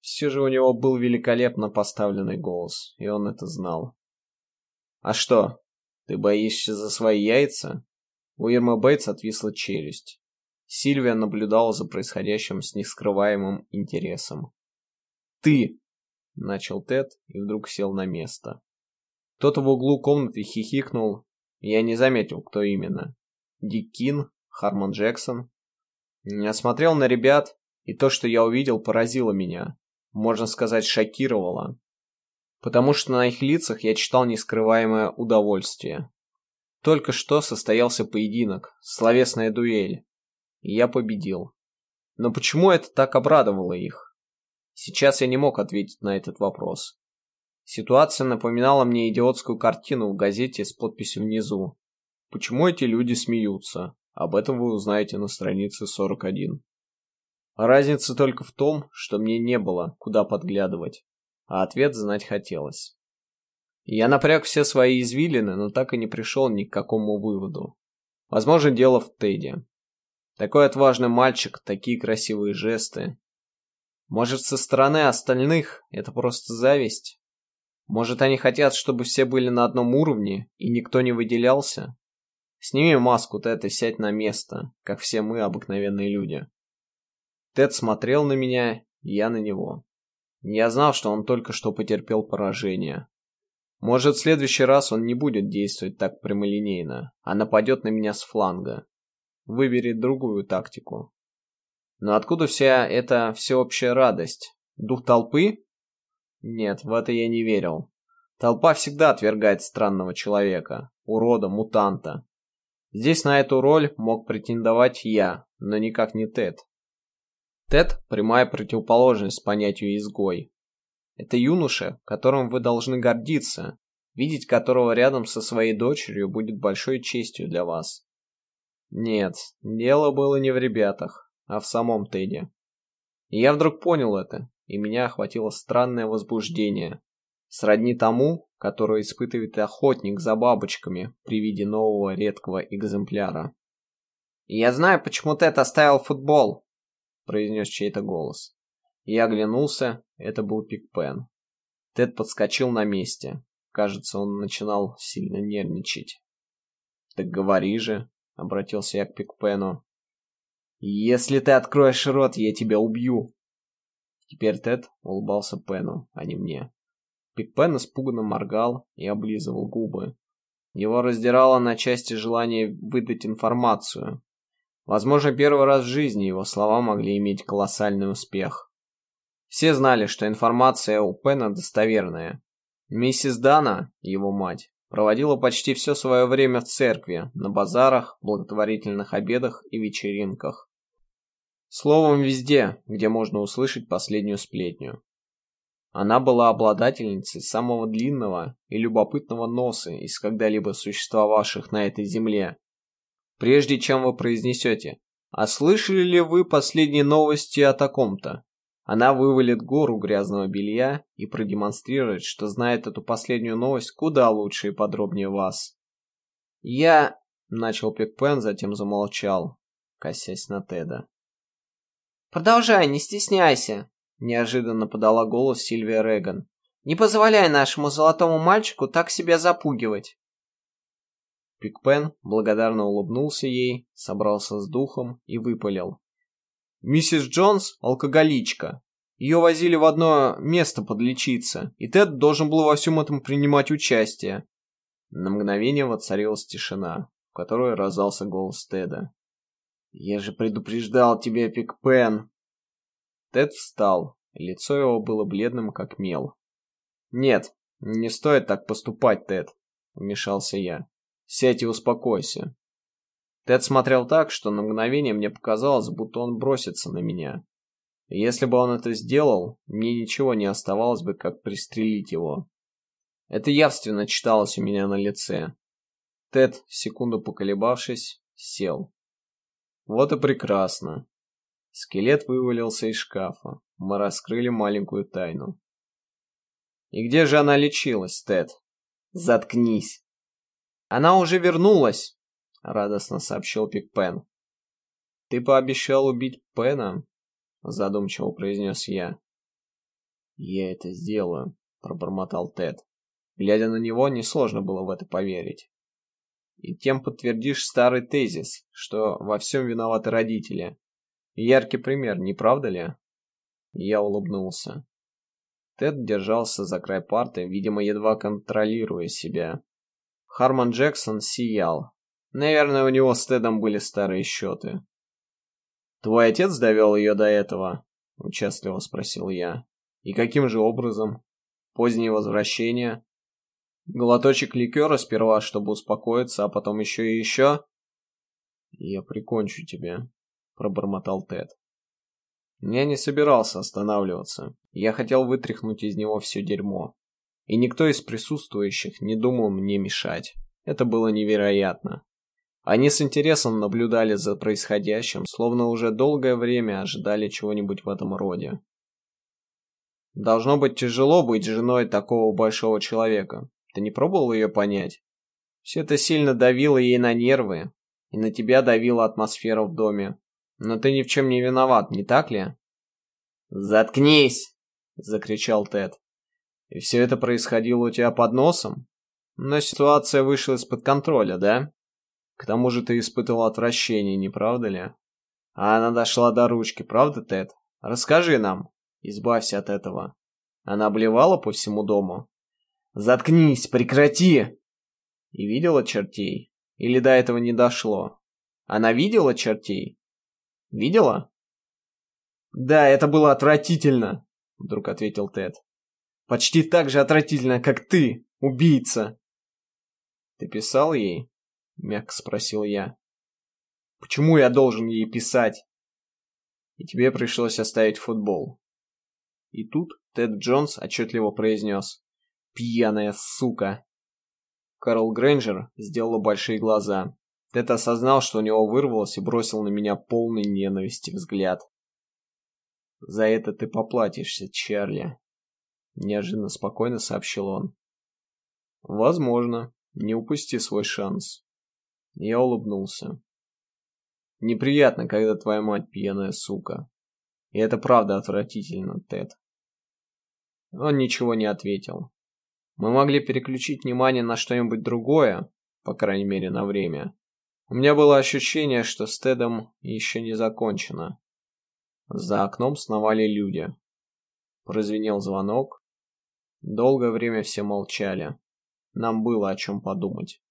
Все же у него был великолепно поставленный голос, и он это знал. «А что, ты боишься за свои яйца?» У Ирмы Бейтс отвисла челюсть. Сильвия наблюдала за происходящим с нескрываемым интересом. «Ты!» — начал Тед и вдруг сел на место. Кто-то в углу комнаты хихикнул, я не заметил, кто именно. Дик Кин, Хармон Джексон. Я смотрел на ребят, и то, что я увидел, поразило меня можно сказать, шокировало. Потому что на их лицах я читал нескрываемое удовольствие. Только что состоялся поединок, словесная дуэль. И я победил. Но почему это так обрадовало их? Сейчас я не мог ответить на этот вопрос. Ситуация напоминала мне идиотскую картину в газете с подписью внизу. Почему эти люди смеются? Об этом вы узнаете на странице 41. Разница только в том, что мне не было куда подглядывать, а ответ знать хотелось. Я напряг все свои извилины, но так и не пришел ни к какому выводу. Возможно, дело в Теде. Такой отважный мальчик, такие красивые жесты. Может, со стороны остальных это просто зависть? Может, они хотят, чтобы все были на одном уровне и никто не выделялся? Сними маску, Тед, и сядь на место, как все мы, обыкновенные люди. Тед смотрел на меня, я на него. Я знал, что он только что потерпел поражение. Может, в следующий раз он не будет действовать так прямолинейно, а нападет на меня с фланга. Выберет другую тактику. Но откуда вся эта всеобщая радость? Дух толпы? Нет, в это я не верил. Толпа всегда отвергает странного человека, урода, мутанта. Здесь на эту роль мог претендовать я, но никак не Тед. Тед – прямая противоположность понятию «изгой». Это юноша, которым вы должны гордиться, видеть которого рядом со своей дочерью будет большой честью для вас. Нет, дело было не в ребятах, а в самом Теде. Я вдруг понял это, и меня охватило странное возбуждение, сродни тому, которое испытывает охотник за бабочками при виде нового редкого экземпляра. «Я знаю, почему Тед оставил футбол», произнес чей-то голос. Я оглянулся, это был Пикпен. Тед подскочил на месте. Кажется, он начинал сильно нервничать. «Так говори же», — обратился я к Пикпену. «Если ты откроешь рот, я тебя убью!» Теперь Тед улыбался Пену, а не мне. Пикпен испуганно моргал и облизывал губы. Его раздирало на части желание выдать информацию, Возможно, первый раз в жизни его слова могли иметь колоссальный успех. Все знали, что информация у Пена достоверная. Миссис Дана, его мать, проводила почти все свое время в церкви, на базарах, благотворительных обедах и вечеринках. Словом, везде, где можно услышать последнюю сплетню. Она была обладательницей самого длинного и любопытного носа из когда-либо существовавших на этой земле, прежде чем вы произнесете «А слышали ли вы последние новости о таком-то?» Она вывалит гору грязного белья и продемонстрирует, что знает эту последнюю новость куда лучше и подробнее вас. «Я... Начал Пикпен, затем замолчал, косясь на Теда. «Продолжай, не стесняйся», — неожиданно подала голос Сильвия Реган. «Не позволяй нашему золотому мальчику так себя запугивать». Пикпен благодарно улыбнулся ей, собрался с духом и выпалил. «Миссис Джонс — алкоголичка. Ее возили в одно место подлечиться, и Тед должен был во всем этом принимать участие». На мгновение воцарилась тишина, в которой раздался голос Теда. «Я же предупреждал тебя, Пикпен!» Тед встал, лицо его было бледным, как мел. «Нет, не стоит так поступать, Тед», — вмешался я. «Сядь и успокойся». Тед смотрел так, что на мгновение мне показалось, будто он бросится на меня. Если бы он это сделал, мне ничего не оставалось бы, как пристрелить его. Это явственно читалось у меня на лице. Тед, секунду поколебавшись, сел. Вот и прекрасно. Скелет вывалился из шкафа. Мы раскрыли маленькую тайну. И где же она лечилась, Тед? Заткнись. Она уже вернулась, радостно сообщил Пикпен. Ты пообещал убить Пена? Задумчиво произнес я. Я это сделаю, пробормотал Тед. Глядя на него, несложно было в это поверить и тем подтвердишь старый тезис, что во всем виноваты родители. Яркий пример, не правда ли? Я улыбнулся. Тед держался за край парты, видимо, едва контролируя себя. Харман Джексон сиял. Наверное, у него с Тедом были старые счеты. «Твой отец довел ее до этого?» — участливо спросил я. «И каким же образом? Позднее возвращение? Глоточек ликера сперва, чтобы успокоиться, а потом еще и еще. «Я прикончу тебя», — пробормотал Тед. Я не собирался останавливаться. Я хотел вытряхнуть из него все дерьмо. И никто из присутствующих не думал мне мешать. Это было невероятно. Они с интересом наблюдали за происходящим, словно уже долгое время ожидали чего-нибудь в этом роде. Должно быть тяжело быть женой такого большого человека. Ты не пробовал ее понять? Все это сильно давило ей на нервы, и на тебя давила атмосфера в доме. Но ты ни в чем не виноват, не так ли? «Заткнись!» — закричал Тед. «И все это происходило у тебя под носом? Но ситуация вышла из-под контроля, да? К тому же ты испытывал отвращение, не правда ли? А она дошла до ручки, правда, Тед? Расскажи нам. Избавься от этого. Она обливала по всему дому? Заткнись, прекрати!» И видела чертей? Или до этого не дошло? Она видела чертей? Видела? Да, это было отвратительно, вдруг ответил Тед. Почти так же отвратительно, как ты, убийца. Ты писал ей? Мягко спросил я. Почему я должен ей писать? И тебе пришлось оставить футбол. И тут Тед Джонс отчетливо произнес. Пьяная сука. Карл Грэнджер сделал большие глаза. Тед осознал, что у него вырвалось и бросил на меня полный ненависти взгляд. «За это ты поплатишься, Чарли», — неожиданно спокойно сообщил он. «Возможно. Не упусти свой шанс». Я улыбнулся. «Неприятно, когда твоя мать пьяная сука. И это правда отвратительно, Тед». Он ничего не ответил. Мы могли переключить внимание на что-нибудь другое, по крайней мере на время. У меня было ощущение, что с Тедом еще не закончено. За окном сновали люди. Прозвенел звонок. Долгое время все молчали. Нам было о чем подумать.